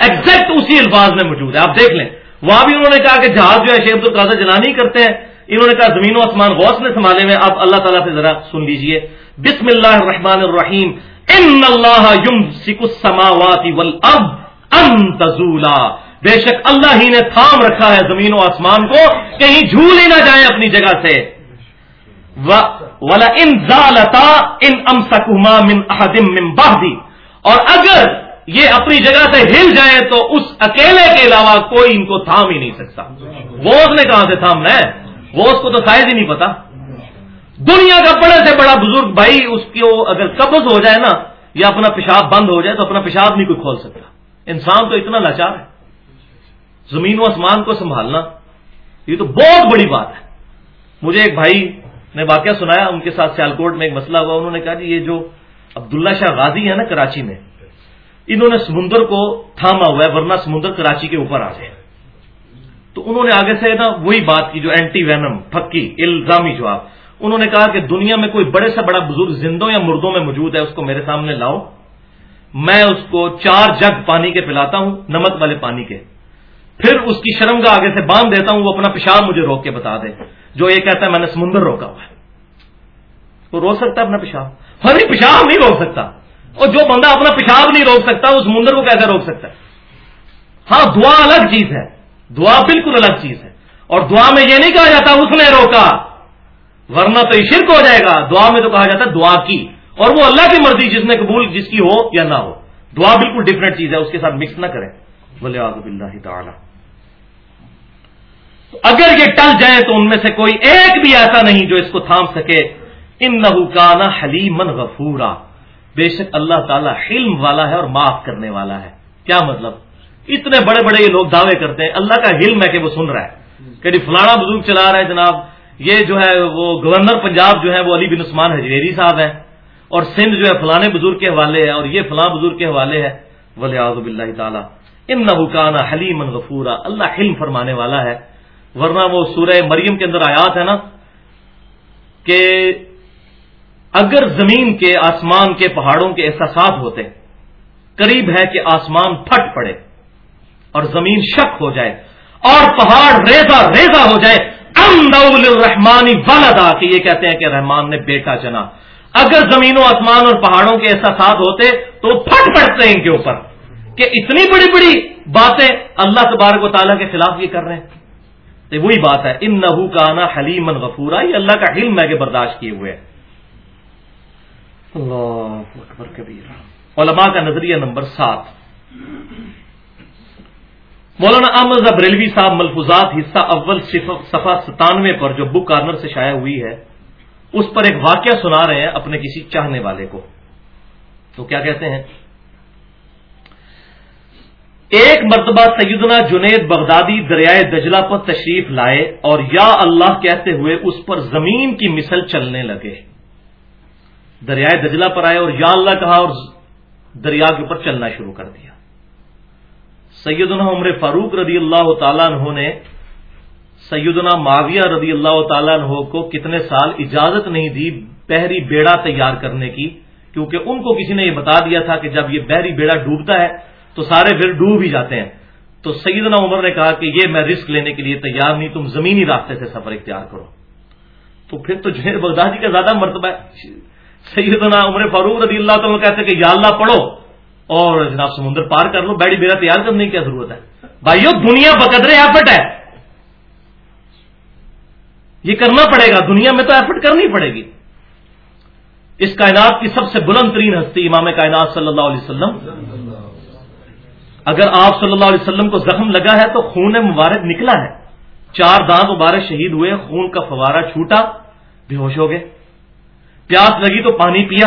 ایگزیکٹ اسی الفاظ میں موجود ہے، آپ دیکھ لیں۔ وہاں بھی انہوں نے کہا کہ جہاز جو ہے شیخ القاضر جنانی کرتے ہیں، انہوں نے کہا زمین و آسمان غوث نے سنبھالے میں اب اللہ تعالیٰ سے ذرا سن لیجیے۔ بسم اللہ الرحمن الرحیم۔ ان اللہ ان تزولا۔ بے شک اللہ ہی نے تھام رکھا ہے زمین و آسمان کو، کہیں جھول ہی نہ جائیں اپنی جگہ سے۔ ولا ان ضالتا ان ام سکما من احدم من بہدی اور اگر یہ اپنی جگہ سے ہل جائیں تو اس اکیلے کے علاوہ کوئی ان کو تھام ہی نہیں سکتا۔ وہ اس نے کہاں سے تھامنا ہے؟ وہ اس کو تو سائز ہی نہیں پتا۔ دنیا کا بڑے سے بڑا بزرگ بھائی اس کو اگر قبض ہو جائے نا یا اپنا پیشاب بند ہو جائے تو اپنا پیشاب نہیں کوئی کھول سکتا۔ انسان تو اتنا لاچار ہے۔ زمین و آسمان کو سنبھالنا، یہ تو بہت بڑی بات ہے۔ مجھے ایک بھائی نے واقعہ سنایا، ان کے ساتھ سیالکوٹ میں ایک مسئلہ ہوا، انہوں نے کہا جی یہ جو عبداللہ شاہ غازی ہے نا، کراچی میں، انہوں نے سمندر کو تھاما ہوا ہے، ورنہ سمندر کراچی کے اوپر آ جائے تو انہوں نے آگے سے نا وہی بات کی، جو اینٹی وینم پھکی، الزامی جواب۔ انہوں نے کہا کہ دنیا میں کوئی بڑے سے بڑا بزرگ زندوں یا مردوں میں موجود ہے، اس کو میرے سامنے لاؤ۔ میں اس کو چار جگ پانی کے پلاتا ہوں، نمک والے پانی کے۔ پھر اس کی شرم کا آگے سے باندھ دیتا ہوں، وہ اپنا پیشاب مجھے روک کے بتا دے۔ جو یہ کہتا ہے میں نے سمندر روکا ہوا ہے۔ وہ روک سکتا ہے اپنا پیشاب؟ ہر پیشاب نہیں روک سکتا۔ اور جو بندہ اپنا پیشاب نہیں روک سکتا، وہ سمندر کو کیسے روک سکتا ہے؟ ہاں دعا الگ چیز ہے۔ دعا بالکل الگ چیز ہے۔ اور دعا میں یہ نہیں کہا جاتا اس نے روکا، ورنہ تو یہ شرک ہو جائے گا۔ دعا میں تو کہا جاتا ہے دعا کی۔ اور وہ اللہ کی مرضی جس نے قبول جس کی ہو یا نہ ہو۔ دعا بالکل ڈفرینٹ چیز ہے، اس کے ساتھ مکس نہ کریں۔ بولے آزب اللہ تعالی۔ اگر یہ ٹل جائے تو ان میں سے کوئی ایک بھی ایسا نہیں جو اس کو تھام سکے۔ ان نہ حلیمن غفورا۔ بے شک اللہ تعالیٰ حلم والا ہے اور معاف کرنے والا ہے۔ کیا مطلب؟ اتنے بڑے بڑے یہ لوگ دعوے کرتے ہیں۔ اللہ کا حلم ہے کہ وہ سن رہا ہے۔ کہ جی فلانا بزرگ چلا رہا ہے جناب، یہ جو ہے وہ گورنر پنجاب جو ہے وہ علی بن عثمان حجویری صاحب ہے اور سندھ جو ہے فلانے بزرگ کے حوالے ہے اور یہ فلاں بزرگ کے حوالے ہے۔ ولی آزب اللہ تعالیٰ۔ ان نہ حلیم غفورا۔ اللہ حلم فرمانے والا ہے۔ ورنہ وہ سورہ مریم کے اندر آیات ہے نا، کہ اگر زمین کے، آسمان کے، پہاڑوں کے احساسات ہوتے، قریب ہے کہ آسمان پھٹ پڑے اور زمین شک ہو جائے اور پہاڑ ریزا ریزا ہو جائے رحمانی والدا کہ یہ کہتے ہیں کہ رحمان نے بیٹا چنا اگر زمین و آسمان اور پہاڑوں کے احساسات ہوتے تو پھٹ پڑتے ہیں ان کے اوپر، کہ اتنی بڑی بڑی باتیں اللہ تبارک و تعالیٰ کے خلاف یہ کر رہے ہیں۔ وہی بات ہے ان نحو کا نا حلیم غفورا یہ اللہ کا حلم ہے کہ برداشت کیے ہوئے۔ اللہ اکبر کبیر علماء کا نظریہ نمبر سات۔ مولانا احمد بریلوی صاحب ملفوظات حصہ اول صفحہ ستانوے پر جو بک کارنر سے شائع ہوئی ہے اس پر ایک واقعہ سنا رہے ہیں اپنے کسی چاہنے والے کو۔ تو کیا کہتے ہیں؟ ایک مرتبہ سیدنا جنید بغدادی دریائے دجلہ پر تشریف لائے اور یا اللہ کہتے ہوئے اس پر زمین کی مثل چلنے لگے۔ دریائے دجلہ پر آئے اور یا اللہ کہا اور دریا کے اوپر چلنا شروع کر دیا۔ سیدنا عمر فاروق رضی اللہ تعالیٰ عنہ نے سیدنا معاویہ رضی اللہ تعالیٰ عنہ کو کتنے سال اجازت نہیں دی بحری بیڑا تیار کرنے کی، کیونکہ ان کو کسی نے یہ بتا دیا تھا کہ جب یہ بحری بیڑا ڈوبتا ہے تو سارے پھر ڈوب ہی جاتے ہیں۔ تو سیدنا عمر نے کہا کہ یہ میں رسک لینے کے لیے تیار نہیں، تم زمینی راستے سے سفر اختیار کرو۔ تو پھر تو جنید بغدادی کا زیادہ مرتبہ ہے۔ سیدنا عمر فاروق رضی اللہ تعالیٰ کہتے کہ یا اللہ پڑھو اور جناب سمندر پار کر لو، بیڑی بیڑا تیار کرنے کی کیا ضرورت ہے؟ بھائیو، دنیا بقدرے ایفٹ ہے۔ یہ کرنا پڑے گا، دنیا میں تو ایفٹ کرنی پڑے گی۔ اس کائنات کی سب سے بلند ترین ہستی امام کائنات صلی اللہ علیہ وسلم اگر آپ صلی اللہ علیہ وسلم کو زخم لگا ہے تو خون مبارک نکلا ہے۔ چار دانت مبارک شہید ہوئے، خون کا فوارہ چھوٹا، بے ہوش ہو گئے۔ پیاس لگی تو پانی پیا،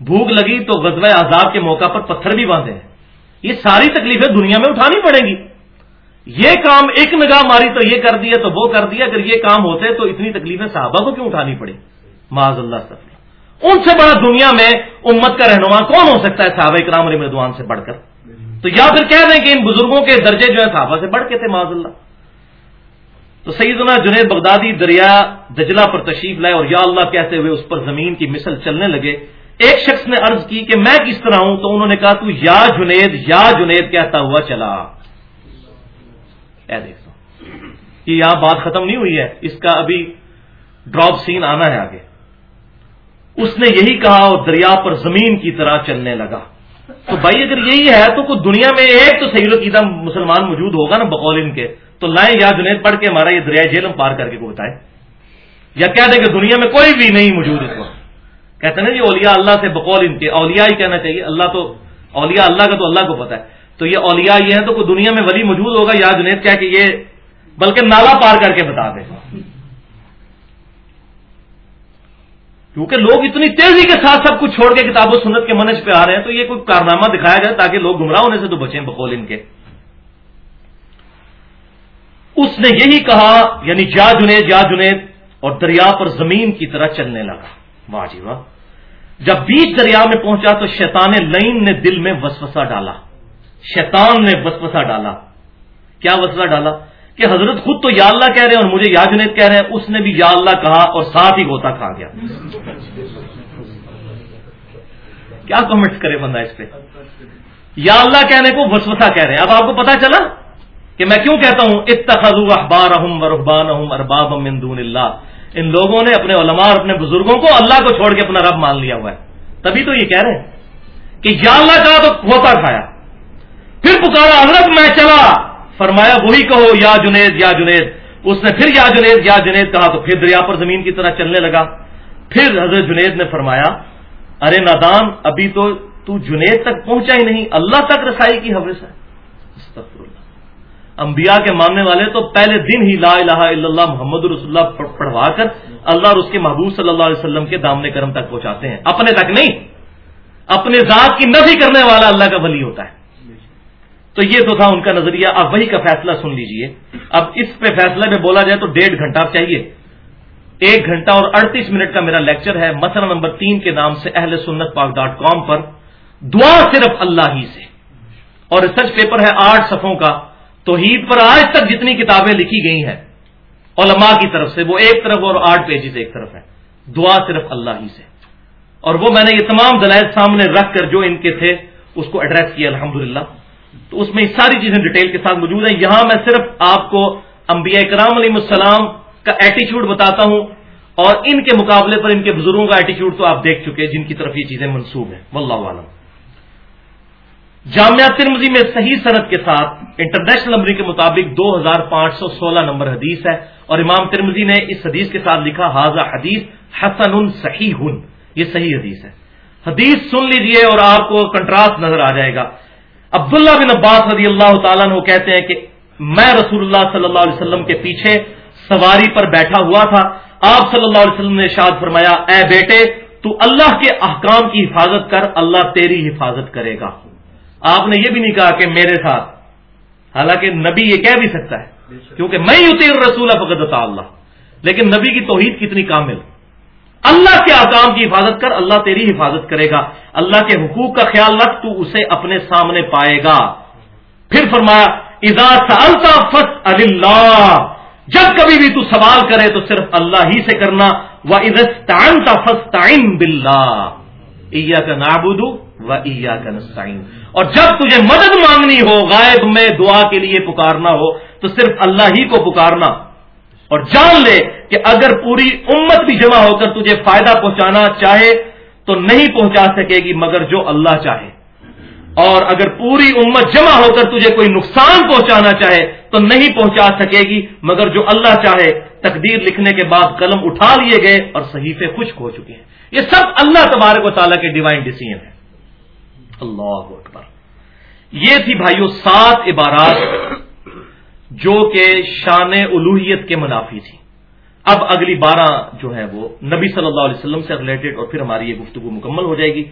بھوک لگی تو غزوہ عذاب کے موقع پر پتھر بھی باندھے ہیں۔ یہ ساری تکلیفیں دنیا میں اٹھانی پڑیں گی۔ یہ کام ایک نگاہ ماری تو یہ کر دیا تو وہ کر دیا اگر یہ کام ہوتے تو اتنی تکلیفیں صحابہ کو کیوں اٹھانی پڑی معذ اللہ صفی ان سے بڑا دنیا میں امت کا رہنما کون ہو سکتا ہے صحابہ اکرام علی مردوان سے بڑھ کر؟ تو یا پھر کہہ دیں کہ ان بزرگوں کے درجے جو ہے صحابہ سے بڑھ کے تھے معذ اللہ۔ تو سیدنا جنید بغدادی دریا دجلہ پر تشریف لائے اور یا اللہ کہتے ہوئے اس پر زمین کی مثل چلنے لگے۔ ایک شخص نے عرض کی کہ میں کس طرح ہوں؟ تو انہوں نے کہا، تو یا جنید یا جنید کہتا ہوا چلا۔ اے دیکھتا کہ یہاں بات ختم نہیں ہوئی ہے۔ اس کا ابھی ڈراپ سین آنا ہے آگے۔ اس نے یہی کہا اور دریا پر زمین کی طرح چلنے لگا۔ تو بھائی اگر یہی ہے تو کوئی دنیا میں ایک تو صحیح القیدہ مسلمان موجود ہوگا نا بقول ان کے، تو لائیں یا جنید پڑھ کے ہمارا یہ دریا جیلم پار کر کے کو بتائے؟ یا کہہ دیں کہ دنیا میں کوئی بھی نہیں موجود اس وقت۔ کہتے ہیں نا جی اولیاء اللہ سے بقول ان کے، اولیاء ہی کہنا چاہیے۔ اللہ تو، اولیاء اللہ کا تو اللہ کو پتا ہے۔ تو یہ اولیاء یہ ہے تو کوئی دنیا میں ولی موجود ہوگا یا جنید کیا کہ یہ، بلکہ نالا پار کر کے بتا دے کیونکہ لوگ اتنی تیزی کے ساتھ سب کچھ چھوڑ کے کتاب و سنت کے منج پہ آ رہے ہیں، تو یہ کوئی کارنامہ دکھایا جائے تاکہ لوگ گمراہ ہونے سے تو بچیں بقول ان کے۔ اس نے یہی کہا یعنی جا جنید یا جنید، اور دریا پر زمین کی طرح چلنے لگا۔ واہ جی واہ۔ جب بیچ دریا میں پہنچا تو شیطان لین نے دل میں وسوسہ ڈالا۔ شیطان نے وسوسہ ڈالا۔ کیا وسوسہ ڈالا؟ کہ حضرت خود تو یا اللہ کہہ رہے ہیں اور مجھے یا جنید کہہ رہے ہیں، اس نے بھی یا اللہ کہا اور ساتھ ہی گوتا کھا گیا۔ کیا کمنٹس کرے بندہ اس پہ؟ یا اللہ کہنے کو وسوسہ کہہ رہے ہیں۔ اب آپ کو پتا چلا کہ میں کیوں کہتا ہوں؟ اتخذ اخبار اربان ارباب من دون اللہ۔ ان لوگوں نے اپنے علماء اور اپنے بزرگوں کو اللہ کو چھوڑ کے اپنا رب مان لیا ہوا ہے۔ تبھی تو یہ کہہ رہے ہیں کہ یا اللہ کہا تو ہوتا کھایا۔ پھر پکارا، حضرت میں چلا۔ فرمایا، وہی کہو، یا جنید یا جنید۔ اس نے پھر یا جنید یا جنید کہا، تو پھر دریا پر زمین کی طرح چلنے لگا۔ پھر حضرت جنید نے فرمایا، ارے نادان، ابھی تو تو جنید تک پہنچا ہی نہیں، اللہ تک رسائی کی حوث ہے۔ انبیاء کے ماننے والے تو پہلے دن ہی لا الہ الا اللہ محمد رسول اللہ پڑھوا کر اللہ اور اس کے محبوب صلی اللہ علیہ وسلم کے دامنے کرم تک پہنچاتے ہیں۔ اپنے تک نہیں، اپنے ذات کی نفی کرنے والا اللہ کا ولی ہوتا ہے۔ تو یہ تو تھا ان کا نظریہ، اب وہی کا فیصلہ سن لیجیے۔ اب اس پہ فیصلہ میں بولا جائے تو ڈیڑھ گھنٹہ چاہیے۔ ایک گھنٹہ اور اڑتیس منٹ کا میرا لیکچر ہے مسئلہ نمبر تین کے نام سے اہل سنت پاک ڈاٹ کام پر۔ دعا صرف اللہ ہی سے۔ اور ریسرچ پیپر ہے آٹھ صفوں کا۔ توحید پر آج تک جتنی کتابیں لکھی گئی ہیں، علماء کی طرف سے، وہ ایک طرف اور آٹھ پیجز ایک طرف ہے دعا صرف اللہ ہی سے۔ اور وہ میں نے یہ تمام دلائل سامنے رکھ کر جو ان کے تھے، اس کو ایڈریس کیا، الحمدللہ۔ تو اس میں ساری چیزیں ڈیٹیل کے ساتھ موجود ہیں۔ یہاں میں صرف آپ کو انبیاء کرام علیہ السلام کا ایٹیچیوڈ بتاتا ہوں اور ان کے مقابلے پر ان کے بزرگوں کا ایٹیچیوڈ تو آپ دیکھ چکے جن کی طرف یہ چیزیں منسوب ہیں۔ واللہ عالم جامعہ ترمزی میں صحیح صنعت کے ساتھ انٹرنیشنل نمبر کے مطابق دو ہزار پانچ سو سولہ نمبر حدیث ہے اور امام ترمزی نے اس حدیث کے ساتھ لکھا حاضہ حدیث حسن صحیح. یہ صحیح حدیث ہے۔ حدیث سن لیجیے اور آپ کو کنٹراسٹ نظر آ جائے گا۔ عبداللہ بن عباس رضی اللہ تعالیٰ نے کہتے ہیں کہ میں رسول اللہ صلی اللہ علیہ وسلم کے پیچھے سواری پر بیٹھا ہوا تھا۔ آپ صلی اللہ علیہ وسلم نے شاد فرمایا، اے بیٹے، تو اللہ کے احکام کی حفاظت کر، اللہ تیری حفاظت کرے گا۔ آپ نے یہ بھی نہیں کہا کہ میرے ساتھ۔ حالانکہ نبی یہ کہہ بھی سکتا ہے، کیونکہ میں ہی رسول فقط اللہ۔ لیکن نبی کی توحید کتنی کامل۔ اللہ کے آکام کی حفاظت کر، اللہ تیری حفاظت کرے گا۔ اللہ کے حقوق کا خیال رکھ، تو اسے اپنے سامنے پائے گا۔ پھر فرمایا، اذا سالتا فت اللہ جب کبھی بھی تو سوال کرے، تو صرف اللہ ہی سے کرنا۔ وہ ازستان کا فسٹ بلّہ ایا کا نابودو و ایا کا نسائن اور جب تجھے مدد مانگنی ہو، غائب میں دعا کے لیے پکارنا ہو، تو صرف اللہ ہی کو پکارنا۔ اور جان لے کہ اگر پوری امت بھی جمع ہو کر تجھے فائدہ پہنچانا چاہے تو نہیں پہنچا سکے گی مگر جو اللہ چاہے۔ اور اگر پوری امت جمع ہو کر تجھے کوئی نقصان پہنچانا چاہے تو نہیں پہنچا سکے گی مگر جو اللہ چاہے۔ تقدیر لکھنے کے بعد قلم اٹھا لیے گئے اور صحیفے خشک ہو چکے ہیں۔ یہ سب اللہ تبارک و تعالیٰ کے ڈیوائن ڈیسیزن ہے اللہ اکبر۔ یہ تھی بھائیوں سات عبارات جو کہ شان الوحیت کے منافی تھی۔ اب اگلی بارہ جو ہے وہ نبی صلی اللہ علیہ وسلم سے ریلیٹڈ اور پھر ہماری یہ گفتگو مکمل ہو جائے گی۔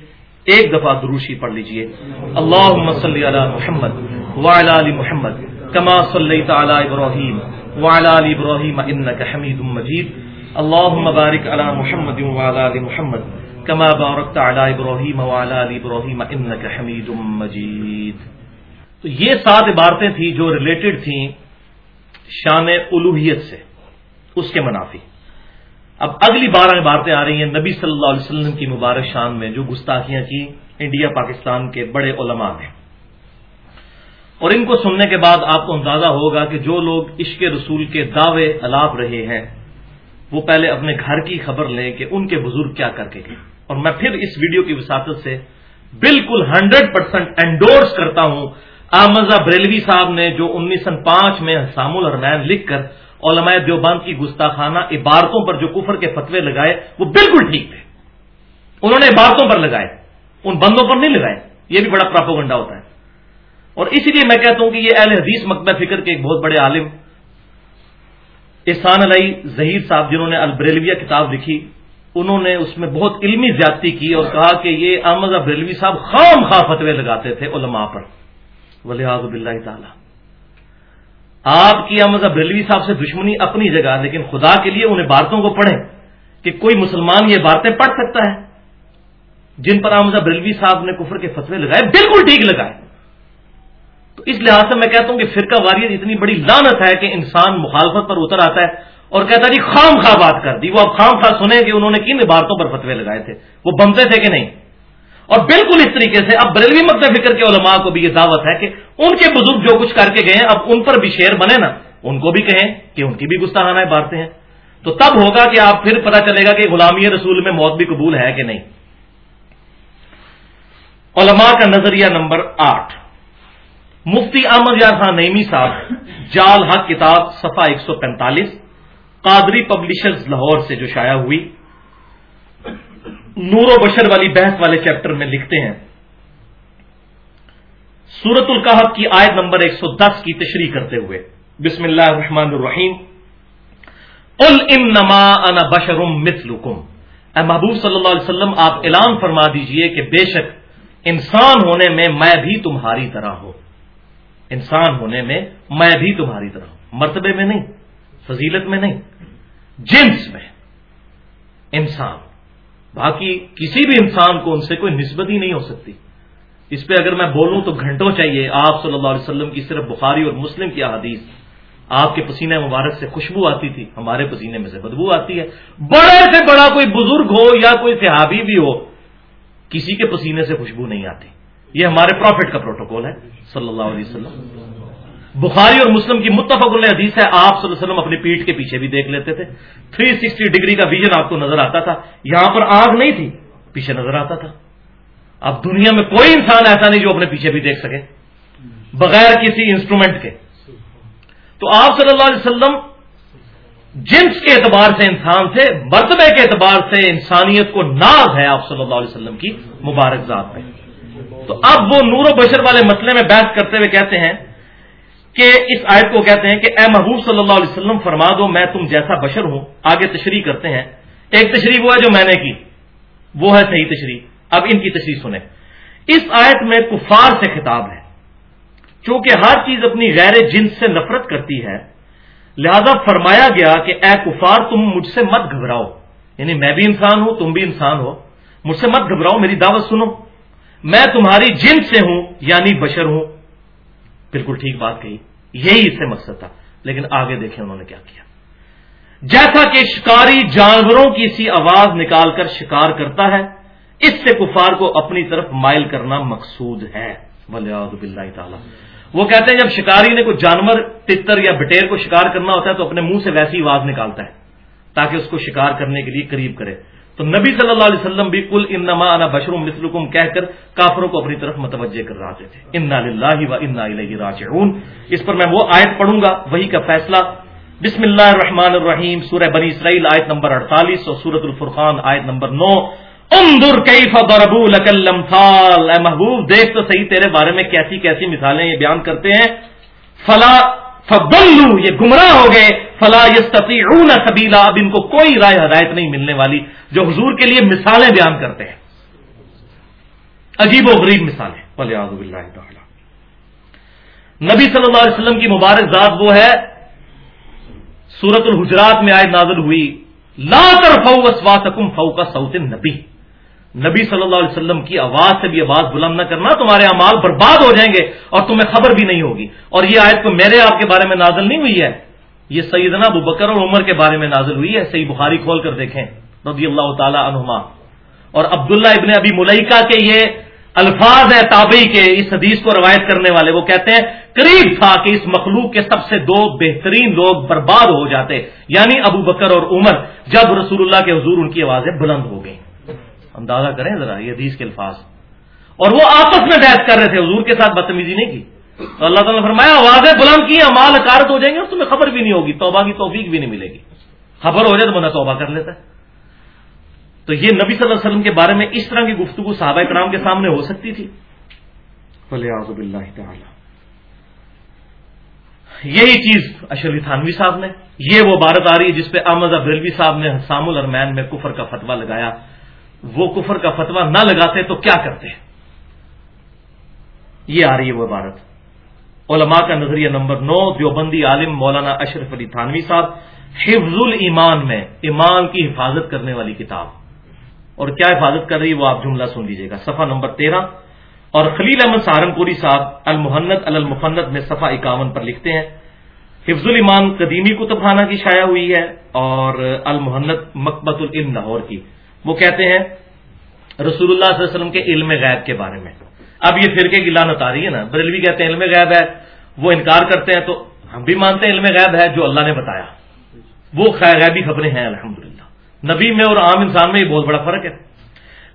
ایک دفعہ دروشی پڑھ لیجیے۔ اللہ صلی علی محمد وعلی علی محمد کما صلی تعالی ابراہیم وعلی علی ابراہیم انک حمید مجید۔ اللہ مبارک علی محمد وعلی علی محمد کما بارکت علی ابراہیم وعلی علی ابراہیم انک حمید مجید۔ تو یہ سات عبارتیں تھیں جو ریلیٹڈ تھیں شان الوحیت سے، اس کے منافی۔ اب اگلی بارہ عبارتیں آ رہی ہیں نبی صلی اللہ علیہ وسلم کی مبارک شان میں جو گستاخیاں کی انڈیا، پاکستان کے بڑے علماء نے۔ اور ان کو سننے کے بعد آپ کو اندازہ ہوگا کہ جو لوگ عشق رسول کے دعوے الاپ رہے ہیں، وہ پہلے اپنے گھر کی خبر لیں کہ ان کے بزرگ کیا کر کے گئے۔ اور میں پھر اس ویڈیو کی وساطت سے بالکل ہنڈریڈ پرسینٹ انڈورس کرتا ہوں آمزہ بریلوی صاحب نے جو انیس سن پانچ میں حسام الرمین لکھ کر علماء دیوبند کی گستاخانہ عبارتوں پر جو کفر کے فتوے لگائے، وہ بالکل ٹھیک تھے۔ انہوں نے عبارتوں پر لگائے، ان بندوں پر نہیں لگائے، یہ بھی بڑا پراپوگنڈا ہوتا ہے۔ اور اسی لیے میں کہتا ہوں کہ یہ اہل حدیث مکبہ فکر کے ایک بہت بڑے عالم، احسان علی ظہیر صاحب جنہوں نے البریلویہ کتاب لکھی، انہوں نے اس میں بہت علمی زیادتی کی اور کہا کہ یہ احمد بریلوی صاحب خام خواہ فتوے لگاتے تھے علماء پر۔ ولیحد اللہ تعالی۔ آپ کی احمد بریلوی صاحب سے دشمنی اپنی جگہ، لیکن خدا کے لیے ان عبارتوں کو پڑھیں کہ کوئی مسلمان یہ باتیں پڑھ سکتا ہے۔ جن پر احمد بریلوی صاحب نے کفر کے فتوے لگائے، بالکل ٹھیک لگائے۔ تو اس لحاظ سے میں کہتا ہوں کہ فرقہ واریت اتنی بڑی لانت ہے کہ انسان مخالفت پر اتر آتا ہے اور کہتا جی خام خواہ بات کر دی۔ وہ اب خام خواہ سنیں کہ انہوں نے کن عبارتوں پر فتوے لگائے تھے؟ وہ بمتے تھے کہ نہیں؟ اور بالکل اس طریقے سے اب بریلوی مکہ فکر کے علماء کو بھی یہ دعوت ہے کہ ان کے بزرگ جو کچھ کر کے گئے ہیں، اب ان پر بھی شیر بنے نا۔ ان کو بھی کہیں کہ ان کی بھی گستاحانہ بارتے ہیں۔ تو تب ہوگا کہ آپ پھر پتا چلے گا کہ غلامی رسول میں موت بھی قبول ہے کہ نہیں۔ علماء کا نظریہ نمبر آٹھ۔ مفتی احمد یار خان نعمی صاحب، جال حق کتاب صفحہ ایک سو پینتالیس، قادری پبلشرز لاہور سے جو شائع ہوئی۔ نور و بشر والی بحث والے چیپٹر میں لکھتے ہیں۔ سورت القحب کی آیت نمبر 110 کی تشریح کرتے ہوئے۔ بسم اللہ الرحمن الرحیم۔ ال انما انا بشرم مثلکم۔ اے محبوب صلی اللہ علیہ وسلم، آپ اعلان فرما دیجیے کہ بے شک انسان ہونے میں میں بھی تمہاری طرح ہوں۔ انسان ہونے میں میں بھی تمہاری طرح ہوں۔ مرتبے میں نہیں، فضیلت میں نہیں، جنس میں انسان۔ باقی کسی بھی انسان کو ان سے کوئی نسبت ہی نہیں ہو سکتی۔ اس پہ اگر میں بولوں تو گھنٹوں چاہیے آپ صلی اللہ علیہ وسلم کی صرف بخاری اور مسلم کی حدیث آپ کے پسینے مبارک سے خوشبو آتی تھی، ہمارے پسینے میں سے بدبو آتی ہے۔ بڑے سے بڑا کوئی بزرگ ہو یا کوئی صحابی بھی ہو، کسی کے پسینے سے خوشبو نہیں آتی۔ یہ ہمارے پروفٹ کا پروٹوکول ہے، صلی اللہ علیہ وسلم۔ بخاری اور مسلم کی متفق اللہ حدیث ہے، آپ صلی اللہ علیہ وسلم اپنی پیٹ کے پیچھے بھی دیکھ لیتے تھے۔ 360 ڈگری کا ویژن آپ کو نظر آتا تھا۔ یہاں پر آگ نہیں تھی، پیچھے نظر آتا تھا۔ اب دنیا میں کوئی انسان ایسا نہیں جو اپنے پیچھے بھی دیکھ سکے، بغیر کسی انسٹرومنٹ کے۔ تو آپ صلی اللہ علیہ وسلم جنس کے اعتبار سے انسان تھے، مرتبے کے اعتبار سے انسانیت کو ناز ہے آپ صلی اللہ علیہ وسلم کی مبارک ذات میں تو اب وہ نور و بشر والے مسئلے میں بحث کرتے ہوئے کہتے ہیں کہ اس آیت کو کہتے ہیں کہ اے محبوب صلی اللہ علیہ وسلم، فرما دو، میں تم جیسا بشر ہوں۔ آگے تشریح کرتے ہیں۔ ایک تشریح وہ ہے جو میں نے کی۔ وہ ہے صحیح تشریح۔ اب ان کی تشریح سنیں۔ اس آیت میں کفار سے خطاب ہے۔ چونکہ ہر چیز اپنی غیر جنس سے نفرت کرتی ہے، لہذا فرمایا گیا کہ اے کفار، تم مجھ سے مت گھبراؤ۔ یعنی میں بھی انسان ہوں، تم بھی انسان ہو۔ مجھ سے مت گھبراؤ، میری دعوت سنو۔ میں تمہاری جنس سے ہوں یعنی بشر ہوں۔ بالکل ٹھیک بات کہی۔ یہی اس سے مقصد تھا۔ لیکن آگے دیکھیں انہوں نے کیا کیا۔ جیسا کہ شکاری جانوروں کی سی آواز نکال کر شکار کرتا ہے، اس سے کفار کو اپنی طرف مائل کرنا مقصود ہے۔ بلّہ تعالیٰ۔ وہ کہتے ہیں، جب شکاری نے کوئی جانور، تتر یا بٹیر کو شکار کرنا ہوتا ہے تو اپنے منہ سے ویسی آواز نکالتا ہے، تاکہ اس کو شکار کرنے کے لیے قریب کرے۔ تو نبی صلی اللہ علیہ وسلم بھی کل انما انا بشرم مسلکم کہہ کر کافروں کو اپنی طرف متوجہ کر رہے تھے۔ انا و انا راجعون۔ اس پر میں وہ آیت پڑھوں گا، وہی کا فیصلہ۔ بسم اللہ الرحمن الرحیم، سورہ بنی اسرائیل، آیت نمبر اڑتالیس اور سورت الفرقان، آیت نمبر نو۔ اندر کیف ضربوا لك الامثال۔ اے محبوب، دیکھ تو صحیح تیرے بارے میں کیسی کیسی مثالیں یہ بیان کرتے ہیں۔ فلا فبلو یہ گمراہ ہو گئے۔ فلا یستطیعون سبیلا اب ان کو کوئی رائے، ہدایت نہیں ملنے والی، جو حضور کے لیے مثالیں بیان کرتے ہیں۔ عجیب و غریب مثالیں۔ تعالی نبی صلی اللہ علیہ وسلم کی مبارک ذات وہ ہے سورت الحجرات میں آئے نازل ہوئی، لا کر فو وسواسکم فو کا سعود نبی صلی اللہ علیہ وسلم کی آواز سے بھی آواز بلند نہ کرنا، تمہارے امال برباد ہو جائیں گے اور تمہیں خبر بھی نہیں ہوگی۔ اور یہ آیت کو میرے آپ کے بارے میں نازل نہیں ہوئی ہے۔ یہ سیدنا ابو بکر اور عمر کے بارے میں نازل ہوئی ہے۔ صحیح بخاری کھول کر دیکھیں۔ رضی اللہ تعالی عنہما۔ اور عبداللہ ابن ابی ملکہ کے یہ الفاظ ہے تابعی کے اس حدیث کو روایت کرنے والے، وہ کہتے ہیں، قریب تھا کہ اس مخلوق کے سب سے دو بہترین لوگ برباد ہو جاتے یعنی ابو بکر اور عمر، جب رسول اللہ کے حضور ان کی آوازیں بلند ہو گئیں۔ اندازہ کریں ذرا یہ حدیث کے الفاظ۔ اور وہ آپس میں بحث کر رہے تھے حضور کے ساتھ بدتمیزی نہیں کی۔ تو اللہ تعالیٰ نے فرمایا آوازیں بلند کی امال اکارت ہو جائیں گے اور تمہیں خبر بھی نہیں ہوگی توبہ کی توفیق بھی نہیں ملے گی۔ خبر ہو جائے تو بندہ توبہ کر لیتا ہے۔ تو یہ نبی صلی اللہ علیہ وسلم کے بارے میں اس طرح کی گفتگو صحابہ کرام کے سامنے ہو سکتی تھی۔ یہی چیز اشرفی تھانوی صاحب نے یہ وہ بارت آ رہی ہے جس پہ احمد ابریلوی صاحب نے حسام الرمین میں کفر کا فتوا لگایا۔ وہ کفر کا فتوا نہ لگاتے تو کیا کرتے؟ یہ آ رہی ہے وہ عبارت۔ علماء کا نظریہ نمبر نو، دیوبندی عالم مولانا اشرف علی تھانوی صاحب، حفظ الایمان میں ایمان کی حفاظت کرنے والی کتاب۔ اور کیا حفاظت کر رہی ہے وہ آپ جملہ سن لیجیے گا۔ صفحہ نمبر تیرہ۔ اور خلیل احمد سہارنپوری صاحب المحنت المفنت میں صفحہ اکاون پر لکھتے ہیں، حفظ الایمان قدیمی کتب خانہ کی شائع ہوئی ہے اور المحنت مکبت العلم لاہور کی۔ وہ کہتے ہیں، رسول اللہ صلی اللہ علیہ وسلم کے علم غیب کے بارے میں۔ اب یہ فرقے کی لانت آ رہی ہے نا۔ بریلوی کہتے ہیں علم غیب ہے، وہ انکار کرتے ہیں تو ہم بھی مانتے ہیں علم غیب ہے جو اللہ نے بتایا۔ وہ خیر غیبی خبریں ہیں الحمد نبی میں اور عام انسان میں یہ بہت بڑا فرق ہے۔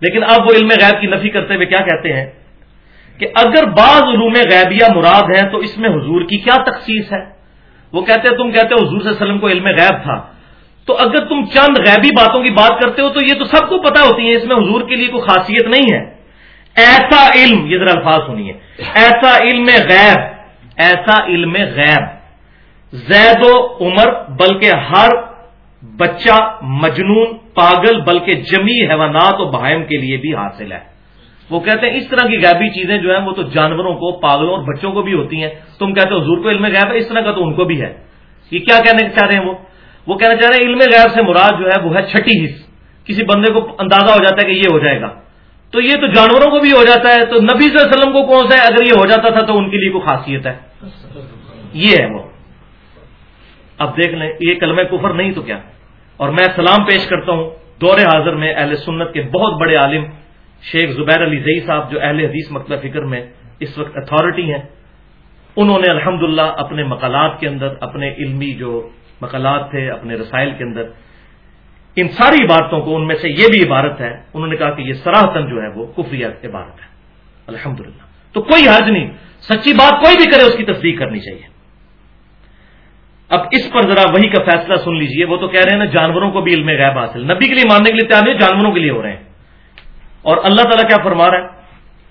لیکن اب وہ علم غیب کی نفی کرتے ہوئے کیا کہتے ہیں؟ کہ اگر بعض علوم غیبیہ مراد ہیں تو اس میں حضور کی کیا تخصیص ہے؟ وہ کہتے ہیں، تم کہتے ہو حضور صلی اللہ علیہ وسلم کو علم غیب تھا۔ تو اگر تم چند غیبی باتوں کی بات کرتے ہو تو یہ تو سب کو پتا ہوتی ہے اس میں حضور کے لیے کوئی خاصیت نہیں ہے۔ ایسا علم، یہ ذرا الفاظ سنیے۔ ایسا علم غیب، ایسا علم غیب۔ زید و عمر، بلکہ ہر بچہ، مجنون، پاگل، بلکہ جمی حیوانات و بہائم کے لیے بھی حاصل ہے۔ وہ کہتے ہیں، اس طرح کی غیبی چیزیں جو ہیں، وہ تو جانوروں کو، پاگلوں اور بچوں کو بھی ہوتی ہیں۔ تم کہتے ہو، حضور کو علم غیب ہے، اس طرح کا تو ان کو بھی ہے۔ یہ کیا کہنے چاہ رہے ہیں وہ؟ وہ کہنا چاہ رہے ہیں علم غیب سے مراد جو ہے وہ ہے چھٹی حص۔ کسی بندے کو اندازہ ہو جاتا ہے کہ یہ ہو جائے گا۔ تو یہ تو جانوروں کو بھی ہو جاتا ہے، تو نبی صلی اللہ علیہ وسلم کو کون سا ہے؟ اگر یہ ہو جاتا تھا تو ان کے لیے کوئی خاصیت ہے۔ یہ ہے وہ۔ اب دیکھ لیں، یہ کلمہ کفر نہیں تو کیا؟ اور میں سلام پیش کرتا ہوں دور حاضر میں اہل سنت کے بہت بڑے عالم، شیخ زبیر علی زئی صاحب، جو اہل حدیث مکتب فکر میں اس وقت اتھارٹی ہیں۔ انہوں نے الحمد اپنے مقالات کے اندر اپنے علمی جو مقالات تھے اپنے رسائل کے اندر۔ ان ساری عبارتوں کو ان میں سے یہ بھی عبارت ہے، انہوں نے کہا کہ یہ سراہتن جو ہے وہ کفری عبارت ہے۔ الحمد تو کوئی حرج نہیں، سچی بات کوئی بھی کرے اس کی تصدیق کرنی چاہیے۔ اب اس پر ذرا وہی کا فیصلہ سن لیجیے۔ وہ تو کہہ رہے ہیں نا، جانوروں کو بھی علم غیب حاصل۔ نبی کے لیے ماننے کے لیے تیار نہیں، جانوروں کے لیے ہو رہے ہیں۔ اور اللہ تعالیٰ کیا فرما رہا ہے؟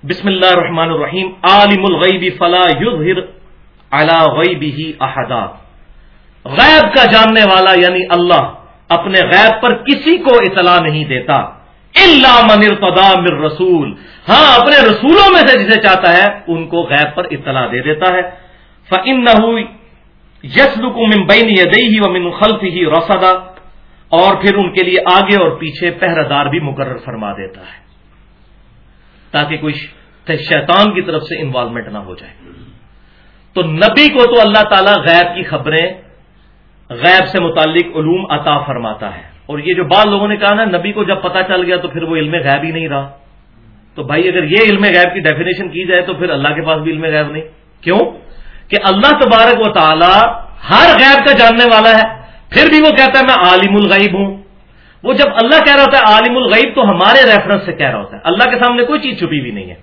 بسم اللہ الرحمن الرحیم، عالم الغیب فلا یظہر علی غیبہ احدا۔ غیب کا جاننے والا یعنی اللہ اپنے غیب پر کسی کو اطلاع نہیں دیتا۔ اللہ من ارتدا من رسول۔ ہاں اپنے رسولوں میں سے جسے چاہتا ہے، ان کو غیب پر اطلاع دے دیتا ہے۔ فَإِنَّهُ من بین یدیہ و من خلفہ رصدا۔ اور پھر ان کے لیے آگے اور پیچھے پہرہ دار بھی مقرر فرما دیتا ہے۔ تاکہ کوئی شیطان کی طرف سے انوالومنٹ نہ ہو جائے۔ تو نبی کو تو اللہ تعالیٰ غیب کی خبریں غیب سے متعلق علوم عطا فرماتا ہے۔ اور یہ جو بعض لوگوں نے کہا نا، نبی کو جب پتا چل گیا تو پھر وہ علم غیب ہی نہیں رہا۔ تو بھائی اگر یہ علم غیب کی ڈیفینیشن کی جائے تو پھر اللہ کے پاس بھی علم غیب نہیں۔ کیوں؟ کہ اللہ تبارک و تعالی ہر غیب کا جاننے والا ہے۔ پھر بھی وہ کہتا ہے، میں عالم الغیب ہوں۔ وہ جب اللہ کہہ رہا ہوتا ہے عالم الغیب تو ہمارے ریفرنس سے کہہ رہا ہوتا ہے۔ اللہ کے سامنے کوئی چیز چھپی بھی نہیں ہے۔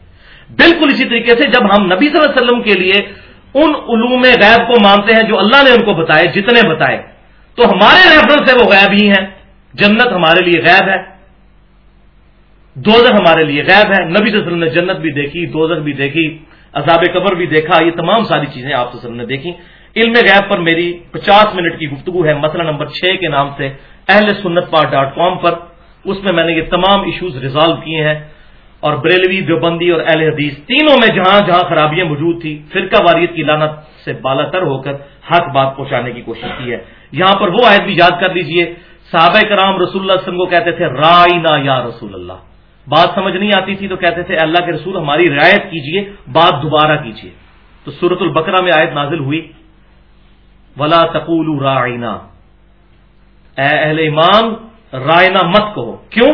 بالکل اسی طریقے سے جب ہم نبی صلی اللہ علیہ وسلم کے لیے ان علوم غیب کو مانتے ہیں جو اللہ نے ان کو بتائے، جتنے بتائے۔ تو ہمارے ریفرنس سے وہ غیب ہی ہیں۔ جنت ہمارے لیے غیب ہے۔ دوزر ہمارے لیے غیب ہے۔ نبی صلی اللہ علیہ وسلم نے جنت بھی دیکھی دوزر بھی دیکھی، عذاب قبر بھی دیکھا، یہ تمام ساری چیزیں آپ سے نے دیکھی۔ علم غیب پر میری پچاس منٹ کی گفتگو ہے، مسئلہ نمبر چھ کے نام سے، اہل سنت پار ڈاٹ کام پر۔ اس میں میں نے یہ تمام ایشوز ریزالو کیے ہیں۔ اور بریلوی دیوبندی اور اہل حدیث تینوں میں جہاں جہاں خرابیاں موجود تھی فرقہ واریت کی لانت سے بالا تر ہو کر حق بات پہنچانے کی کوشش کی ہے۔ یہاں پر وہ آیت بھی یاد کر لیجیے، صحابہ کرام رسول اللہ وسلم کو کہتے تھے، رائنا یا رسول اللہ بات سمجھ نہیں آتی تھی تو کہتے تھے اللہ کے رسول، ہماری رعایت کیجیے، بات دوبارہ کیجیے تو سورت البقرہ میں آیت نازل ہوئی، ولا تقول رائنا اے اہل ایمان، رائنا مت کہو۔ کیوں؟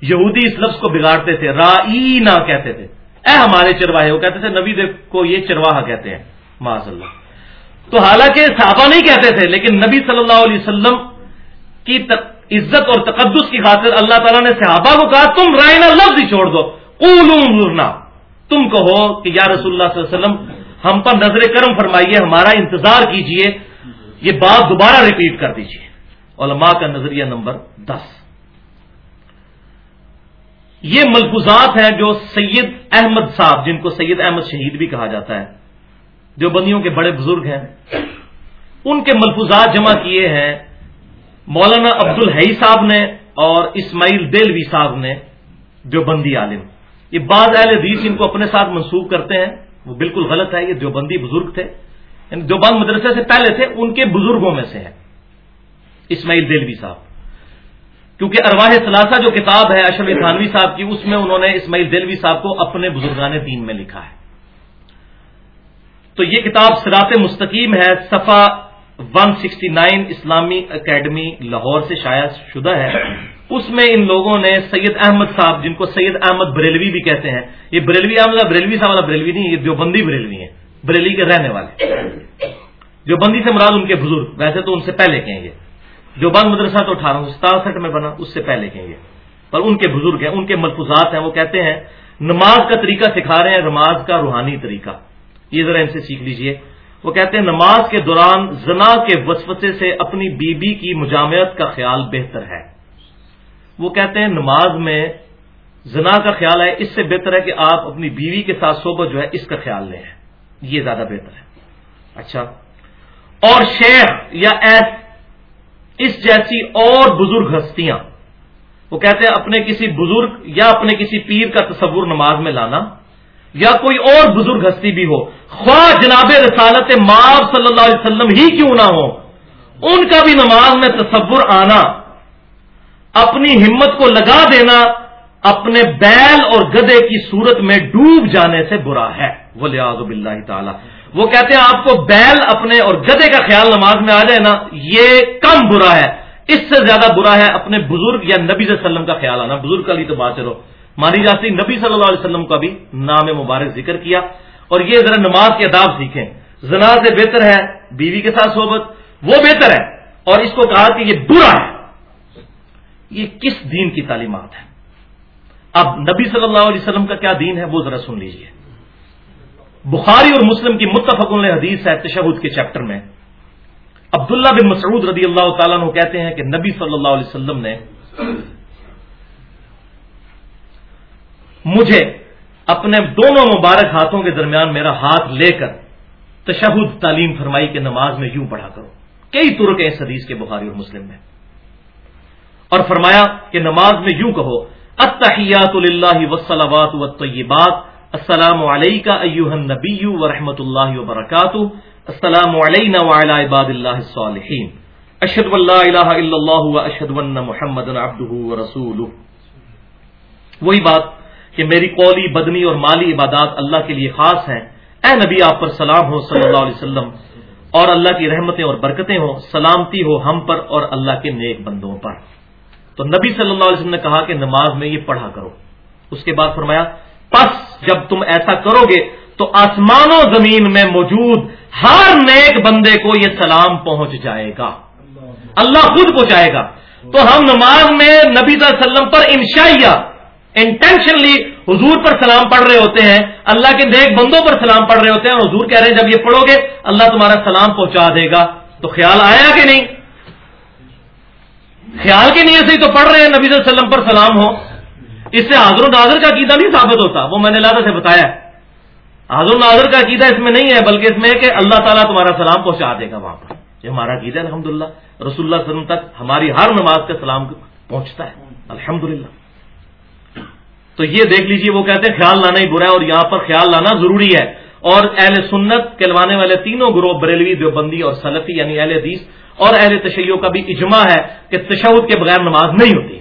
یہودی اس لفظ کو بگاڑتے تھے رائنا کہتے تھے۔ اے ہمارے چرواہے، وہ کہتے تھے، نبی دیو کو یہ چرواہا کہتے ہیں۔ معاذ اللہ تو حالانکہ صحابہ نہیں کہتے تھے، لیکن نبی صلی اللہ علیہ وسلم کی عزت اور تقدس کی خاطر اللہ تعالیٰ نے صحابہ کو کہا، تم رائنا لفظ ہی چھوڑ دو۔ اولنا تم کہو کہ یا رسول اللہ صلی اللہ علیہ وسلم، ہم پر نظر کرم فرمائیے، ہمارا انتظار کیجیے۔ یہ بات دوبارہ ریپیٹ کر دیجیے۔ علماء کا نظریہ نمبر دس۔ یہ ملفوظات ہیں جو سید احمد صاحب، جن کو سید احمد شہید بھی کہا جاتا ہے جو بندیوں کے بڑے بزرگ ہیں۔ ان کے ملفوظات جمع کیے ہیں مولانا عبد الحی صاحب نے اور اسماعیل دلوی صاحب نے جو بندی عالم۔ یہ بعض اہل حدیث ان کو اپنے ساتھ منسوخ کرتے ہیں۔ وہ بالکل غلط ہے، یہ جو بندی بزرگ تھے۔ یعنی جو بند مدرسے سے پہلے تھے، ان کے بزرگوں میں سے ہے اسماعیل دلوی صاحب۔ کیونکہ ارواح ثلاثہ جو کتاب ہے اشرف خانوی صاحب کی، اس میں انہوں نے اسماعیل دلوی صاحب کو اپنے بزرگان دین میں لکھا ہے۔ تو یہ کتاب سرات مستقیم ہے صفا 169 اسلامی اکیڈمی لاہور سے شائع شدہ ہے۔ اس میں ان لوگوں نے سید احمد صاحب، جن کو سید احمد بریلوی بھی کہتے ہیں۔ یہ بریلوی احمد بریلوی صاحب والا بریلوی نہیں، یہ دیوبندی بریلوی ہیں، بریلی کے رہنے والے۔ جو بندی سے مراد ان کے بزرگ، ویسے تو ان سے پہلے کہیں گے۔ جو بند مدرسہ تو اٹھارہ سو ستاسٹھ میں بنا، اس سے پہلے کہیں گے پر ان کے بزرگ ہیں، ان کے ملفوظات ہیں، وہ کہتے ہیں، نماز کا طریقہ سکھا رہے ہیں، نماز کا روحانی طریقہ۔ یہ ذرا ان سے سیکھ لیجیے۔ وہ کہتے ہیں، نماز کے دوران زنا کے وسوسے سے اپنی بیوی بی کی مجامعت کا خیال بہتر ہے۔ وہ کہتے ہیں، نماز میں زنا کا خیال ہے، اس سے بہتر ہے کہ آپ اپنی بیوی کے ساتھ صحبت جو ہے، اس کا خیال لیں۔ یہ زیادہ بہتر ہے۔ اچھا۔ اور شیخ یا ایس اس جیسی اور بزرگ ہستیاں۔ وہ کہتے ہیں، اپنے کسی بزرگ یا اپنے کسی پیر کا تصور نماز میں لانا، یا کوئی اور بزرگ ہستی بھی ہو۔ خواہ جناب رسالت ماب صلی اللہ علیہ وسلم ہی کیوں نہ ہو، ان کا بھی نماز میں تصور آنا، اپنی ہمت کو لگا دینا، اپنے بیل اور گدے کی صورت میں ڈوب جانے سے برا ہے۔ ولی آزب اللہ تعالی۔ وہ کہتے ہیں آپ کو بیل اپنے اور گدے کا خیال نماز میں آ جائے نا، یہ کم برا ہے۔ اس سے زیادہ برا ہے اپنے بزرگ یا نبی صلی اللہ علیہ وسلم کا خیال آنا۔ بزرگ کا لی تو بات چلو مانی جاتی نبی صلی اللہ علیہ وسلم کا بھی نام مبارک ذکر کیا۔ اور یہ ذرا نماز کے اداب سیکھیں۔ زنا سے بہتر ہے، بیوی کے ساتھ صحبت، وہ بہتر ہے۔ اور اس کو کہا کہ یہ برا ہے۔ یہ کس دین کی تعلیمات ہے اب نبی صلی اللہ علیہ وسلم کا کیا دین ہے؟ وہ ذرا سن لیجیے۔ بخاری اور مسلم کی متفق حدیث ہے تشہد کے چیپٹر میں۔ عبداللہ بن مسعود رضی اللہ تعالیٰ نے کہتے ہیں کہ نبی صلی اللہ علیہ وسلم نے مجھے اپنے دونوں مبارک ہاتھوں کے درمیان میرا ہاتھ لے کر تشہد تعلیم فرمائی کے نماز میں یوں پڑھا کرو۔ کئی ترک ہیں اس حدیث کے بخاری اور مسلم میں۔ اور فرمایا کہ نماز میں یوں کہو اتحیات اللہ وسلامات و طیبات السلام علیکہ ایوہ النبی و رحمۃ اللہ وبرکاتہ السلام علینا وعلی عباد اللہ الصالحین اشہد واللہ الہ الا اللہ و اشہد ون محمد عبدہ و وہی بات کہ میری قولی، بدنی اور مالی عبادات اللہ کے لیے خاص ہیں۔ اے نبی، آپ پر سلام ہو صلی اللہ علیہ وسلم۔ اور اللہ کی رحمتیں اور برکتیں ہوں، سلامتی ہو ہم پر اور اللہ کے نیک بندوں پر۔ تو نبی صلی اللہ علیہ وسلم نے کہا کہ نماز میں یہ پڑھا کرو۔ اس کے بعد فرمایا پس جب تم ایسا کرو گے تو آسمان و زمین میں موجود ہر نیک بندے کو یہ سلام پہنچ جائے گا۔ اللہ خود پہنچائے گا۔ تو ہم نماز میں نبی صلی اللہ علیہ وسلم پر انشائیہ انٹینشنلی حضور پر سلام پڑھ رہے ہوتے ہیں، اللہ کے نیک بندوں پر سلام پڑھ رہے ہوتے ہیں حضور کہہ رہے ہیں، جب یہ پڑھو گے، اللہ تمہارا سلام پہنچا دے گا۔ تو خیال آیا کہ نہیں؟ خیال کی نیت سے تو پڑھ رہے ہیں نبی صلی اللہ علیہ وسلم پر سلام ہو۔ اس سے حاضر و ناظر کا عقیدہ نہیں ثابت ہوتا، وہ میں نے لادہ سے بتایا حاضر و ناظر کا عقیدہ اس میں نہیں ہے، بلکہ اس میں ہے کہ اللہ تعالیٰ تمہارا سلام پہنچا دے گا وہاں پر۔ یہ ہمارا عقیدہ ہے الحمد للہ رسول اللہ وسلم تک ہماری ہر نماز کا سلام پہنچتا ہے۔ الحمد تو یہ دیکھ لیجیے، وہ کہتے ہیں خیال لانا ہی برا ہے اور یہاں پر خیال لانا ضروری ہے۔ اور اہل سنت کہلوانے والے تینوں گروہ، بریلوی، دیوبندی اور سلفی یعنی اہل حدیث اور اہل تشیعوں کا بھی اجماع ہے کہ تشہد کے بغیر نماز نہیں ہوتی۔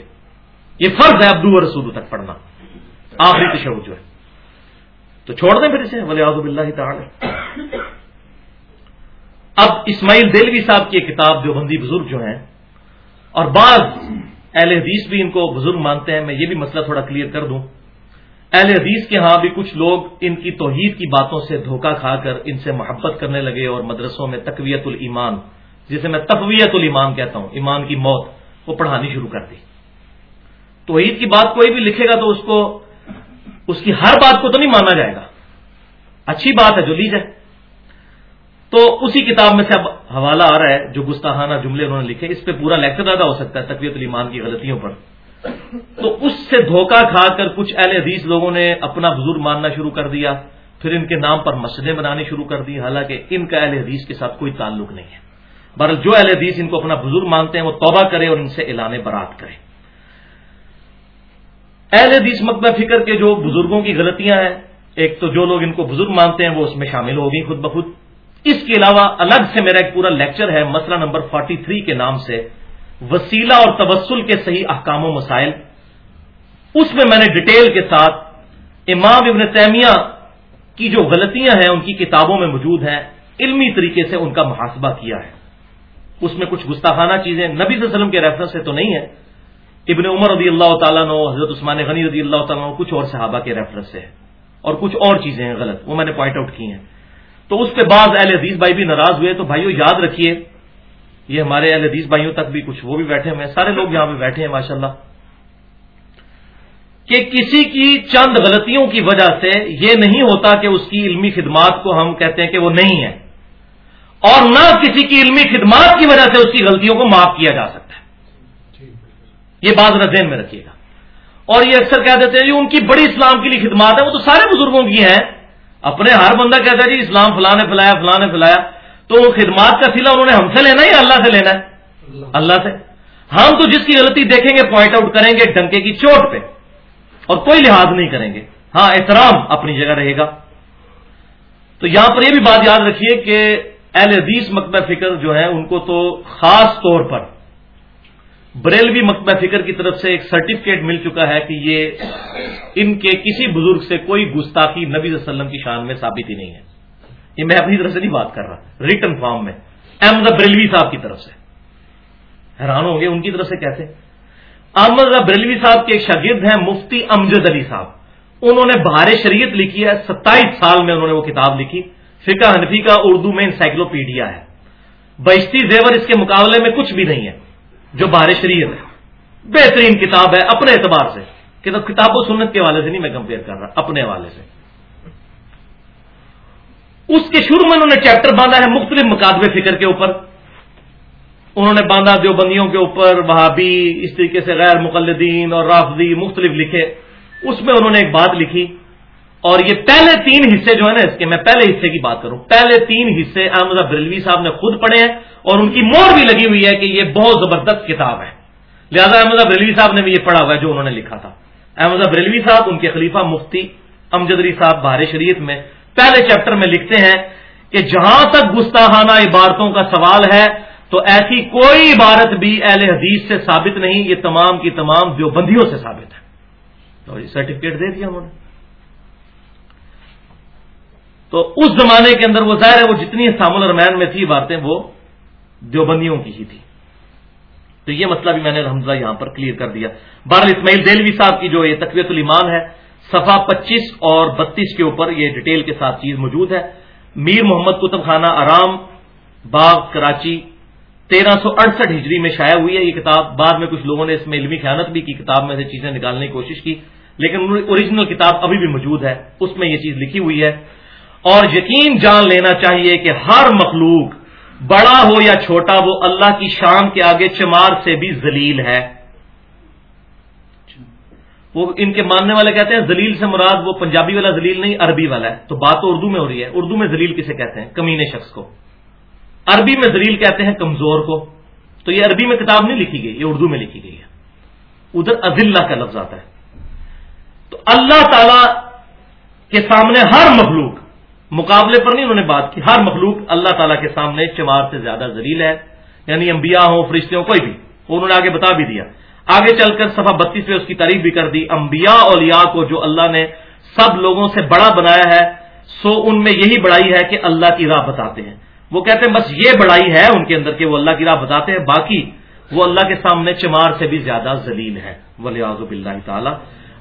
یہ فرض ہے ابدو رسول تک پڑھنا۔ آخری تشہد جو ہے۔ تو چھوڑ دیں پھر اسے ولی آزب اللہ تعالی۔ اب اسماعیل دلوی صاحب کی کتاب جو بندی بزرگ جو ہیں، اور بعض اہل حدیث بھی ان کو بزرگ مانتے ہیں، میں یہ بھی مسئلہ تھوڑا کلیئر کر دوں۔ اہل حدیث کے ہاں بھی کچھ لوگ ان کی توحید کی باتوں سے دھوکہ کھا کر ان سے محبت کرنے لگے، اور مدرسوں میں تقویت الایمان، جسے میں تقویت الایمان کہتا ہوں، ایمان کی موت، وہ پڑھانی شروع کر دی۔ توحید کی بات کوئی بھی لکھے گا تو اس کو اس کی ہر بات کو تو نہیں مانا جائے گا۔ اچھی بات ہے، جو لی جائے تو اسی کتاب میں سے اب حوالہ آ رہا ہے، جو گستاحانہ جملے انہوں نے لکھے اس پہ پورا لیکچر زیادہ ہو سکتا ہے تقویت الایمان کی غلطیوں پر۔ تو اس سے دھوکہ کھا کر کچھ اہل حدیث لوگوں نے اپنا بزرگ ماننا شروع کر دیا، پھر ان کے نام پر مسجدیں بنانی شروع کر دی، حالانکہ ان کا اہل حدیث کے ساتھ کوئی تعلق نہیں ہے۔ بہرحال جو اہل حدیث ان کو اپنا بزرگ مانتے ہیں، وہ توبہ کرے اور ان سے اعلان برات کرے۔ اہل حدیث مکبہ فکر کے جو بزرگوں کی غلطیاں ہیں، ایک تو جو لوگ ان کو بزرگ مانتے ہیں، وہ اس میں شامل ہو گئی خود بخود۔ اس کے علاوہ الگ سے میرا ایک پورا لیکچر ہے مسئلہ نمبر 43 کے نام سے، وسیلہ اور تبسل کے صحیح احکام و مسائل۔ اس میں میں نے ڈیٹیل کے ساتھ امام ابن تیمیہ کی جو غلطیاں ہیں، ان کی کتابوں میں موجود ہیں، علمی طریقے سے ان کا محاسبہ کیا ہے۔ اس میں کچھ گستاخانہ چیزیں، نبی صلی اللہ علیہ وسلم کے ریفرنس سے تو نہیں ہے ابن عمر رضی اللہ تعالیٰ نو حضرت عثمان غنی رضی اللہ تعالیٰ نو کچھ اور صحابہ کے ریفرنس سے ہے اور کچھ اور چیزیں ہیں غلط، وہ میں نے پوائنٹ آؤٹ کی ہیں۔ تو اس پہ بعض اہل عزیز بھائی بھی ناراض ہوئے، تو بھائیو یاد رکھیے، یہ ہمارے اہل عزیز بھائیوں تک بھی کچھ وہ بھی بیٹھے ہوئے ہیں، سارے لوگ یہاں پہ بیٹھے ہیں ماشاء اللہ کہ کسی کی چند غلطیوں کی وجہ سے یہ نہیں ہوتا کہ اس کی علمی خدمات کو ہم کہتے ہیں کہ وہ نہیں ہے، اور نہ کسی کی علمی خدمات کی وجہ سے اس کی غلطیوں کو معاف کیا جا سکتا۔ یہ بات ذہن میں رکھیے گا۔ اور یہ اکثر کہہ دیتے ہیں جی ان کی بڑی اسلام کے لیے خدمات ہے وہ تو سارے بزرگوں کی ہیں۔ اپنے ہر بندہ کہتا ہے جی اسلام فلاں نے پلایا فلاں نے پلایا تو وہ خدمات کا سلا انہوں نے ہم سے لینا ہے یا اللہ سے لینا ہے؟ اللہ سے۔ ہم تو جس کی غلطی دیکھیں گے پوائنٹ آؤٹ کریں گے ڈنکے کی چوٹ پہ۔ اور کوئی لحاظ نہیں کریں گے۔ ہاں احترام اپنی جگہ رہے گا۔ تو یہاں پر یہ بھی بات یاد رکھیے کہ اہل حدیث مکبہ فکر جو ہے ان کو تو خاص طور پر بریلوی مکبہ فکر کی طرف سے ایک سرٹیفکیٹ مل چکا ہے کہ یہ ان کے کسی بزرگ سے کوئی گستاخی نبی صلی اللہ علیہ وسلم کی شان میں ثابت ہی نہیں ہے۔ یہ میں اپنی طرف سے نہیں بات کر رہا ریٹن فارم میں۔ احمد بریلوی صاحب کی طرف سے۔ حیران ہوں گے ان کی طرف سے کیسے؟ احمد بریلوی صاحب کے ایک شاگرد ہیں مفتی امجد علی صاحب۔ انہوں نے بہار شریعت لکھی ہے، ستائیس سال میں انہوں نے وہ کتاب لکھی۔ فقہ حنفی کا اردو میں انسائکلوپیڈیا ہے۔ بشتی زیور اس کے مقابلے میں کچھ بھی نہیں ہے۔ جو بہار شریعت ہے۔ بہترین کتاب ہے اپنے اعتبار سے۔ کتاب و سنت کے حوالے سے نہیں میں کمپیئر کر رہا، اپنے حوالے سے۔ اس کے شروع میں انہوں نے چیپٹر باندھا ہے مختلف مقادبے فکر کے اوپر۔ انہوں نے باندھا دیوبندیوں کے اوپر، وہابی، اس طریقے سے غیر مقلدین اور رافضی مختلف لکھے۔ اس میں انہوں نے ایک بات لکھی۔ اور یہ پہلے تین حصے جو ہے نا اس کے، میں پہلے حصے کی بات کروں۔ پہلے تین حصے احمد بریلوی صاحب نے خود پڑھے ہیں۔ اور ان کی مور بھی لگی ہوئی ہے کہ یہ بہت زبردست کتاب ہے۔ لہذا احمد بریلوی صاحب نے بھی یہ پڑھا ہوا ہے جو انہوں نے لکھا تھا۔ احمد بریلوی صاحب، ان کے خلیفہ مفتی امجدری صاحب بہار شریعت میں پہلے چیپٹر میں لکھتے ہیں کہ جہاں تک گستاحانہ عبارتوں کا سوال ہے، تو ایسی کوئی عبارت بھی اہل حدیث سے ثابت نہیں، یہ تمام کی تمام دیوبندیوں سے ثابت ہے۔ تو سرٹیفکیٹ دے دیا انہوں نے۔ تو اس زمانے کے اندر وہ ظاہر ہے، وہ جتنی سام الرمین میں تھی، باتیں وہ دیوبندیوں کی ہی تھی۔ تو یہ مسئلہ بھی میں نے الحمد یہاں پر کلیئر کر دیا۔ بہرحال اسماعیل دلوی صاحب کی جو یہ تقویت الایمان ہے صفا پچیس اور بتیس کے اوپر یہ ڈیٹیل کے ساتھ چیز موجود ہے۔ میر محمد کتب خانہ آرام، باغ، کراچی، تیرہ سو اڑسٹھ ہجری میں شائع ہوئی ہے یہ کتاب۔ بعد میں کچھ لوگوں نے اس میں علمی خیانت بھی کی، کتاب میں سے چیزیں نکالنے کی کوشش کی، لیکن اوریجنل کتاب ابھی بھی موجود ہے۔ اس میں یہ چیز لکھی ہوئی ہے۔ اور یقین جان لینا چاہیے کہ ہر مخلوق بڑا ہو یا چھوٹا، وہ اللہ کی شان کے آگے چمار سے بھی ذلیل ہے۔ وہ ان کے ماننے والے کہتے ہیں زلیل سے مراد وہ پنجابی والا زلیل نہیں، عربی والا ہے۔ تو بات تو اردو میں ہو رہی ہے۔ اردو میں زلیل کسے کہتے ہیں؟ کمینے شخص کو۔ عربی میں زلیل کہتے ہیں کمزور کو۔ تو یہ عربی میں کتاب نہیں لکھی گئی، یہ اردو میں لکھی گئی ہے۔ ادھر عزلہ کا لفظ آتا ہے۔ تو اللہ تعالی کے سامنے ہر مخلوق مقابلے پر نہیں انہوں نے بات کی۔ ہر مخلوق اللہ تعالیٰ کے سامنے چمار سے زیادہ زلیل ہے۔ یعنی انبیاء ہوں فرشتے ہوں کوئی بھی۔ انہوں نے آگے بتا بھی دیا۔ آگے چل کر صفحہ بتیس میں اس کی تعریف بھی کر دی۔ انبیاء اولیاء کو جو اللہ نے سب لوگوں سے بڑا بنایا ہے، سو ان میں یہی بڑائی ہے کہ اللہ کی راہ بتاتے ہیں۔ وہ کہتے ہیں، بس یہ بڑائی ہے ان کے اندر کہ وہ اللہ کی راہ بتاتے ہیں، باقی وہ اللہ کے سامنے چمار سے بھی زیادہ ذلیل ہے۔ ولی آزب اللہ تعالیٰ۔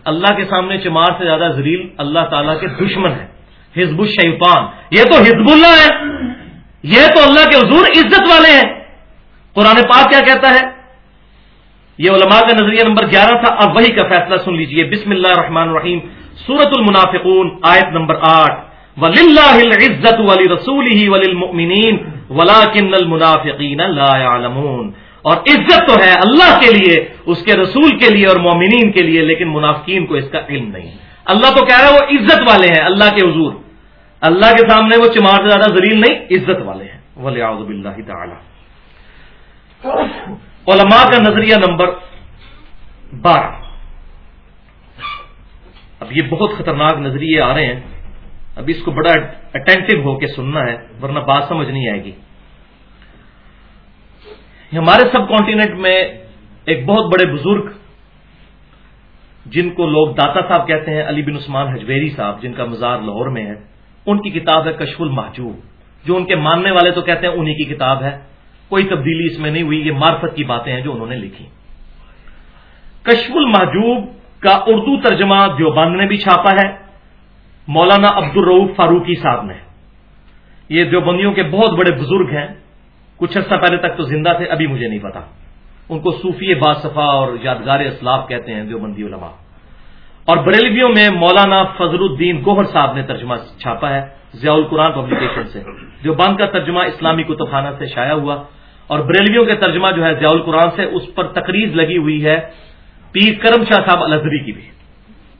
اللہ کے سامنے چمار سے زیادہ ذلیل اللہ تعالیٰ کے دشمن ہے ہزب الشیطان. یہ تو ہزب اللہ ہے. یہ تو اللہ کے حضور عزت والے ہیں. قرآن پاک کیا کہتا ہے؟ یہ علماء کا نظریہ نمبر گیارہ تھا، اب وہی کا فیصلہ سن لیجیے. بسم اللہ الرحمن الرحیم. سورت المنافقون، آیت نمبر آٹھ. ولی اللہ عزت ولی رسول ہی ولی ولا المنافقین اور عزت تو ہے اللہ کے لیے، اس کے رسول کے لیے اور مومنین کے لیے، لیکن منافقین کو اس کا علم نہیں. اللہ تو کہہ رہا ہے وہ عزت والے ہیں، اللہ کے حضور. اللہ کے سامنے وہ چمار سے زیادہ زلیل نہیں، عزت والے ہیں۔ ولی آزب اللہ تعالی علماء کا نظریہ نمبر بارہ۔ اب یہ بہت خطرناک نظریے آ رہے ہیں۔ اب اس کو بڑا اٹینٹو ہو کے سننا ہے، ورنہ بات سمجھ نہیں آئے گی۔ ہمارے سب کانٹیننٹ میں ایک بہت بڑے بزرگ، جن کو لوگ داتا صاحب کہتے ہیں، علی بن عثمان حجویری صاحب، جن کا مزار لاہور میں ہے۔ ان کی کتاب ہے کشف المحجوب۔ جو ان کے ماننے والے تو کہتے ہیں انہی کی کتاب ہے۔ کوئی تبدیلی اس میں نہیں ہوئی، یہ مارفت کی باتیں ہیں جو انہوں نے لکھی۔ کشف المحجوب کا اردو ترجمہ دیوبند نے بھی چھاپا ہے۔ مولانا عبد الروف فاروقی صاحب نے۔ یہ دیوبندیوں کے بہت بڑے بزرگ ہیں۔ کچھ عرصہ پہلے تک تو زندہ تھے، ابھی مجھے نہیں پتا ان کو صوفی باصفا اور یادگار اسلاف کہتے ہیں دیوبندی علماء۔ اور بریلویوں میں مولانا فضل الدین گوہر صاحب نے ترجمہ چھاپا ہے ضیاء القرآن پبلیکیشن سے، جو بند کا ترجمہ اسلامی کتب خانہ سے شائع ہوا۔ اور بریلویوں کے ترجمہ جو ہے ضیاء القرآن سے، اس پر تقریز لگی ہوئی ہے پیر کرم شاہ صاحب الزری کی بھی۔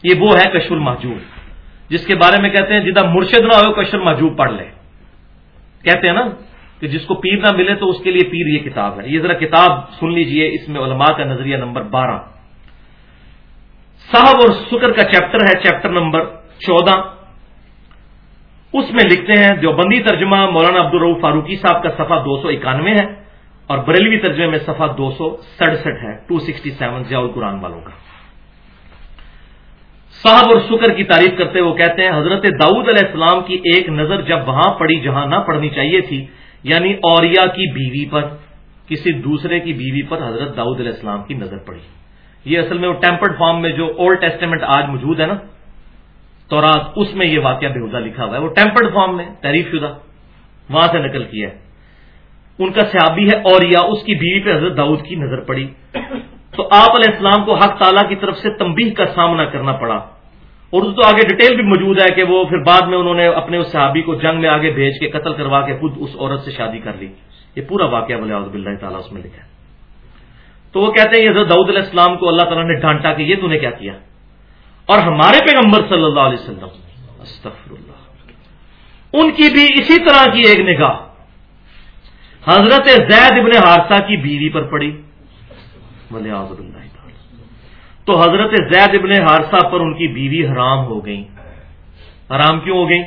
یہ وہ ہے کشف المحجوب جس کے بارے میں کہتے ہیں، جدہ مرشد نہ ہو کشف المحجوب پڑھ لے۔ کہتے ہیں نا کہ جس کو پیر نہ ملے تو اس کے لیے پیر یہ کتاب ہے۔ یہ ذرا کتاب سن لیجیے، اس میں علماء کا نظریہ نمبر بارہ۔ صاحب اور سکر کا چیپٹر ہے چیپٹر نمبر چودہ۔ اس میں لکھتے ہیں، دیوبندی ترجمہ مولانا عبد فاروقی صاحب کا صفحہ دو سو اکانوے ہے اور بریلوی ترجمے میں صفحہ دو سو سڑسٹھ ہے ٹو سکسٹی سیون ضیاء القرآن والوں کا۔ صاحب اور شکر کی تعریف کرتے وہ کہتے ہیں، حضرت داؤد علیہ السلام کی ایک نظر جب وہاں پڑی جہاں نہ پڑھنی چاہیے تھی یعنی اوریا کی بیوی پر، کسی دوسرے کی بیوی پر حضرت داؤد علیہ السلام کی نظر پڑی۔ یہ اصل میں وہ ٹیمپرڈ فارم میں جو اولڈ ٹیسٹیمنٹ آج موجود ہے نا تو اس میں یہ واقعہ بےحدہ لکھا ہوا ہے۔ وہ ٹیمپرڈ فارم میں تعریف شدہ، وہاں سے نقل کیا ہے۔ ان کا صحابی ہے اور یا اس کی بیوی پہ حضرت داؤد کی نظر پڑی۔ تو آپ علیہ السلام کو حق تعالیٰ کی طرف سے تمبی کا سامنا کرنا پڑا۔ اور تو آگے ڈیٹیل بھی موجود ہے کہ وہ پھر بعد میں انہوں نے اپنے اس صحابی کو جنگ میں آگے بھیج کے قتل کروا کے خود اس عورت سے شادی کر لی۔ یہ پورا واقعہ بولے عزب اللہ تعالیٰ اس میں لکھا ہے۔ تو وہ کہتے ہیں یہ حضرت داؤد علیہ السلام کو اللہ تعالیٰ نے ڈانٹا کہ یہ تو نے کیا کیا؟ اور ہمارے پیغمبر صلی اللہ علیہ وسلم استغفر اللہ ان کی بھی اسی طرح کی ایک نگاہ۔ حضرت زید ابن حادثہ کی بیوی پر پڑی۔ بولے اللہ تو حضرت زید ابن حادثہ پر ان کی بیوی حرام ہو گئی حرام کیوں ہو گئی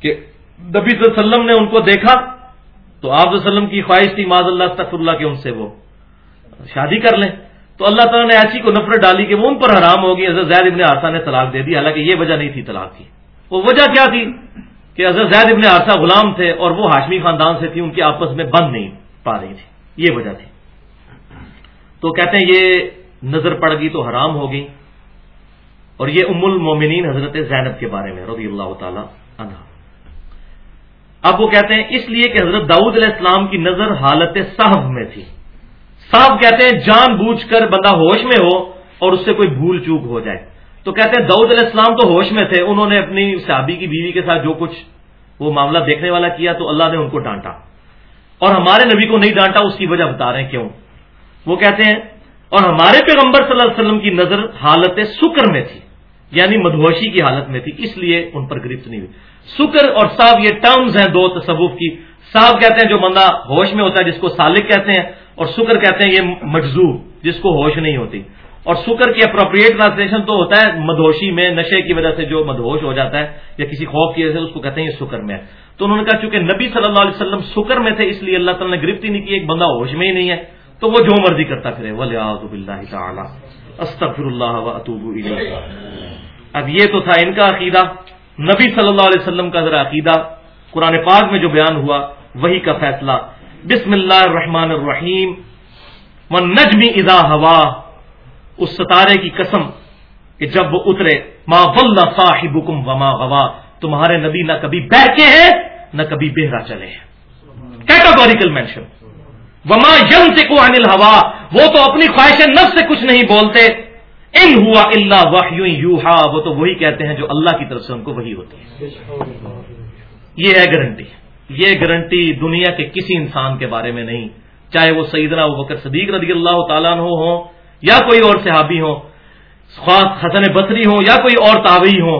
کہ نبی صلی اللہ علیہ وسلم نے ان کو دیکھا تو آپ وسلم کی خواہش تھی، معذ اللہ تخر اللہ کے ان سے وہ شادی کر لیں۔ تو اللہ تعالیٰ نے ایسی کو نفرت ڈالی کہ وہ ان پر حرام ہوگی حضرت زید ابن حادثہ نے طلاق دے دی۔ حالانکہ یہ وجہ نہیں تھی طلاق کی۔ وہ وجہ کیا تھی؟ کہ حضرت زید ابن عرصہ غلام تھے اور وہ ہاشمی خاندان سے تھی، ان کی آپس میں بند نہیں پا رہی تھی۔ یہ وجہ تھی۔ تو کہتے ہیں یہ نظر پڑ گئی تو حرام ہو گئی۔ اور یہ ام المومنین حضرت زینب کے بارے میں رضی اللہ تعالی عنہ۔ اب وہ کہتے ہیں اس لیے کہ حضرت داؤد علیہ السلام کی نظر حالت صاحب میں تھی۔ صاحب کہتے ہیں، جان بوجھ کر بندہ ہوش میں ہو اور اس سے کوئی بھول چوک ہو جائے۔ تو کہتے ہیں دعود علیہ السلام تو ہوش میں تھے، انہوں نے اپنی صحابی کی بیوی کے ساتھ جو کچھ وہ معاملہ دیکھنے والا کیا تو اللہ نے ان کو ڈانٹا۔ اور ہمارے نبی کو نہیں ڈانٹا، اس کی وجہ بتا رہے ہیں کیوں؟ وہ کہتے ہیں، اور ہمارے پیغمبر صلی اللہ علیہ وسلم کی نظر حالت سکر میں تھی یعنی مدھوشی کی حالت میں تھی، اس لیے ان پر گرفت نہیں ہوئی۔ سکر اور صاحب یہ ٹرمز ہیں دو تصوف کی۔ صاحب کہتے ہیں، جو بندہ ہوش میں ہوتا ہے، جس کو سالک کہتے ہیں اور سکر کہتے ہیں یہ مجزوب جس کو ہوش نہیں ہوتی۔ اور سکر کی اپروپریٹ ٹرانسلیشن تو ہوتا ہے مدھوشی میں، نشے کی وجہ سے جو مدھوش ہو جاتا ہے یا کسی خوف کی وجہ سے، اس کو کہتے ہیں یہ سکر میں۔ تو انہوں نے کہا چونکہ نبی صلی اللہ علیہ وسلم سکر میں تھے، اس لیے اللہ تعالیٰ نے گرفت ہی نہیں کی، ایک بندہ ہوش میں ہی نہیں ہے۔ تو وہ جو مرضی کرتا پھرے۔ ولی اللہ استغفر اللہ و اطوب اب یہ تو تھا ان کا عقیدہ۔ نبی صلی اللہ علیہ وسلم کا ذرا عقیدہ۔ قرآن پاک میں جو بیان ہوا، وہی کا فیصلہ۔ بسم اللہ الرحمن الرحیم و نجمی ادا ہوا، اس ستارے کی قسم کہ جب وہ اترے، ما ول صاحب وما غوا، تمہارے نبی نہ کبھی بہکے ہیں، نہ کبھی بہرا چلے ہیں۔ کیٹاگوریکل مینشن وما یم سے کو انل ہوا وہ تو اپنی خواہش نفس سے کچھ نہیں بولتے۔ ان ہوا اللہ واہ یو وہ تو وہی کہتے ہیں جو اللہ کی طرف سے ان کو وہی ہوتی ہے۔ یہ ہے گارنٹی یہ گارنٹی دنیا کے کسی انسان کے بارے میں نہیں۔ چاہے وہ سیدنا بکر صدیق رضی اللہ تعالیٰ عنہ ہوں یا کوئی اور صحابی ہو خواہ حسن بصری ہو یا کوئی اور تابعی ہو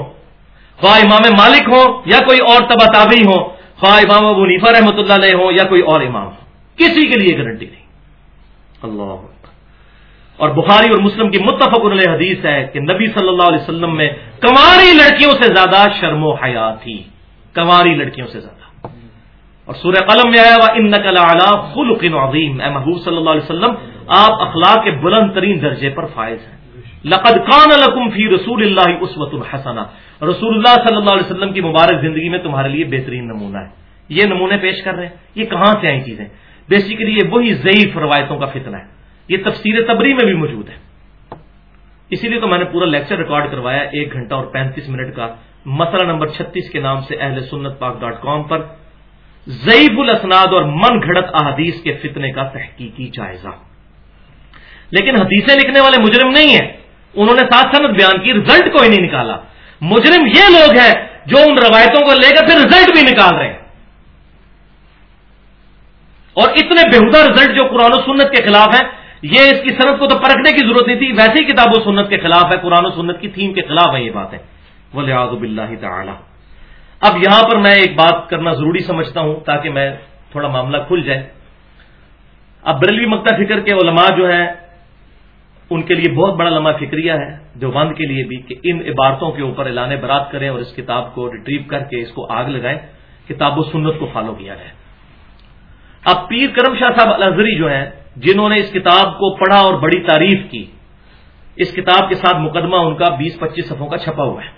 خواہ امام مالک ہو یا کوئی اور تبا تابعی ہو خواہ امام ابو نیفا رحمۃ اللہ علیہ ہو یا کوئی اور امام ہو کسی کے لیے گارنٹی نہیں۔ اللہ اور بخاری اور مسلم کی متفق علیہ حدیث ہے کہ نبی صلی اللہ علیہ وسلم میں کنواری لڑکیوں سے زیادہ شرم و حیا تھی۔ کنواری لڑکیوں سے زیادہ۔ اور سورہ قلم میں آیا ہوا ان نقل خلق عظیم اے محبوب صلی اللہ علیہ وسلم، آپ اخلاق کے بلند ترین درجے پر فائز ہیں۔ لقد کان لکم فی رسول اللہ عصوت الحسنہ رسول اللہ صلی اللہ علیہ وسلم کی مبارک زندگی میں تمہارے لیے بہترین نمونہ ہے۔ یہ نمونے پیش کر رہے ہیں۔ یہ کہاں سے آئی چیزیں؟ بیسیکلی یہ وہی ضعیف روایتوں کا فتنہ ہے۔ یہ تفسیر تبری میں بھی موجود ہے۔ اسی لیے تو میں نے پورا لیکچر ریکارڈ کروایا، ایک گھنٹہ اور پینتیس منٹ کا۔ مسئلہ نمبر چھتیس کے نام سے اہل سنت پاک ڈاٹ کام پر۔ ضعیف الاسناد اور من گھڑت احادیث کے فتنے کا تحقیقی جائزہ۔ لیکن حدیثیں لکھنے والے مجرم نہیں ہیں۔ انہوں نے ساتھ صنعت بیان کی رزلٹ کوئی نہیں نکالا۔ مجرم یہ لوگ ہیں جو ان روایتوں کو لے کر پھر رزلٹ بھی نکال رہے ہیں۔ اور اتنے بےحدہ رزلٹ جو قرآن و سنت کے خلاف ہیں، یہ اس کی صنعت کو تو پرکھنے کی ضرورت نہیں تھی۔ ویسے ہی کتاب و سنت کے خلاف ہے، قرآن و سنت کی تھیم کے خلاف ہے یہ بات ہے ولی اللہ تعالی اب یہاں پر میں ایک بات کرنا ضروری سمجھتا ہوں تاکہ میں تھوڑا معاملہ کھل جائے۔ اب بریلوی مکتا فکر کے علماء جو ہیں، ان کے لیے بہت بڑا لمحہ فکریہ ہے جو بند کے لیے بھی کہ ان عبارتوں کے اوپر اعلان برات کریں اور اس کتاب کو ریٹریو کر کے اس کو آگ لگائیں۔ کتاب و سنت کو فالو کیا جائے اب پیر کرم شاہ صاحب الزری جو ہیں، جنہوں نے اس کتاب کو پڑھا اور بڑی تعریف کی، اس کتاب کے ساتھ مقدمہ ان کا بیس پچیس صفوں کا چھپا ہوا ہے۔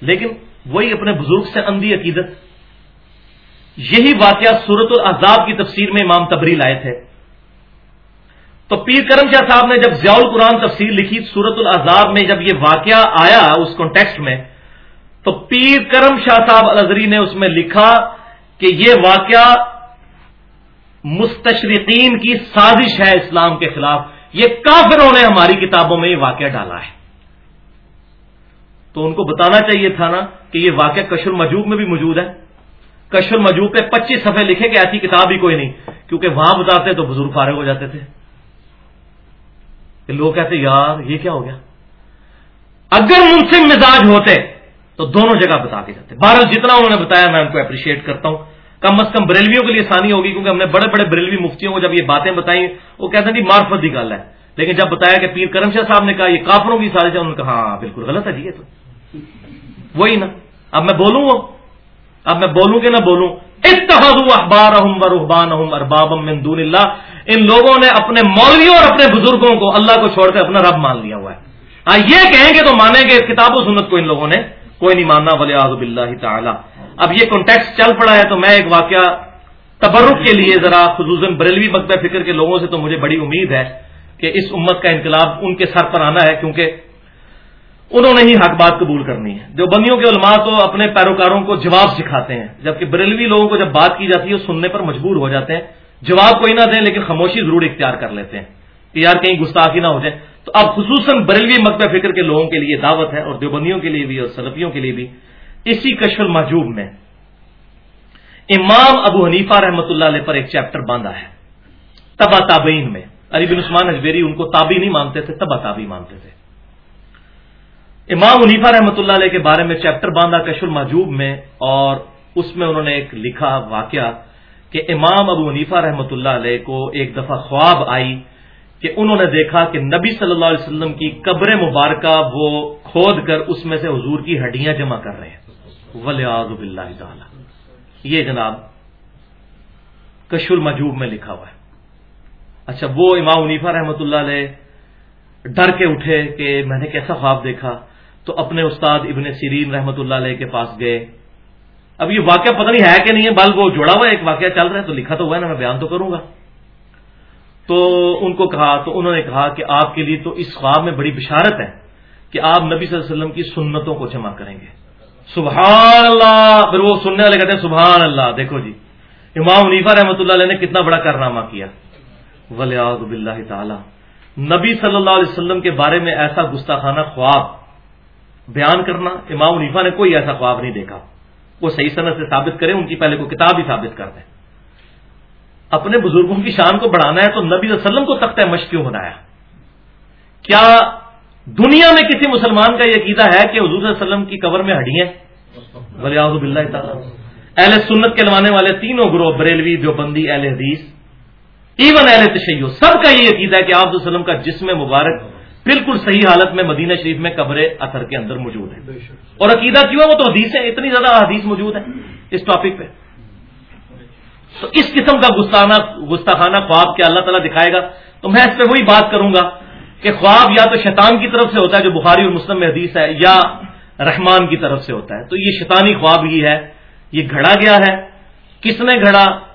لیکن وہی اپنے بزرگ سے اندھی عقیدت۔ یہی واقعہ صورت العذاب کی تفسیر میں امام تبری لائے تھے۔ تو پیر کرم شاہ صاحب نے جب ضیاء القرآن تفسیر لکھی سورت العذاب میں جب یہ واقعہ آیا اس کانٹیکسٹ میں، تو پیر کرم شاہ صاحب الزری نے اس میں لکھا کہ یہ واقعہ مستشرقین کی سازش ہے اسلام کے خلاف۔ یہ کافروں نے ہماری کتابوں میں یہ واقعہ ڈالا ہے۔ تو ان کو بتانا چاہیے تھا نا کہ یہ واقعہ کشر مجوب میں بھی موجود ہے۔ کشر مجوب پہ پچیس صفحے لکھے کہ ایسی کتاب ہی کوئی نہیں، کیونکہ وہاں بتاتے تو بزرگ فارغ ہو جاتے تھے۔ کہ لوگ کہتے یار، یہ کیا ہو گیا؟ اگر منصف مزاج ہوتے تو دونوں جگہ بتا کے جاتے۔ بہرحال جتنا انہوں نے بتایا میں ان کو اپریشیٹ کرتا ہوں۔ کم از کم بریلویوں کے لیے آسانی ہوگی، کیونکہ ہم نے بڑے بڑے بریلوی مفتیوں کو جب یہ باتیں بتائی وہ کہتے ہیں مارفت کی گل ہے۔ لیکن جب بتایا کہ پیر کرم شاہ صاحب نے کہا یہ کافروں کی سازش ہے، انہوں نے کہا ہاں بالکل غلط ہے جی یہ تو۔ وہی نا۔ اب میں بولوں وہ۔ اب میں بولوں کہ نہ بولوں۔ اتحاد اخبار احبان ارباب دون اللہ۔ ان لوگوں نے اپنے مولویوں اور اپنے بزرگوں کو اللہ کو چھوڑ کر اپنا رب مان لیا ہوا ہے۔ ہاں یہ کہیں گے تو مانیں گے کتاب و سنت کو ان لوگوں نے۔ کوئی نہیں ماننا ولی آزب اللہ تعالی۔ اب یہ کانٹیکس چل پڑا ہے تو میں ایک واقعہ تبرک کے لیے ذرا خصوصاً بریلوی مکتب فکر کے لوگوں سے تو مجھے بڑی امید ہے کہ اس امت کا انقلاب ان کے سر پر آنا ہے، کیونکہ انہوں نے ہی حق بات قبول کرنی ہے۔ جو بندیوں کے علماء تو اپنے پیروکاروں کو جواب سکھاتے ہیں، جبکہ بریلوی لوگوں کو جب بات کی جاتی ہے، وہ سننے پر مجبور ہو جاتے ہیں۔ جواب کوئی نہ دیں، لیکن خاموشی ضرور اختیار کر لیتے ہیں کہ یار کہیں گستاخی نہ ہو جائے۔ تو اب خصوصاً بریلوی مکبہ فکر کے لوگوں کے لیے دعوت ہے اور دیوبندیوں کے لیے بھی اور سلفیوں کے لیے بھی۔ اسی کشف المحجوب میں امام ابو حنیفہ رحمۃ اللہ علیہ پر ایک چیپٹر باندھا ہے۔ تبا تابعین میں۔ علی بن عثمان اجبیری ان کو تابی نہیں مانتے تھے، تبا تابی مانتے تھے۔ امام حنیفہ رحمۃ اللہ علیہ کے بارے میں چیپٹر باندھا کشف المحجوب میں اور اس میں انہوں نے ایک لکھا واقعہ کہ امام ابو حنیفہ رحمۃ اللہ علیہ کو ایک دفعہ خواب آئی کہ انہوں نے دیکھا کہ نبی صلی اللہ علیہ وسلم کی قبر مبارکہ وہ کھود کر اس میں سے حضور کی ہڈیاں جمع کر رہے ہیں۔ ولیاز اللہ تعالی۔ یہ جناب کش المجوب میں لکھا ہوا ہے۔ اچھا وہ امام عنیفا رحمۃ اللہ علیہ ڈر کے اٹھے کہ میں نے کیسا خواب دیکھا۔ تو اپنے استاد ابن سیرین رحمۃ اللہ علیہ کے پاس گئے۔ اب یہ واقعہ پتہ نہیں ہے کہ نہیں ہے، بل وہ جوڑا ہوا ایک واقعہ چل رہا ہے تو لکھا تو ہوا ہے نا، میں بیان تو کروں گا۔ تو ان کو کہا، تو انہوں نے کہا کہ آپ کے لیے تو اس خواب میں بڑی بشارت ہے کہ آپ نبی صلی اللہ علیہ وسلم کی سنتوں کو جمع کریں گے۔ سبحان اللہ، پھر وہ سننے والے کہتے ہیں، سبحان اللہ، دیکھو جی امام عنیفا رحمۃ اللہ علیہ نے کتنا بڑا کارنامہ کیا۔ ولیاض بلّہ تعالی۔ نبی صلی اللہ علیہ وسلم کے بارے میں ایسا گستاخانہ خواب بیان کرنا، امام عنیفا نے کوئی ایسا خواب نہیں دیکھا۔ وہ صحیح صنعت سے ثابت کرے، ان کی پہلے کو کتاب ہی ثابت کر دیں اپنے بزرگوں کی شان کو بڑھانا ہے تو نبی صلی اللہ علیہ وسلم کو تختہ مشق کیوں بنایا؟ کیا دنیا میں کسی مسلمان کا یہ عقیدہ ہے کہ حضور صلی اللہ علیہ وسلم کی قبر میں ہڈی ہیں بلیہ تعالیٰ۔ اہل سنت کے لوانے والے تینوں گروہ، بریلوی، دیوبندی، اہل حدیث ایون اہل تشیع، سب کا یہ عقیدہ ہے کہ آپ وسلم کا جسم مبارک بالکل صحیح حالت میں مدینہ شریف میں قبر اثر کے اندر موجود ہے۔ اور عقیدہ کیوں ہے؟ وہ تو حدیث ہے اتنی زیادہ حدیث موجود ہے اس ٹاپک پہ۔ تو اس قسم کا گستاخانہ خواب کیا اللہ تعالیٰ دکھائے گا۔ تو میں اس پہ وہی بات کروں گا کہ خواب یا تو شیطان کی طرف سے ہوتا ہے جو بخاری اور مسلم میں حدیث ہے یا رحمان کی طرف سے ہوتا ہے۔ تو یہ شیطانی خواب ہی ہے یہ گھڑا گیا ہے۔ کس نے گھڑا؟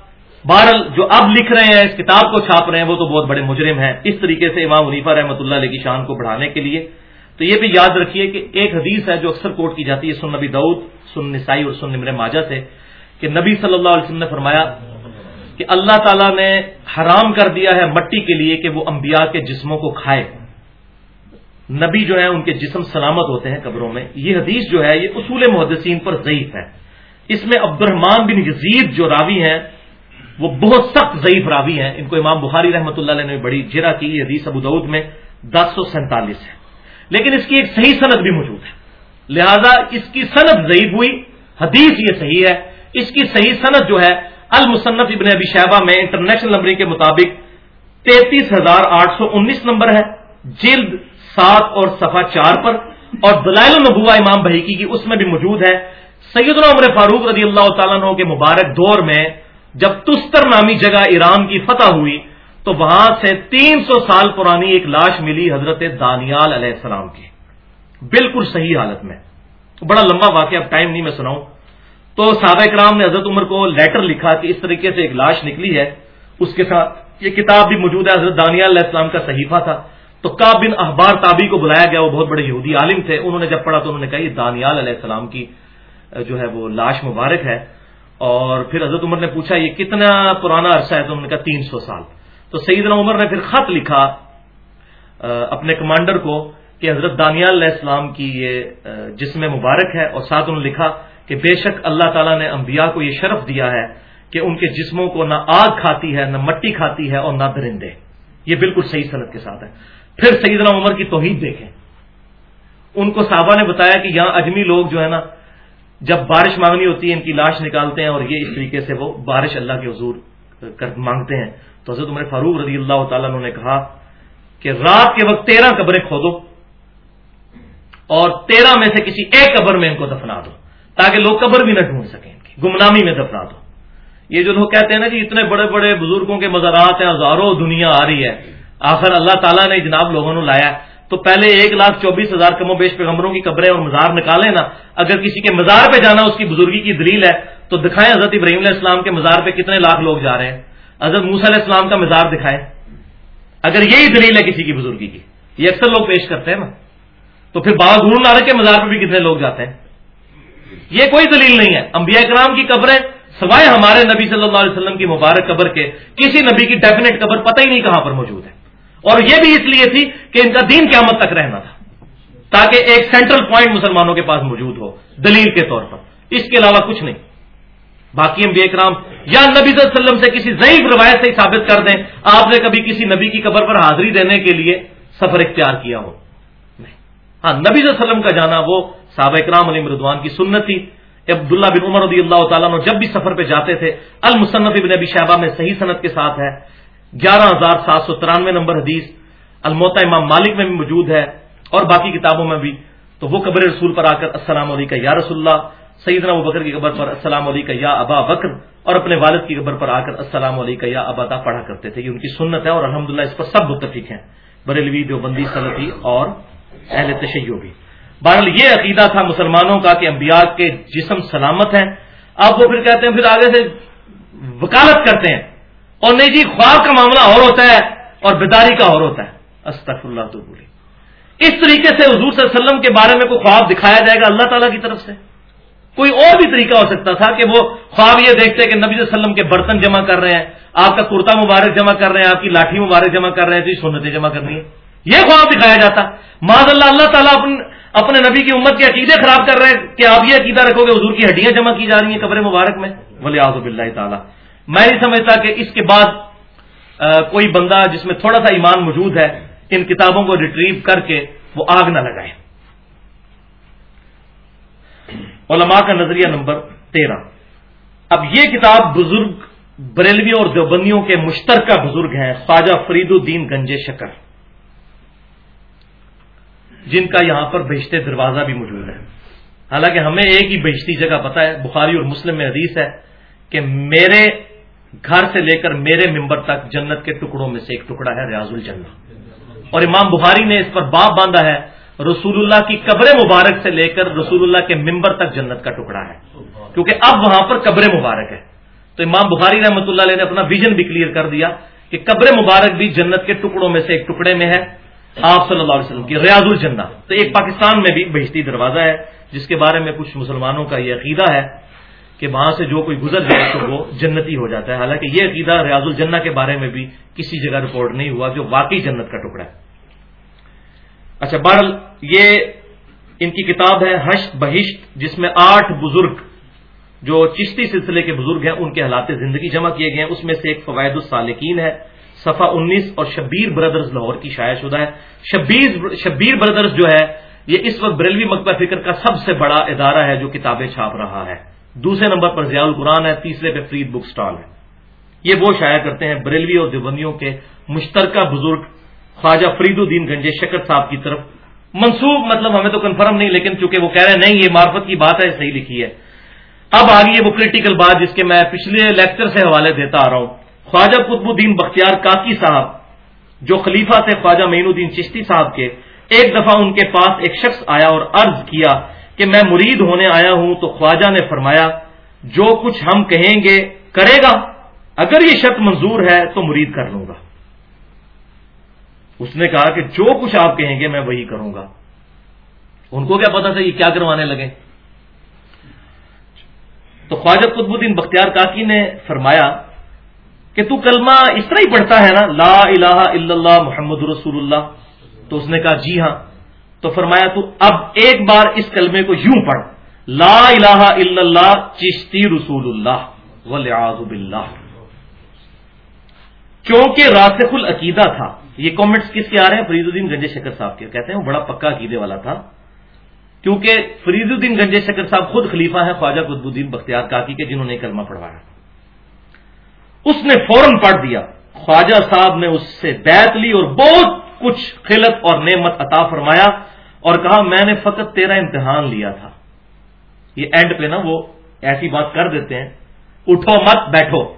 بہرحال جو اب لکھ رہے ہیں، اس کتاب کو چھاپ رہے ہیں، وہ تو بہت بڑے مجرم ہیں۔ اس طریقے سے امام عنیفا رحمۃ اللہ علیہ کی شان کو بڑھانے کے لیے۔ تو یہ بھی یاد رکھیے کہ ایک حدیث ہے جو اکثر کوٹ کی جاتی ہے سن نبی دعود سن نسائی اور سن نمر ماجہ سے، کہ نبی صلی اللہ علیہ وسلم نے فرمایا کہ اللہ تعالیٰ نے حرام کر دیا ہے مٹی کے لیے کہ وہ انبیاء کے جسموں کو کھائے۔ نبی جو ہے ان کے جسم سلامت ہوتے ہیں قبروں میں۔ یہ حدیث جو ہے، یہ اصول محدثین پر ضعیف ہے۔ اس میں عبد الرحمان بن یزید جو راوی ہیں وہ بہت سخت ضعیف راوی ہیں۔ ان کو امام بخاری رحمۃ اللہ علیہ نے بڑی جرا کی حدیث ابو دعود میں دس سو سینتالیس ہے۔ لیکن اس کی ایک صحیح صنعت بھی موجود ہے۔ لہذا اس کی صنعت ضعیف ہوئی، حدیث یہ صحیح ہے۔ اس کی صحیح صنعت جو ہے، المصنف ابن ابی شہبہ میں انٹرنیشنل نمبرنگ کے مطابق تینتیس ہزار آٹھ سو انیس نمبر ہے۔ جلد سات اور صفحہ چار پر۔ اور دلائل النبوا امام بحیکی کی اس میں بھی موجود ہے۔ سیدنا عمر فاروق رضی اللہ تعالیٰ عنہ کے مبارک دور میں جب تستر نامی جگہ ایران کی فتح ہوئی، تو وہاں سے تین سو سال پرانی ایک لاش ملی حضرت دانیال علیہ السلام کی۔ بالکل صحیح حالت میں۔ بڑا لمبا واقعہ، اب ٹائم نہیں میں سناؤں۔ تو صحابہ کرام نے حضرت عمر کو لیٹر لکھا کہ اس طریقے سے ایک لاش نکلی ہے۔ اس کے ساتھ یہ کتاب بھی موجود ہے، حضرت دانیال علیہ السلام کا صحیفہ تھا۔ تو کاب بن اخبار تابی کو بلایا گیا، وہ بہت بڑے یہودی عالم تھے۔ انہوں نے جب پڑھا تو انہوں نے کہا، یہ دانیال علیہ السلام کی، جو ہے وہ لاش مبارک ہے۔ اور پھر حضرت عمر نے پوچھا، یہ کتنا پرانا عرصہ ہے؟ تو انہوں نے کہا، تین سو سال۔ تو سیدنا عمر نے پھر خط لکھا اپنے کمانڈر کو کہ حضرت دانیال علیہ السلام کی یہ جسم مبارک ہے۔ اور ساتھ انہوں نے لکھا کہ بے شک اللہ تعالیٰ نے انبیاء کو یہ شرف دیا ہے کہ ان کے جسموں کو نہ آگ کھاتی ہے، نہ مٹی کھاتی ہے اور نہ درندے۔ یہ بالکل صحیح صنعت کے ساتھ ہے۔ پھر سیدنا عمر کی توحید دیکھیں۔ ان کو صحابہ نے بتایا کہ یہاں اجمی لوگ جو ہے نا جب بارش مانگنی ہوتی ہے، ان کی لاش نکالتے ہیں اور یہ اس طریقے سے وہ بارش اللہ کے حضور مانگتے ہیں۔ تو حضرت عمر فاروق رضی اللہ تعالیٰ نے کہا کہ رات کے وقت تیرہ قبریں کھودو اور تیرہ میں سے کسی ایک قبر میں ان کو دفنا دو تاکہ لوگ قبر بھی نہ ڈھونڈ سکیں ان کی، گمنامی میں دفنا دو۔ یہ جو لوگ کہتے ہیں نا کہ اتنے بڑے بڑے بزرگوں کے مزارات ہیں، ہزاروں دنیا آ رہی ہے، آخر اللہ تعالیٰ نے جناب لوگوں نے لایا۔ تو پہلے ایک لاکھ چوبیس ہزار کم و بیش پیغمبروں کی قبریں اور مزار نکالے نا۔ اگر کسی کے مزار پہ جانا اس کی بزرگی کی دلیل ہے، تو دکھائیں حضرت ابراہیم علیہ السلام کے مزار پہ کتنے لاکھ لوگ جا رہے ہیں۔ حضرت موسیٰ علیہ السلام کا مزار دکھائیں۔ اگر یہی دلیل ہے کسی کی بزرگی کی، یہ اکثر لوگ پیش کرتے ہیں نا۔ تو پھر بابا گرو نانک کے مزار پہ بھی کتنے لوگ جاتے ہیں۔ یہ کوئی دلیل نہیں ہے۔ انبیاء کرام کی قبریں، سوائے ہمارے نبی صلی اللہ علیہ وسلم کی مبارک قبر کے، کسی نبی کی ڈیفینیٹ قبر پتہ ہی نہیں کہاں پر موجود ہے۔ اور یہ بھی اس لیے تھی کہ ان کا دین قیامت تک رہنا تھا، تاکہ ایک سینٹرل پوائنٹ مسلمانوں کے پاس موجود ہو، دلیل کے طور پر۔ اس کے علاوہ کچھ نہیں۔ باقی انبیاء کرام یا نبی صلی اللہ علیہ وسلم سے کسی ضعیف روایت سے ہی ثابت کر دیں، آپ نے کبھی کسی نبی کی قبر پر حاضری دینے کے لیے سفر اختیار کیا ہو؟ ہاں نبی صلی اللہ علیہ وسلم کا جانا وہ صحابہ اکرام علی مردوان کی سنت تھی۔ عبداللہ بن عمر رضی اللہ تعالیٰ جب بھی سفر پہ جاتے تھے، المصنف ابن ابی شہبہ میں صحیح صنعت کے ساتھ ہے۔ گیارہ ہزار سات سو ترانوے نمبر حدیث الموتا امام مالک میں بھی موجود ہے اور باقی کتابوں میں بھی۔ تو وہ قبر رسول پر آ کر السلام علیکم یا رسول اللہ، سیدنا ابو بکر کی قبر پر السلام علیکم یا ابا بکر، اور اپنے والد کی قبر پر آ کر السلام علیکم یا ابادا پڑھا کرتے تھے، یہ ان کی سنت ہے اور الحمدللہ اس پر سب متفق ہیں۔ بریلوی دیوبندی سلطی اور اہل تشیع بھی۔ بہرحال یہ عقیدہ تھا مسلمانوں کا کہ انبیاء کے جسم سلامت ہیں۔ اب وہ پھر کہتے ہیں، پھر آگے سے وکالت کرتے ہیں۔ اور نہیں جی خواب کا معاملہ اور ہوتا ہے اور بیداری کا اور ہوتا ہے۔ استغفر اللہ تو بولی اس طریقے سے حضور صلی اللہ علیہ وسلم کے بارے میں کوئی خواب دکھایا جائے گا اللہ تعالیٰ کی طرف سے؟ کوئی اور بھی طریقہ ہو سکتا تھا کہ وہ خواب یہ دیکھتے کہ نبی صلی اللہ علیہ وسلم کے برتن جمع کر رہے ہیں، آپ کا کرتا مبارک جمع کر رہے ہیں، آپ کی لاٹھی مبارک جمع کر رہے ہیں، تو سنتیں جمع کرنی ہے یہ خواب دکھایا جاتا۔ معذ اللہ اللہ تعالیٰ اپنے نبی کی امت کے عقیدے خراب کر رہے ہیں کہ آپ یہ عقیدہ رکھو گے حضور کی ہڈیاں جمع کی جا رہی ہیں قبر مبارک میں۔ ولی آزب اللہ تعالیٰ۔ میں نہیں سمجھتا کہ اس کے بعد کوئی بندہ جس میں تھوڑا سا ایمان موجود ہے، ان کتابوں کو ریٹریو کر کے وہ آگ نہ لگائے۔ علماء کا نظریہ نمبر تیرہ۔ اب یہ کتاب بزرگ بریلوی اور دیوبندیوں کے مشترکہ بزرگ ہیں، خواجہ فرید الدین گنجے شکر، جن کا یہاں پر بہشتے دروازہ بھی موجود ہے۔ حالانکہ ہمیں ایک ہی بہشتی جگہ پتا ہے، بخاری اور مسلم میں حدیث ہے کہ میرے گھر سے لے کر میرے ممبر تک جنت کے ٹکڑوں میں سے ایک ٹکڑا ہے ریاض الجنہ۔ اور امام بخاری نے اس پر باپ باندھا ہے، رسول اللہ کی قبر مبارک سے لے کر رسول اللہ کے ممبر تک جنت کا ٹکڑا ہے۔ کیونکہ اب وہاں پر قبر مبارک ہے۔ تو امام بخاری رحمۃ اللہ علیہ نے اپنا ویژن بھی کلیئر کر دیا کہ قبر مبارک بھی جنت کے ٹکڑوں میں سے ایک ٹکڑے میں ہے۔ آپ صلی اللہ علیہ وسلم کی ریاض الجنہ۔ تو ایک پاکستان میں بھی بہشتی دروازہ ہے، جس کے بارے میں کچھ مسلمانوں کا یہ عقیدہ ہے۔ کہ وہاں سے جو کوئی گزر جائے تو وہ جنتی ہو جاتا ہے۔ حالانکہ یہ عقیدہ ریاض الجنہ کے بارے میں بھی کسی جگہ رپورٹ نہیں ہوا جو واقعی جنت کا ٹکڑا ہے۔ اچھا بہرحال یہ ان کی کتاب ہے ہشت بہشت، جس میں آٹھ بزرگ جو چشتی سلسلے کے بزرگ ہیں، ان کے حالات زندگی جمع کیے گئے ہیں۔ اس میں سے ایک فوائد السالکین ہے، صفحہ انیس اور شبیر بردرز لاہور کی شائع شدہ ہے۔ شبیر شبیر بردرز جو ہے، یہ اس وقت بریلوی مکبہ فکر کا سب سے بڑا ادارہ ہے جو کتابیں چھاپ رہا ہے۔ دوسرے نمبر پر ضیاء القرآن ہے، تیسرے پہ فرید بک سٹال ہے۔ یہ وہ شائع کرتے ہیں بریلوی اور دیوبندیوں کے مشترکہ بزرگ خواجہ فرید الدین گنجے شکر صاحب کی طرف۔ منسوخ مطلب ہمیں تو کنفرم نہیں، لیکن چونکہ وہ کہہ رہے ہیں، نہیں، یہ معرفت کی بات ہے، صحیح لکھی ہے۔ اب آگے وہ کریٹیکل بات جس کے میں پچھلے لیکچر سے حوالے دیتا آ رہا ہوں۔ خواجہ قطب الدین بختیار کاکی صاحب، جو خلیفہ تھے خواجہ مین الدین چشتی صاحب کے، ایک دفعہ ان کے پاس ایک شخص آیا اور عرض کیا کہ میں مرید ہونے آیا ہوں تو خواجہ نے فرمایا، جو کچھ ہم کہیں گے کرے گا، اگر یہ شرط منظور ہے تو مرید کر لوں گا۔ اس نے کہا کہ جو کچھ آپ کہیں گے میں وہی کروں گا۔ ان کو کیا پتا تھا یہ کیا کروانے لگے؟ تو خواجہ قطب الدین بختیار کاکی نے فرمایا کہ تو کلمہ اس طرح ہی پڑھتا ہے نا، لا الہ الا اللہ محمد رسول اللہ۔ تو اس نے کہا جی ہاں۔ تو فرمایا تو اب ایک بار اس کلمے کو یوں پڑھ۔ لا الہ الا اللہ، چشتی رسول اللہ ولیعاذ باللہ۔ کیونکہ راسخ العقیدہ تھا، یہ کامنٹس کس کے آ رہے ہیں؟ فرید الدین گنجے شکر صاحب کے۔ کہتے ہیں وہ بڑا پکا عقیدے والا تھا۔ کیونکہ فرید الدین گنجے شکر صاحب خود خلیفہ ہیں، خواجہ قطب الدین بختیار کاکی کے، جنہوں نے کلمہ پڑھوایا۔ اس نے فوراً پڑھ دیا۔ خواجہ صاحب نے اس سے بیت لی اور بہت کچھ خلت اور نعمت عطا فرمایا۔ اور کہا میں نے فقط تیرا امتحان لیا تھا۔ یہ اینڈ پہ نا وہ ایسی بات کر دیتے ہیں۔ اٹھو مت بیٹھو۔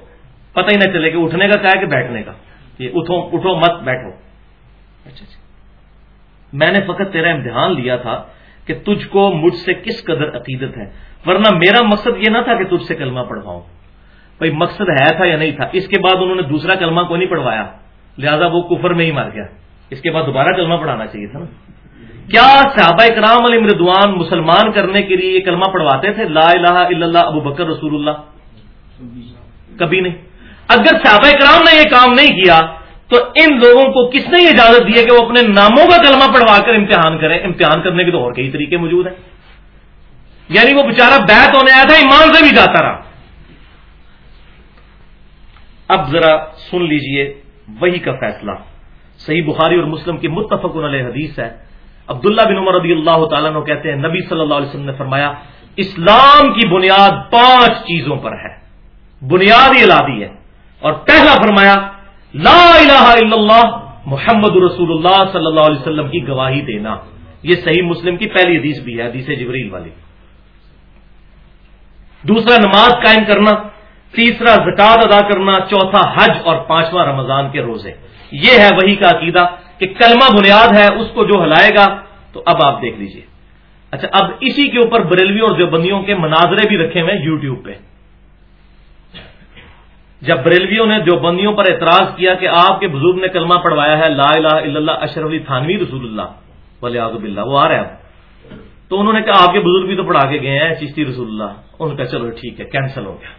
پتہ ہی نہ چلے کہ اٹھنے کا کیا ہے کہ بیٹھنے کا۔ یہ اٹھو اٹھو مت بیٹھو۔ اچھا اچھا۔ میں نے فقط تیرا امتحان لیا تھا کہ تجھ کو مجھ سے کس قدر عقیدت ہے۔ ورنہ میرا مقصد یہ نہ تھا کہ تجھ سے کلمہ پڑھواؤں۔ بھائی مقصد ہے تھا یا نہیں تھا؟ اس کے بعد انہوں نے دوسرا کلمہ کو نہیں پڑھوایا؟ لہذا وہ کفر میں ہی مر گیا۔ اس کے بعد دوبارہ کلمہ پڑھانا چاہیے تھا نا۔ کیا صحابہ کرام علی مردوان مسلمان کرنے کے لیے یہ کلمہ پڑھواتے تھے؟ لا الہ الا اللہ، ابو بکر رسول اللہ۔ کبھی نہیں۔ اگر صحابہ کرام نے یہ کام نہیں کیا، تو ان لوگوں کو کس نے اجازت دی ہے کہ وہ اپنے ناموں کا کلمہ پڑھوا کر امتحان کریں؟ امتحان کرنے کے تو اور کئی طریقے موجود ہیں۔ یعنی وہ بےچارا بیت ہونے آیا تھا، ایمان سے بھی جاتا رہا۔ اب ذرا سن لیجیے، وہی کا فیصلہ۔ صحیح بخاری اور مسلم کی متفق علیہ حدیث ہے۔ عبداللہ بن عمر رضی اللہ تعالیٰ نے کہتے ہیں، نبی صلی اللہ علیہ وسلم نے فرمایا، اسلام کی بنیاد پانچ چیزوں پر ہے۔ بنیاد ہی لادی ہے۔ اور پہلا فرمایا، لا الہ الا اللہ، محمد رسول اللہ صلی اللہ علیہ وسلم کی گواہی دینا۔ یہ صحیح مسلم کی پہلی حدیث بھی ہے، حدیث جبریل والی۔ دوسرا، نماز قائم کرنا۔ تیسرا زکات ادا کرنا۔ چوتھا، حج اور پانچواں، رمضان کے روزے۔ یہ ہے وہی کا عقیدہ۔ کہ کلمہ بنیاد ہے، اس کو جو ہلائے گا، تو اب آپ دیکھ لیجیے۔ اچھا اب اسی کے اوپر بریلوی اور دیوبندیوں کے مناظرے بھی رکھے ہوئے یو ٹیوب پہ۔ جب بریلویوں نے دیوبندیوں پر اعتراض کیا کہ آپ کے بزرگ نے کلمہ پڑھوایا ہے، لا الہ الا اللہ اشرف علی تھانوی رسول اللہ ولی آزب اللہ وہ آ رہے ہیں۔ تو انہوں نے کہا، آپ کے بزرگ بھی تو پڑھا کے گئے ہیں، چشتی رسول اللہ۔ ان کا چلو ٹھیک ہے، کینسل ہو گیا۔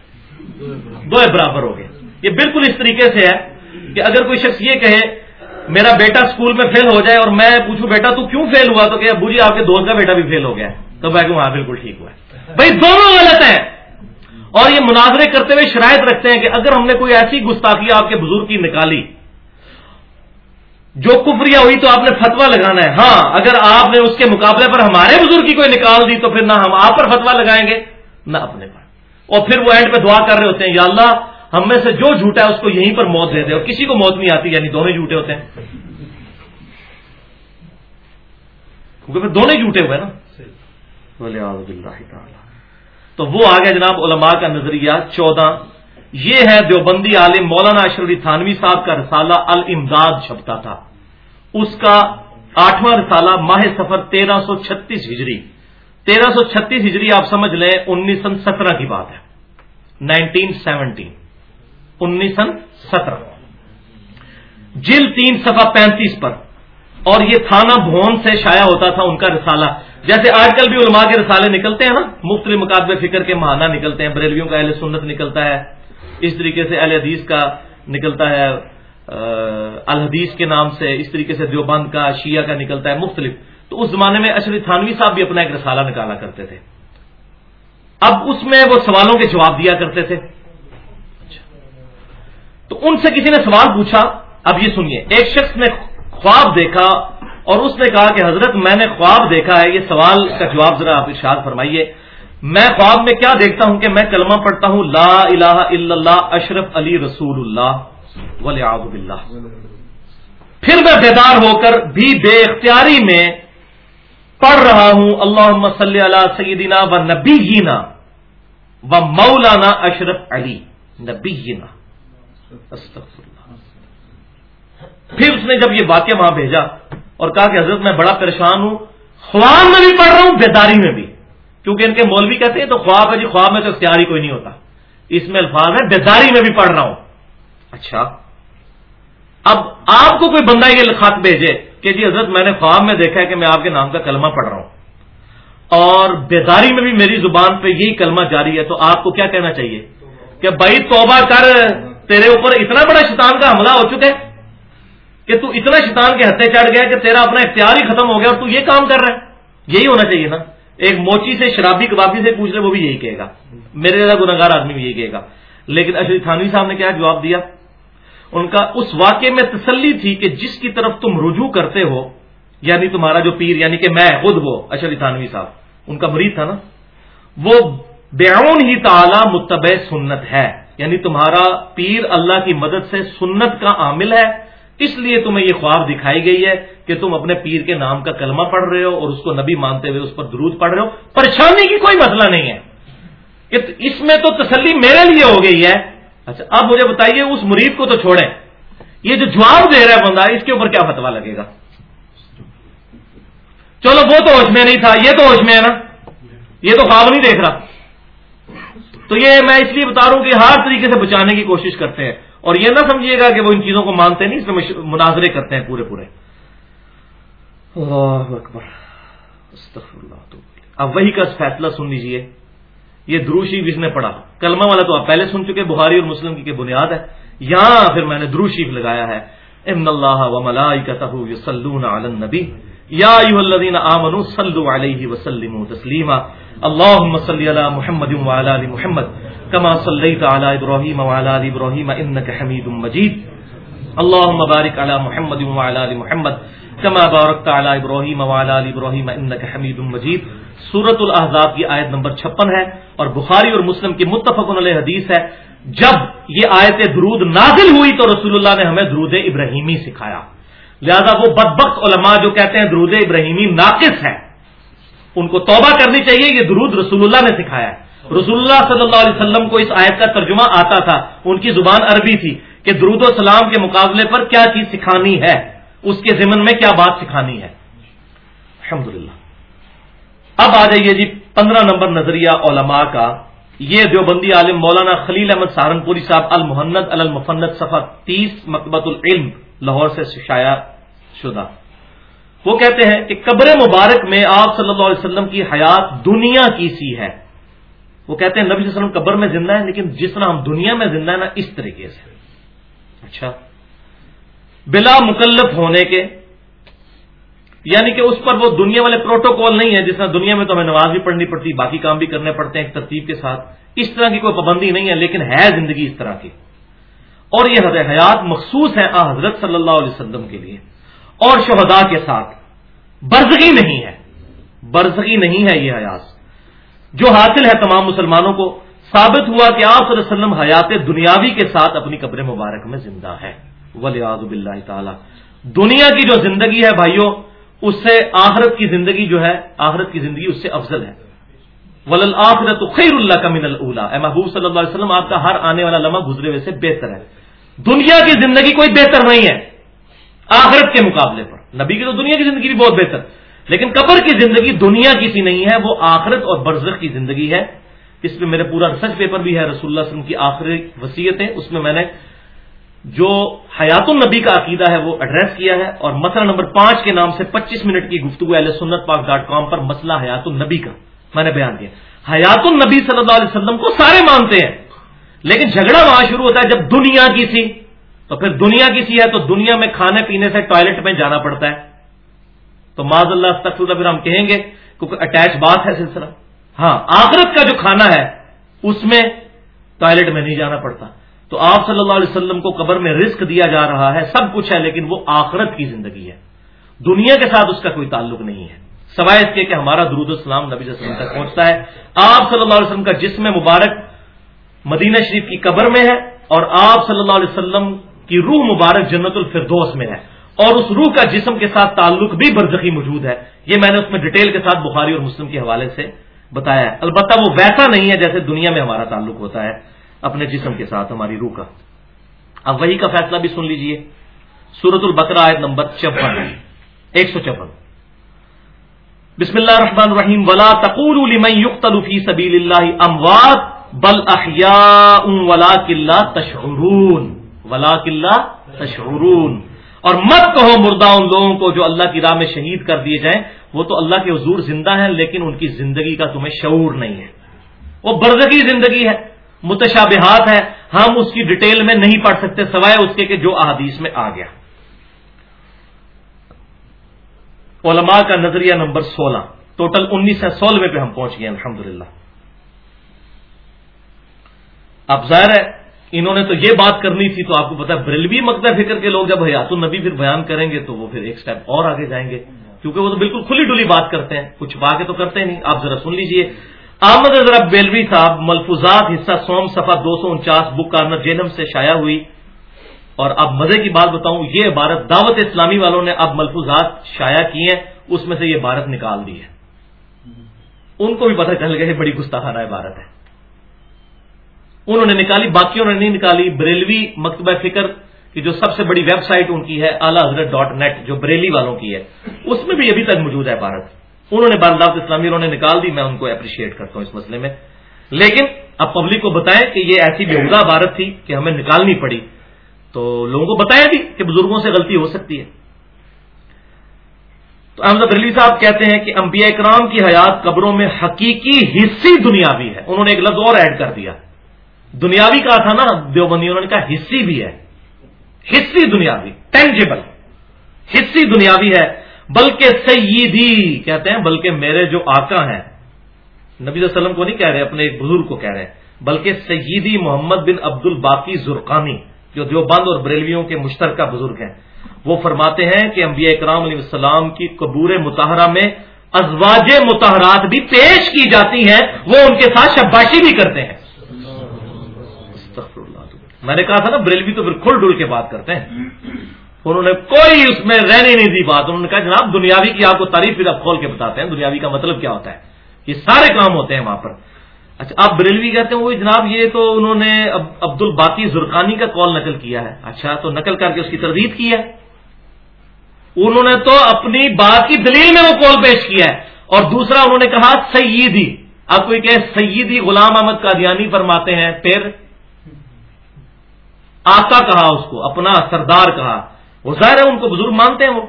دو برابر ہو گئے۔ یہ بالکل اس طریقے سے ہے کہ اگر کوئی شخص یہ کہے میرا بیٹا اسکول میں فیل ہو جائے اور میں پوچھوں، بیٹا تو کیوں فیل ہوا؟ تو کہ ابو جی آپ کے دوست کا بیٹا بھی فیل ہو گیا۔ تو میں کہوں ہاں بالکل ٹھیک ہوا۔ ہے بھائی، دونوں غلط ہیں۔ اور یہ مناظرے کرتے ہوئے شرائط رکھتے ہیں کہ اگر ہم نے کوئی ایسی گستاخی آپ کے بزرگ کی نکالی، جو کفریہ ہوئی تو آپ نے فتوا لگانا ہے۔ ہاں اگر آپ نے اس کے مقابلے پر ہمارے بزرگ کی کوئی نکال دی تو پھر نہ ہم آپ پر فتوا لگائیں گے، نہ اپنے پر۔ اور پھر وہ اینڈ پہ دعا کر رہے ہوتے ہیں، یا اللہ ہم میں سے جو جھوٹا ہے اس کو یہیں پر موت دے دے اور کسی کو موت نہیں آتی یعنی دونوں جھوٹے ہوتے ہیں۔ کیونکہ پھر دونوں جھوٹے ہوئے نا۔ تو وہ آ گیا جناب علماء کا نظریہ۔ چودہ یہ ہے دیوبندی عالم مولانا اشرفی تھانوی صاحب کا رسالہ المداد چھپتا تھا۔ اس کا آٹھواں رسالہ ماہ سفر تیرہ سو چھتیس ہجری۔ تیرہ سو چھتیس ہجری آپ سمجھ لیں انیس سن سترہ کی بات ہے۔ نائنٹین سیونٹین انیس سترہ۔ جل تین سفا پینتیس پر۔ اور یہ تھانہ بھون سے شائع ہوتا تھا ان کا رسالہ۔ جیسے آج کل بھی علماء کے رسالے نکلتے ہیں نا مختلف مقابلے فکر کے ماہانہ نکلتے ہیں، بریلویوں کا اہل سنت نکلتا ہے، اس طریقے سے اہل حدیث کا نکلتا ہے الحدیث کے نام سے، اس طریقے سے دیوبند کا، شیعہ کا نکلتا ہے، مختلف۔ تو اس زمانے میں اشرف تھانوی صاحب بھی اپنا ایک رسالہ نکالا کرتے تھے۔ اب اس میں وہ سوالوں کے جواب دیا کرتے تھے۔ تو ان سے کسی نے سوال پوچھا، اب یہ سنیے، ایک شخص نے خواب دیکھا اور اس نے کہا کہ حضرت میں نے خواب دیکھا ہے، یہ سوال کا جواب ذرا آپ ارشاد فرمائیے۔ میں خواب میں کیا دیکھتا ہوں کہ میں کلمہ پڑھتا ہوں، لا الہ الا اللہ، اشرف علی رسول اللہ ولی باللہ۔ پھر میں بیدار ہو کر بھی بے اختیاری میں پڑھ رہا ہوں اللہ صلی اللہ سیدنا و نبی و مولانا اشرف علی نبی پھر اس نے جب یہ واقعہ وہاں بھیجا اور کہا کہ حضرت میں بڑا پریشان ہوں خواب میں بھی پڑھ رہا ہوں، بیداری میں بھی۔ کیونکہ ان کے مولوی کہتے ہیں، تو خواب ہے جی خواب میں تو اختیاری کوئی نہیں ہوتا۔ اس میں الفاظ ہے بیداری میں بھی پڑھ رہا ہوں۔ اچھا۔ اب آپ کو کوئی بندہ یہ خط بھیجے کہ جی حضرت، میں نے خواب میں دیکھا ہے کہ میں آپ کے نام کا کلمہ پڑھ رہا ہوں۔ اور بیداری میں بھی میری زبان پہ یہی کلمہ جاری ہے، تو آپ کو کیا کہنا چاہیے؟ کہ بھائی توبہ کر۔ تیرے اوپر اتنا بڑا شیطان کا حملہ ہو چکا ہے کہ تو اتنا شیطان کے ہتھے چڑھ گیا کہ تیرا اپنا اختیار ہی ختم ہو گیا اور تو یہ کام کر رہا ہے۔ یہی ہونا چاہیے نا۔ ایک موچی سے شرابی کبابی سے پوچھ لے، وہ بھی یہی کہے گا۔ میرے جیسا گناگار آدمی بھی یہی کہے گا۔ لیکن اشرف تھانوی صاحب نے کیا جواب دیا؟ ان کا اس واقعے میں تسلی تھی کہ جس کی طرف تم رجوع کرتے ہو یعنی تمہارا جو پیر یعنی کہ میں خود وہ اشرف تھانوی صاحب، ان کا مریض تھا نا، وہ بیعون ہی تعالی متبع سنت ہے۔ یعنی تمہارا پیر اللہ کی مدد سے سنت کا عامل ہے، اس لیے تمہیں یہ خواب دکھائی گئی ہے کہ تم اپنے پیر کے نام کا کلمہ پڑھ رہے ہو اور اس کو نبی مانتے ہوئے اس پر درود پڑھ رہے ہو۔ پریشانی کی کوئی مسئلہ نہیں ہے۔ اس میں تو تسلی میرے لیے ہو گئی ہے۔ اچھا اب مجھے بتائیے اس مرید کو تو چھوڑیں۔ یہ جو جواب دے رہا ہے بندہ، اس کے اوپر کیا فتوا لگے گا؟ چلو، وہ تو ہوش میں نہیں تھا، یہ تو ہوش میں ہے نا۔ یہ تو خواب نہیں دیکھ رہا۔ تو یہ میں اس لیے بتا رہا ہوں کہ ہر طریقے سے بچانے کی کوشش کرتے ہیں اور یہ نہ سمجھیے گا کہ وہ ان چیزوں کو مانتے نہیں، اس میں مناظرے کرتے ہیں پورے پورے۔ اللہ اکبر۔ اب وہی کا فیصلہ سن لیجیے۔ یہ دروشی جس نے پڑھا؟ کلمہ والا تو آپ پہلے سن چکے، بخاری اور مسلم کی بنیاد ہے۔ یہاں پھر میں نے دروشیف لگایا ہے۔ ان اللہ و یصلون علی النبی۔ یا ایھا الذین آمنوا صلوا علیہ وسلموا تسلیما۔ اللهم صل علی محمد وعلى ال محمد كما صليت على ابراهيم وعلى ال ابراهيم انك حميد مجيد اللهم بارك على محمد وعلى ال محمد كما باركت على ابراهيم وعلى ال ابراهيم انك حميد مجيد سورت الاحزاب کی آیت نمبر چھپن ہے اور بخاری اور مسلم کی متفق علیہ حدیث ہے۔ جب یہ آیت درود نازل ہوئی تو رسول اللہ نے ہمیں درود ابراہیمی سکھایا۔ لہذا وہ بدبخت علماء جو کہتے ہیں درود ابراہیمی ناقص ہے۔ ان کو توبہ کرنی چاہیے، یہ درود رسول اللہ نے سکھایا ہے۔ رسول اللہ صلی اللہ علیہ وسلم کو اس آیت کا ترجمہ آتا تھا، ان کی زبان عربی تھی کہ درود و سلام کے مقابلے پر کیا چیز سکھانی ہے، اس کے ضمن میں کیا بات سکھانی ہے۔ الحمد اب آ جائیے جی پندرہ نمبر نظریہ علماء کا۔ یہ دیوبندی عالم مولانا خلیل احمد سہارنپوری صاحب المحنت المفنت صفحہ تیس مکبت العلم، لاہور سے شایا شدہ۔ وہ کہتے ہیں کہ قبر مبارک میں آپ صلی اللہ علیہ وسلم کی حیات دنیا کی سی ہے۔ وہ کہتے ہیں نبی صلی اللہ علیہ وسلم قبر میں زندہ ہے لیکن جس طرح ہم دنیا میں زندہ ہے نا، اس طریقے سے۔ اچھا۔ بلا مکلف ہونے کے یعنی کہ اس پر وہ دنیا والے پروٹوکول نہیں ہے جس طرح دنیا میں تو ہمیں نماز بھی پڑھنی پڑتی، باقی کام بھی کرنے پڑتے ہیں ایک ترتیب کے ساتھ۔ اس طرح کی کوئی پابندی نہیں ہے، لیکن ہے زندگی اس طرح کی۔ اور یہ حیات مخصوص ہے آ حضرت صلی اللہ علیہ وسلم کے لیے۔ اور شہدا کے ساتھ۔ برزگی نہیں ہے۔ برزگی نہیں ہے یہ حیات۔ جو حاصل ہے تمام مسلمانوں کو، ثابت ہوا کہ آپ صلی اللہ علیہ وسلم حیات دنیاوی کے ساتھ اپنی قبر مبارک میں زندہ ہے ولی آزب تعالی۔ دنیا کی جو زندگی ہے بھائیوں، اس سے آخرت کی زندگی جو ہے، آخرت کی زندگی اس سے افضل ہے۔ ولل آخرت خیر اللہ کا من اللہ اے محبوب صلی اللہ علیہ وسلم، آپ کا ہر آنے والا لمحہ گزرے ہوئے سے بہتر ہے۔ دنیا کی زندگی کوئی بہتر نہیں ہے۔ آخرت کے مقابلے پر۔ نبی کی تو دنیا کی زندگی بھی بہت بہتر۔ لیکن قبر کی زندگی دنیا کی سی نہیں ہے، وہ آخرت اور برزخ کی زندگی ہے۔ اس میں میرے پورا ریسرچ پیپر بھی ہے، رسول اللہ وسلم کی آخری وصیتیں۔ اس میں میں نے جو حیات النبی کا عقیدہ ہے، وہ ایڈریس کیا ہے۔ اور مسئلہ نمبر پانچ کے نام سے پچیس منٹ کی گفتگو اہل سنت پاک ڈاٹ کام پر مسئلہ حیات النبی کا۔ میں نے بیان کیا۔ حیات النبی صلی اللہ علیہ وسلم کو سارے مانتے ہیں، لیکن جھگڑا وہاں شروع ہوتا ہے جب دنیا کی سی۔ تو پھر دنیا کی سی ہے تو دنیا میں کھانے پینے سے ٹوائلٹ میں جانا پڑتا ہے۔ تو معذ اللہ تک پھر ہم کہیں گے کیونکہ اٹیچ بات ہے سلسلہ۔ ہاں آخرت کا جو کھانا ہے، اس میں ٹوائلٹ میں نہیں جانا پڑتا۔ تو آپ صلی اللہ علیہ وسلم کو قبر میں رزق دیا جا رہا ہے، سب کچھ ہے، لیکن وہ آخرت کی زندگی ہے۔ دنیا کے ساتھ اس کا کوئی تعلق نہیں ہے۔ سوائے اس کے کہ ہمارا درود السلام نبی صلی اللہ علیہ وسلم تک پہنچتا ہے۔ آپ صلی اللہ علیہ وسلم کا جسم مبارک مدینہ شریف کی قبر میں ہے اور آپ صلی اللہ علیہ وسلم کی روح مبارک جنت الفردوس میں ہے اور اس روح کا جسم کے ساتھ تعلق بھی برزخی موجود ہے۔ یہ میں نے اس میں ڈیٹیل کے ساتھ بخاری اور مسلم کے حوالے سے بتایا ہے۔ البتہ وہ ویسا نہیں ہے جیسے دنیا میں ہمارا تعلق ہوتا ہے اپنے جسم کے ساتھ، ہماری روح کا۔ اب وہی کا فیصلہ بھی سن لیجیے۔ سورت البقرہ آیت نمبر چپن ایک سو چپن بسم اللہ الرحمن الرحیم۔ ولا تقول لمن يقتل في سبيل الله اموات بل احياء ولكن لا تشعرون۔ ولكن لا تشعرون۔ اور مت کہو مردہ ان لوگوں کو جو اللہ کی راہ میں شہید کر دیے جائیں۔ وہ تو اللہ کے حضور زندہ ہیں، لیکن ان کی زندگی کا تمہیں شعور نہیں ہے۔ وہ برزگی زندگی ہے، متشابہات ہے ہم اس کی ڈیٹیل میں نہیں پڑھ سکتے، سوائے اس کے کہ جو احادیث میں آ گیا۔ علماء کا نظریہ نمبر سولہ۔ ٹوٹل انیس سے سولہویں پہ ہم پہنچ گئے الحمد للہ اب ظاہر ہے انہوں نے تو یہ بات کرنی تھی تو آپ کو پتا بریلوی مکتب فکر کے لوگ جب حیات النبی پھر بیان کریں گے تو وہ پھر ایک سٹیپ اور آگے جائیں گے۔ کیونکہ وہ تو بالکل کھلی ڈلی بات کرتے ہیں، کچھ باقی تو کرتے نہیں۔ آپ ذرا سن لیجیے۔ احمد ذرا بیلوی صاحب ملفوظات حصہ سوم صفحہ دو سو انچاس بک کارنر جینم سے شائع ہوئی۔ اور اب مزے کی بات بتاؤں، یہ عبارت دعوت اسلامی والوں نے اب ملفوظات شائع کی ہیں، اس میں سے یہ عبارت نکال دی ہے۔ ان کو بھی پتہ چل گیا بڑی گستاخانہ عبارت ہے۔ انہوں نے نکالی، باقیوں نے نہیں نکالی۔ بریلوی مکتبہ فکر کی جو سب سے بڑی ویب سائٹ ان کی ہے اعلی حضرت ڈاٹ نیٹ جو بریلی والوں کی ہے، اس میں بھی ابھی تک موجود ہے عبارت انہوں نے برداشت اسلامی، انہوں نے نکال دی، میں ان کو اپریشیٹ کرتا ہوں اس مسئلے میں۔ لیکن اب پبلک کو بتائیں کہ یہ ایسی بےحدہ عبارت تھی کہ ہمیں نکالنی پڑی۔ تو لوگوں کو بتایا بھی کہ بزرگوں سے غلطی ہو سکتی ہے۔ تو احمد بریلی صاحب کہتے ہیں کہ انبیاء اکرام کی حیات قبروں میں حقیقی حصی دنیاوی ہے۔ انہوں نے ایک لفظ اور ایڈ کر دیا۔ دنیاوی کہا تھا نا دیوبندی انہوں نے کہا حصی بھی ہے۔ حصی دنیاوی ٹینجیبل حصی دنیاوی ہے۔ بلکہ سیدی، کہتے ہیں، بلکہ میرے جو آقا ہیں۔ نبی صلی اللہ علیہ وسلم کو نہیں کہہ رہے، اپنے ایک بزرگ کو کہہ رہے۔ ہیں بلکہ سیدی محمد بن عبد الباقی زرقانی، جو دیوبند اور بریلویوں کے مشترکہ بزرگ ہیں۔ وہ فرماتے ہیں کہ انبیاء اکرام علیہ السلام کی قبور متحرہ میں ازواج متحرات بھی پیش کی جاتی ہیں۔ وہ ان کے ساتھ شباشی بھی کرتے ہیں۔ میں نے کہا تھا نا بریلوی تو پھر کھل ڈل کے بات کرتے ہیں۔ انہوں نے کوئی اس میں رہنے نہیں دی بات۔ انہوں نے کہا جناب دنیاوی کی آپ کو تعریف پھر آپ کھول کے بتاتے ہیں۔ دنیاوی کا مطلب کیا ہوتا ہے؟ یہ سارے کام ہوتے ہیں وہاں پر۔ اچھا آپ بریلوی کہتے ہیں، وہ جناب یہ تو انہوں نے عبد الباقی زرقانی کا کال نقل کیا ہے۔ اچھا تو نقل کر کے اس کی تردید کی ہے۔ انہوں نے تو اپنی بات کی دلیل میں وہ کال پیش کیا ہے۔ اور دوسرا، انہوں نے کہا سیدی۔ آپ کوئی کہ سیدی غلام احمد قادیانی فرماتے ہیں۔ پھر آقا کہا اس کو، اپنا سردار کہا۔ وہ ظاہر ہے ان کو بزرگ مانتے ہیں وہ۔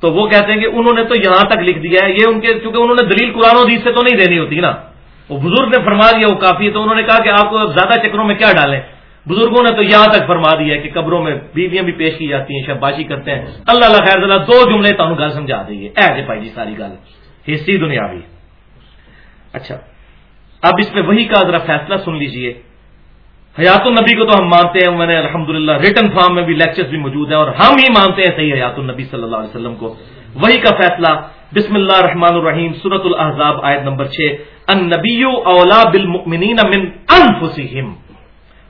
تو وہ کہتے ہیں کہ انہوں نے تو یہاں تک لکھ دیا ہے، یہ ان کے، چونکہ انہوں نے دلیل قرآن و حدیث سے تو نہیں دینی ہوتی نا۔ وہ بزرگ نے فرما دیا، وہ کافی ہے۔ تو انہوں نے کہا کہ آپ کو زیادہ چکروں میں کیا ڈالیں؟ بزرگوں نے تو یہاں تک فرما دیا ہے کہ قبروں میں بیویاں بھی پیش کی جاتی ہیں شباشی کرتے ہیں۔ اللہ اللہ خیر اللہ دو جملے تو گل سمجھا دیے ایسے جی بھائی جی ساری گل۔ حصی دنیا بھی اچھا اب اس میں وہی کا ذرا فیصلہ سن لیجیے۔ حیات النبی کو تو ہم مانتے ہیں، میں نے الحمد للہ ریٹن فارم میں بھی لیکچرز بھی موجود ہیں اور ہم ہی مانتے ہیں صحیح حیات النبی صلی اللہ علیہ وسلم کو۔ وہی کا فیصلہ بسم اللہ الرحمن الرحیم سورت الحضاب آیت نمبر چھ ان نبی اولا بالمؤمنین من انفسہم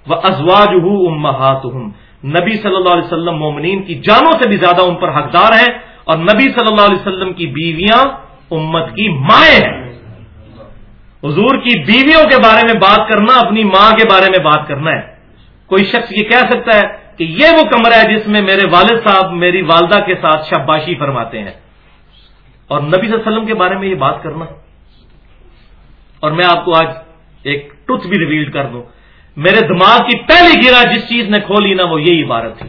و ازواج نبی صلی اللہ علیہ وسلم مومنین کی جانوں سے بھی زیادہ ان پر حقدار ہیں اور نبی صلی اللہ علیہ وسلم کی بیویاں امت کی مائیں ہیں۔ حضور کی بیویوں کے بارے میں بات کرنا، اپنی ماں کے بارے میں بات کرنا ہے۔ کوئی شخص یہ کہہ سکتا ہے کہ یہ وہ کمرہ ہے جس میں میرے والد صاحب، میری والدہ کے ساتھ شباشی فرماتے ہیں۔ اور نبی صلی اللہ علیہ وسلم کے بارے میں یہ بات کرنا۔ اور میں آپ کو آج ایک ٹوتھ بھی ریویل کر دوں۔ میرے دماغ کی پہلی گرا جس چیز نے کھولی نا، وہ یہی عبارت تھی۔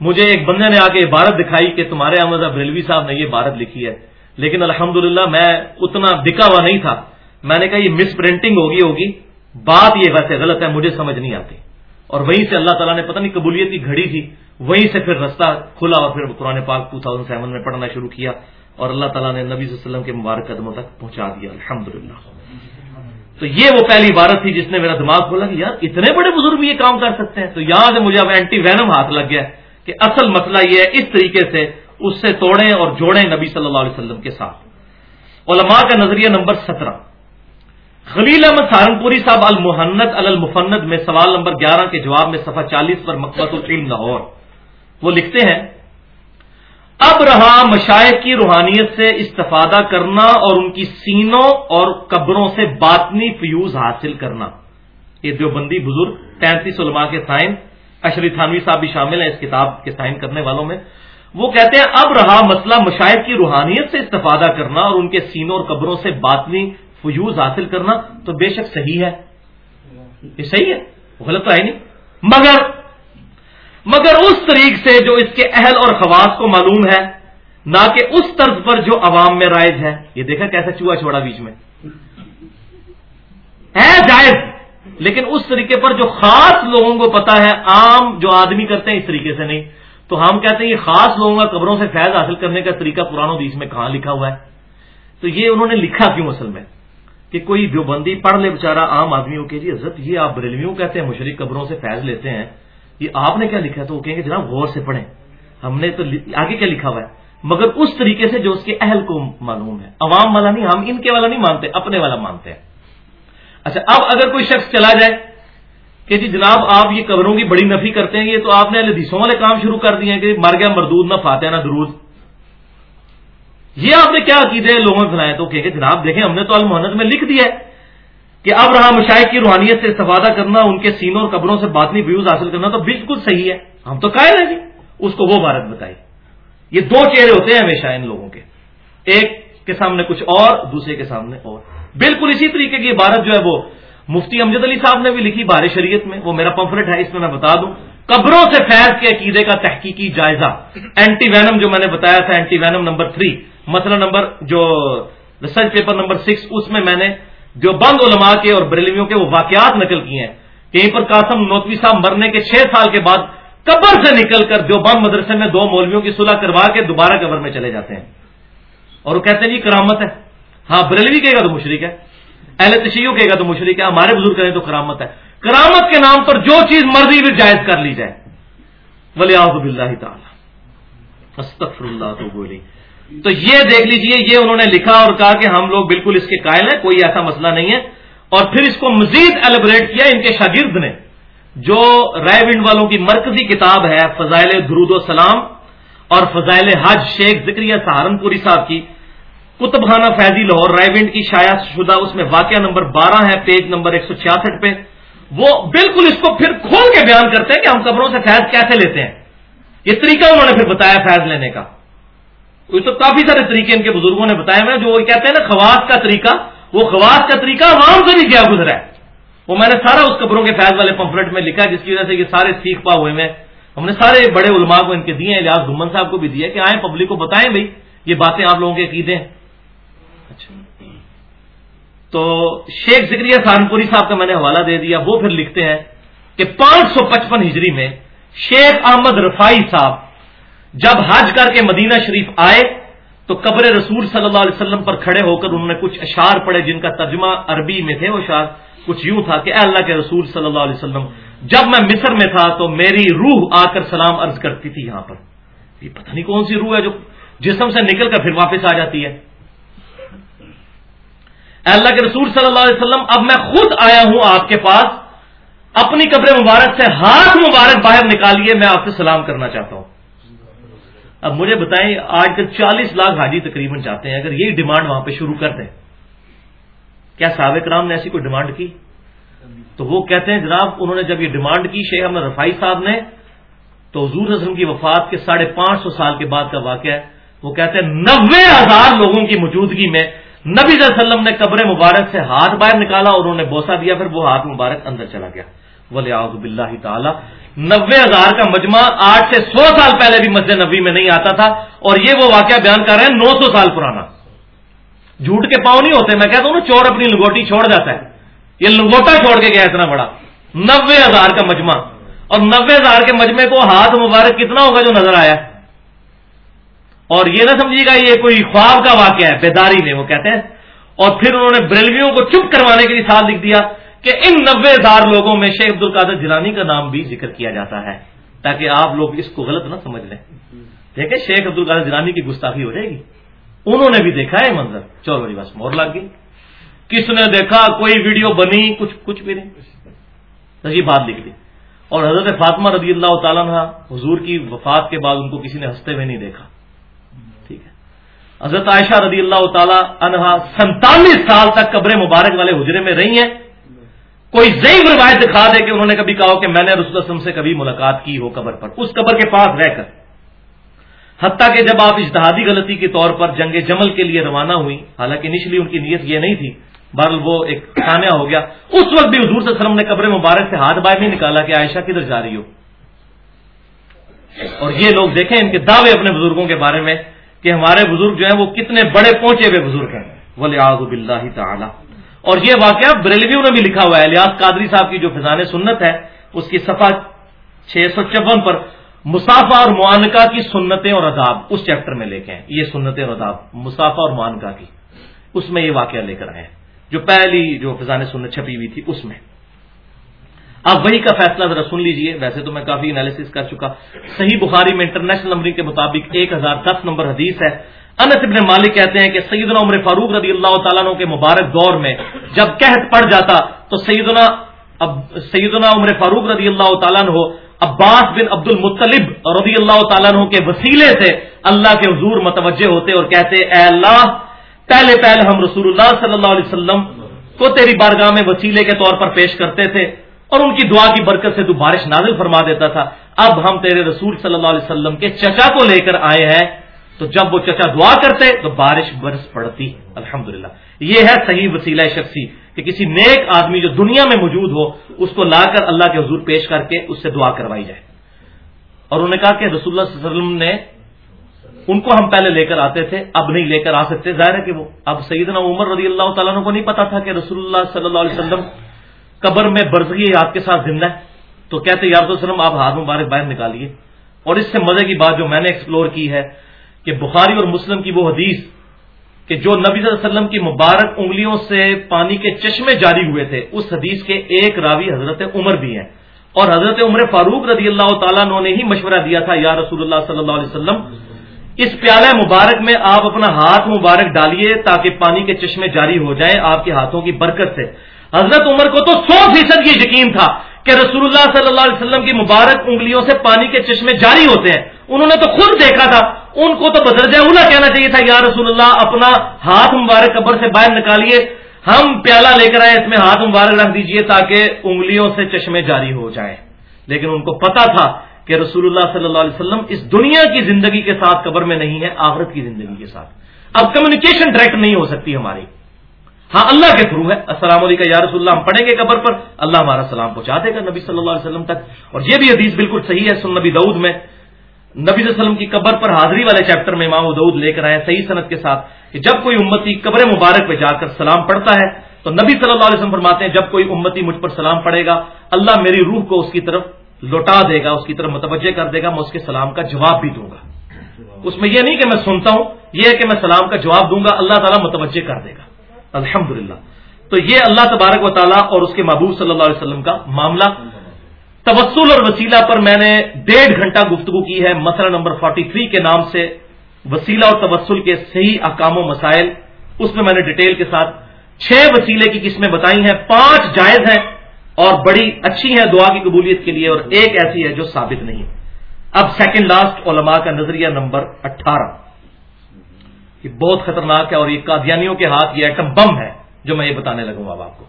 مجھے ایک بندے نے آ کے عبارت دکھائی کہ تمہارے احمد بریلوی صاحب نے یہ عبارت لکھی ہے۔ لیکن الحمدللہ میں اتنا بکا ہوا نہیں تھا۔ میں نے کہا یہ مس پرنٹنگ ہوگی ہوگی۔ بات یہ ویسے غلط ہے، مجھے سمجھ نہیں آتی۔ اور وہیں سے اللہ تعالیٰ نے پتہ نہیں قبولیت کی گھڑی تھی۔ وہیں سے پھر رستہ کھلا اور پھر قرآن پاک ٹو تھاؤزینڈ سیون میں پڑھنا شروع کیا اور اللہ تعالیٰ نے نبی صلی اللہ علیہ وسلم کے مبارک قدموں تک پہنچا دیا۔ الحمد تو یہ وہ پہلی عبارت تھی جس نے میرا دماغ کھولا کہ یار اتنے بڑے بزرگ بھی یہ کام کر سکتے ہیں۔ تو یہاں سے مجھے اب اینٹی وینم ہاتھ لگ گیا کہ اصل مسئلہ یہ ہے، اس طریقے سے اس سے توڑیں اور جوڑیں نبی صلی اللہ علیہ وسلم کے ساتھ۔ علماء کا نظریہ نمبر سترہ۔ خلیل احمد سہارنپوری صاحب المحنت المفنت میں سوال نمبر گیارہ کے جواب میں صفحہ چالیس پر مقبت العلم لاہور۔ وہ لکھتے ہیں، اب رہا مشائق کی روحانیت سے استفادہ کرنا اور ان کی سینوں اور قبروں سے باطنی فیوز حاصل کرنا۔ یہ دیوبندی بزرگ تینتیس علماء کے سائن، اشری تھانوی صاحب بھی شامل ہیں اس کتاب کے سائن کرنے والوں میں۔ وہ کہتے ہیں، اب رہا مسئلہ مشاہد کی روحانیت سے استفادہ کرنا اور ان کے سینوں اور قبروں سے باطنی فیوز حاصل کرنا تو بے شک صحیح ہے۔ یہ صحیح ہے؟ غلط تو ہے نہیں۔ مگر مگر اس طریق سے جو اس کے اہل اور خواص کو معلوم ہے، نہ کہ اس طرز پر جو عوام میں رائج ہے۔ یہ دیکھا کیسا چوہا چھوڑا بیچ میں۔ ہے جائز، لیکن اس طریقے پر جو خاص لوگوں کو پتا ہے، عام جو آدمی کرتے ہیں اس طریقے سے نہیں۔ تو ہم کہتے ہیں یہ خاص لوگوں کا قبروں سے فیض حاصل کرنے کا طریقہ پرانوں دیش میں کہاں لکھا ہوا ہے؟ تو یہ انہوں نے لکھا کیوں اصل میں؟ کہ کوئی جو بندی پڑھ لے بےچارا عام آدمیوں کے جی عزت یہ آپ بریلویوں کہتے ہیں، مشرق قبروں سے فیض لیتے ہیں، یہ آپ نے کیا لکھا ہے؟ تو وہ کہیں گے، جناب غور سے پڑھیں۔ ہم نے تو آگے کیا لکھا ہوا ہے؟ مگر اس طریقے سے جو اس کے اہل کو معلوم ہے۔ عوام والا نہیں، ہم ان کے والا نہیں مانتے، اپنے والا مانتے ہیں۔ اچھا اب اگر کوئی شخص چلا جائے کہ جی جناب آپ یہ قبروں کی بڑی نفی کرتے ہیں، یہ تو آپ نے حدیثوں والے کام شروع کر دیے ہیں کہ مر گیا مردود، نہ فاتح نہ درود۔ یہ آپ نے کیا عقیدے لوگوں میں بنایا تو کہ جناب دیکھیں ہم نے تو المحنت میں لکھ دیا ہے کہ اب رہا مشاہد کی روحانیت سے استفادہ کرنا، ان کے سینوں اور قبروں سے باطنی ویوز حاصل کرنا تو بالکل صحیح ہے۔ ہم تو قائل ہیں جی اس کو وہ بھارت بتائی۔ یہ دو چہرے ہوتے ہیں ہمیشہ ان لوگوں کے۔ ایک کے سامنے کچھ اور، دوسرے کے سامنے اور۔ بالکل اسی طریقے کی عبارت جو ہے وہ مفتی امجد علی صاحب نے بھی لکھی بار شریعت میں۔ وہ میرا پمفلٹ ہے، اس میں میں بتا دوں۔ قبروں سے فیض کے عقیدے کا تحقیقی جائزہ۔ اینٹی وینم جو میں نے بتایا تھا اینٹی وینم نمبر تھری۔ مسئلہ نمبر جو ریسرچ پیپر نمبر سکس اس میں میں نے جو بند علماء کے اور بریلویوں کے وہ واقعات نقل کیے ہیں۔ کہیں پر قاسم نوتوی صاحب مرنے کے چھ سال کے بعد قبر سے نکل کر جو بند مدرسے میں دو مولویوں کی صلح کروا کے دوبارہ قبر میں چلے جاتے ہیں۔ اور وہ کہتے ہیں جی کرامت ہے۔ ہاں بریلوی کہے گا تو مشرق ہے۔ اہل تشیع کہے گا تو مشرق ہے۔ ہمارے بزرگ کہیں تو کرامت ہے۔ کرامت کے نام پر جو چیز مرضی بھی جائز کر لی جائے۔ ولی آب اللہ تعالی۔ استغفر اللہ تو بولی تو یہ دیکھ لیجیے، یہ انہوں نے لکھا اور کہا کہ ہم لوگ بالکل اس کے قائل ہیں، کوئی ایسا مسئلہ نہیں ہے۔ اور پھر اس کو مزید ایلیبریٹ کیا ان کے شاگرد نے، جو رائے ونڈ والوں کی مرکزی کتاب ہے، فضائل درود و سلام اور فضائل حج شیخ ذکریہ سہارنپوری صاحب کی۔ کتب خانہ فیضی لاہور، رائے ونڈ کی شاید شدہ اس میں واقعہ نمبر بارہ ہے، پیج نمبر ایک سو چھیاسٹھ پہ۔ وہ بالکل اس کو پھر کھول کے بیان کرتے ہیں کہ ہم قبروں سے فیض کیسے لیتے ہیں۔ یہ طریقہ انہوں نے پھر بتایا فیض لینے کا۔ تو کافی سارے طریقے ان کے بزرگوں نے بتایا میں جو وہ کہتے ہیں نا، خواص کا طریقہ۔ وہ خواص کا طریقہ عوام سے بھی کیا گزرا ہے۔ وہ میں نے سارا اس قبروں کے فیض والے پمفلٹ میں لکھا جس کی وجہ سے یہ سارے سیکھ پا ہوئے میں ہم نے سارے بڑے علماء کو ان کے دیے ہیں، الیاس گمن صاحب کو بھی دیا کہ آئیں پبلک کو بتائیں بھائی، یہ باتیں آپ لوگوں کے عقیدے ہیں۔ اچھا۔ تو شیخ ذکریہ سہارنپوری صاحب کا میں نے حوالہ دے دیا، وہ پھر لکھتے ہیں کہ پانچ سو پچپن ہجری میں شیخ احمد رفائی صاحب جب حج کر کے مدینہ شریف آئے تو قبر رسول صلی اللہ علیہ وسلم پر کھڑے ہو کر انہوں نے کچھ اشار پڑے جن کا ترجمہ عربی میں تھے وہ اشار کچھ یوں تھا کہ اے اللہ کے رسول صلی اللہ علیہ وسلم، جب میں مصر میں تھا تو میری روح آ کر سلام عرض کرتی تھی یہاں پر۔ یہ پتہ نہیں کون سی روح ہے جو جسم سے نکل کر پھر واپس آ جاتی ہے۔ اے اللہ کے رسول صلی اللہ علیہ وسلم، اب میں خود آیا ہوں آپ کے پاس، اپنی قبر مبارک سے ہاتھ مبارک باہر نکالیے، میں آپ سے سلام کرنا چاہتا ہوں۔ اب مجھے بتائیں، آج کل چالیس لاکھ حاجی تقریباً چاہتے ہیں، اگر یہی ڈیمانڈ وہاں پہ شروع کر دیں۔ کیا سابق رام نے ایسی کوئی ڈیمانڈ کی؟ تو وہ کہتے ہیں، جناب، انہوں نے جب یہ ڈیمانڈ کی، شیخ احمد رفائی صاحب نے، تو حضور اعظم کی وفات کے ساڑھے پانچ سو سال کے بعد کا واقعہ ہے۔ وہ کہتے ہیں، نوے ہزار لوگوں کی موجودگی میں نبی صلی اللہ علیہ وسلم نے قبر مبارک سے ہاتھ باہر نکالا اور انہوں نے بوسا دیا، پھر وہ ہاتھ مبارک اندر چلا گیا۔ ولی بلّہ تعالیٰ. نوے ہزار کا مجمع آٹھ سے سو سال پہلے بھی مسجد نبی میں نہیں آتا تھا اور یہ وہ واقعہ بیان کر رہے ہیں نو سو سال پرانا. جھوٹ کے پاؤں نہیں ہوتے، میں کہتا ہوں نا، چور اپنی لنگوٹی چھوڑ جاتا ہے۔ یہ لنگوٹا چھوڑ کے گیا اتنا بڑا۔ نوے ہزار کا مجمع۔ اور نوے ہزار کے مجمع کو ہاتھ مبارک کتنا ہوگا جو نظر آیا؟ اور یہ نہ سمجھیے گا، یہ کوئی خواب کا واقعہ ہے، بیداری میں وہ کہتے ہیں۔ اور پھر انہوں نے بریلویوں کو چپ کروانے کے لیے ساتھ لکھ دیا۔ کہ ان نبے ہزار لوگوں میں شیخ عبد القادر جیلانی کا نام بھی ذکر کیا جاتا ہے تاکہ آپ لوگ اس کو غلط نہ سمجھ لیں۔ دیکھیں شیخ عبد القادر جیلانی کی گستاخی ہو جائے گی۔ انہوں نے بھی دیکھا ہے منظر۔ چور بڑی بس مور لگ گئی۔ کس نے دیکھا؟ کوئی ویڈیو بنی؟ کچھ کچھ بھی نہیں۔ یہ بات لکھ دی۔ اور حضرت فاطمہ رضی اللہ تعالیٰ نے حضور کی وفات کے بعد ان کو کسی نے ہنستے ہوئے نہیں دیکھا۔ ٹھیک ہے۔ حضرت عائشہ رضی اللہ تعالیٰ عنہا سینتالیس سال تک قبر مبارک والے حجرے میں رہی ہیں۔ کوئی ضعیف روایت دکھا دے کہ انہوں نے کبھی کہا کہ میں نے رسول وسلم سے کبھی ملاقات کی ہو قبر پر۔ اس قبر کے پاس رہ کر۔ حتیٰ کہ جب آپ اجتہادی غلطی کے طور پر جنگ جمل کے لیے روانہ ہوئی حالانکہ نچلی ان کی نیت یہ نہیں تھی، بہرحال وہ ایک خانیہ ہو گیا۔ اس وقت بھی حضور صلی اللہ علیہ وسلم نے قبر مبارک سے ہاتھ باہر نہیں نکالا کہ عائشہ کدھر جا رہی ہو۔ اور یہ لوگ دیکھیں ان کے دعوے اپنے بزرگوں کے بارے میں کہ ہمارے بزرگ جو ہیں وہ کتنے بڑے پہنچے ہوئے بزرگ ہیں۔ ولی آزب اللہ تعالی اور یہ واقعہ بریلویوں نے بھی لکھا ہوا ہے۔ الیاس قادری صاحب کی جو فضان سنت ہے، اس کی صفحہ چھ سو چون پر مسافہ اور معانکہ کی سنتیں اور اداب اس چیپٹر میں لے کے ہیں۔ یہ سنتیں اور اداب مسافہ اور معانکہ کی۔ اس میں یہ واقعہ لے کر آئے ہیں۔ جو پہلی جو فضان سنت چھپی ہوئی تھی، اس میں۔ اب وہی کا فیصلہ ذرا سن لیجیے۔ ویسے تو میں کافی انالیس کر چکا۔ صحیح بخاری میں انٹرنیشنل نمبرنگ کے مطابق ایک ہزار دس نمبر حدیث ہے۔ انس ابن مالک کہتے ہیں کہ سیدنا عمر فاروق رضی اللہ تعالیٰ عنہ کے مبارک دور میں جب قحط پڑ جاتا تو سیدنا اب سیدنا عمر فاروق رضی اللہ تعالیٰ عنہ عباس بن عبد المطلب رضی اللہ تعالیٰ عنہ کے وسیلے سے اللہ کے حضور متوجہ ہوتے اور کہتے، اے اللہ، پہلے پہلے ہم رسول اللہ صلی اللہ علیہ وسلم کو تیری بارگاہ میں وسیلے کے طور پر پیش کرتے تھے اور ان کی دعا کی برکت سے تو بارش نازل فرما دیتا تھا، اب ہم تیرے رسول صلی اللہ علیہ وسلم کے چچا کو لے کر آئے ہیں تو جب وہ چچا دعا کرتے تو بارش برس پڑتی الحمد یہ ہے صحیح وسیلہ شخصی کہ کسی نیک آدمی جو دنیا میں موجود ہو، اس کو لا کر اللہ کے حضور پیش کر کے اس سے دعا کروائی جائے۔ اور انہوں نے کہا کہ رسول اللہ صلی اللہ علیہ وسلم نے ان کو ہم پہلے لے کر آتے تھے، اب نہیں لے کر آ سکتے۔ ظاہر ہے کہ وہ، اب سیدنا عمر رضی اللہ تعالیٰ کو نہیں پتا تھا کہ رسول اللہ صلی اللہ علیہ وسلم قبر میں برزگی آپ کے ساتھ زندہ ہے۔ تو کہتے یار وسلم، آپ ہاتھ مبارک باہر نکالیے۔ اور اس سے مزے کی بات جو میں نے ایکسپلور کی ہے کہ بخاری اور مسلم کی وہ حدیث کہ جو نبی صلی اللہ علیہ وسلم کی مبارک انگلیوں سے پانی کے چشمے جاری ہوئے تھے، اس حدیث کے ایک راوی حضرت عمر بھی ہیں۔ اور حضرت عمر فاروق رضی اللہ تعالیٰ نے ہی مشورہ دیا تھا، یا رسول اللہ صلی اللہ علیہ وسلم، اس پیالہ مبارک میں آپ اپنا ہاتھ مبارک ڈالیے تاکہ پانی کے چشمے جاری ہو جائیں، آپ کے ہاتھوں کی برکت سے۔ حضرت عمر کو تو سو فیصد یہ یقین تھا کہ رسول اللہ صلی اللہ علیہ وسلم کی مبارک انگلیوں سے پانی کے چشمے جاری ہوتے ہیں۔ انہوں نے تو خود دیکھا تھا۔ ان کو تو بدرجہ اولا کہنا چاہیے تھا، یا رسول اللہ، اپنا ہاتھ مبارک قبر سے باہر نکالیے۔ ہم پیالہ لے کر آئے، اس میں ہاتھ مبارک رکھ دیجیے تاکہ انگلیوں سے چشمے جاری ہو جائیں۔ لیکن ان کو پتا تھا کہ رسول اللہ صلی اللہ علیہ وسلم اس دنیا کی زندگی کے ساتھ قبر میں نہیں ہے آخرت کی زندگی کے ساتھ۔ اب کمیونیکیشن ڈائریکٹ نہیں ہو سکتی ہماری۔ ہاں اللہ کے تھرو ہے۔ السلام علیکم، یا رسول اللہ، ہم پڑھیں گے قبر پر۔ اللہ ہمارا سلام پہنچا دے گا نبی صلی اللہ علیہ وسلم تک۔ اور یہ بھی حدیث بالکل صحیح ہے سن نبی دعود میں۔ نبی صلی اللہ علیہ وسلم کی قبر پر حاضری والے چیپٹر میں امام دعود لے کر آئے صحیح صنعت کے ساتھ کہ جب کوئی امتی قبر مبارک پہ جا کر سلام پڑھتا ہے تو نبی صلی اللہ علیہ وسلم فرماتے ہیں جب کوئی امتی مجھ پر سلام پڑھے گا، اللہ میری روح کو اس کی طرف لوٹا دے گا، اس کی طرف متوجہ کر دے گا، میں اس کے سلام کا جواب بھی دوں گا۔ اس میں یہ نہیں کہ میں سنتا ہوں، یہ ہے کہ میں سلام کا جواب دوں گا، اللہ تعالیٰ متوجہ کر دے گا۔ الحمد تو یہ اللہ تبارک و تعالیٰ اور اس کے محبوب صلی اللہ علیہ وسلم کا معاملہ تبسل اور وسیلہ پر میں نے ڈیڑھ گھنٹہ گفتگو کی ہے، مسئلہ نمبر 43 کے نام سے۔ وسیلہ اور تبسل کے صحیح احکام و مسائل، اس میں میں نے ڈیٹیل کے ساتھ چھ وسیلے کی قسمیں بتائی ہیں، پانچ جائز ہیں اور بڑی اچھی ہے دعا کی قبولیت کے لیے اور ایک ایسی ہے جو ثابت نہیں اب سیکنڈ لاسٹ علماء کا نظریہ نمبر اٹھارہ۔ یہ بہت خطرناک ہے اور یہ قادیانیوں کے ہاتھ یہ ایٹم بم ہے جو میں یہ بتانے لگوں اب آپ کو۔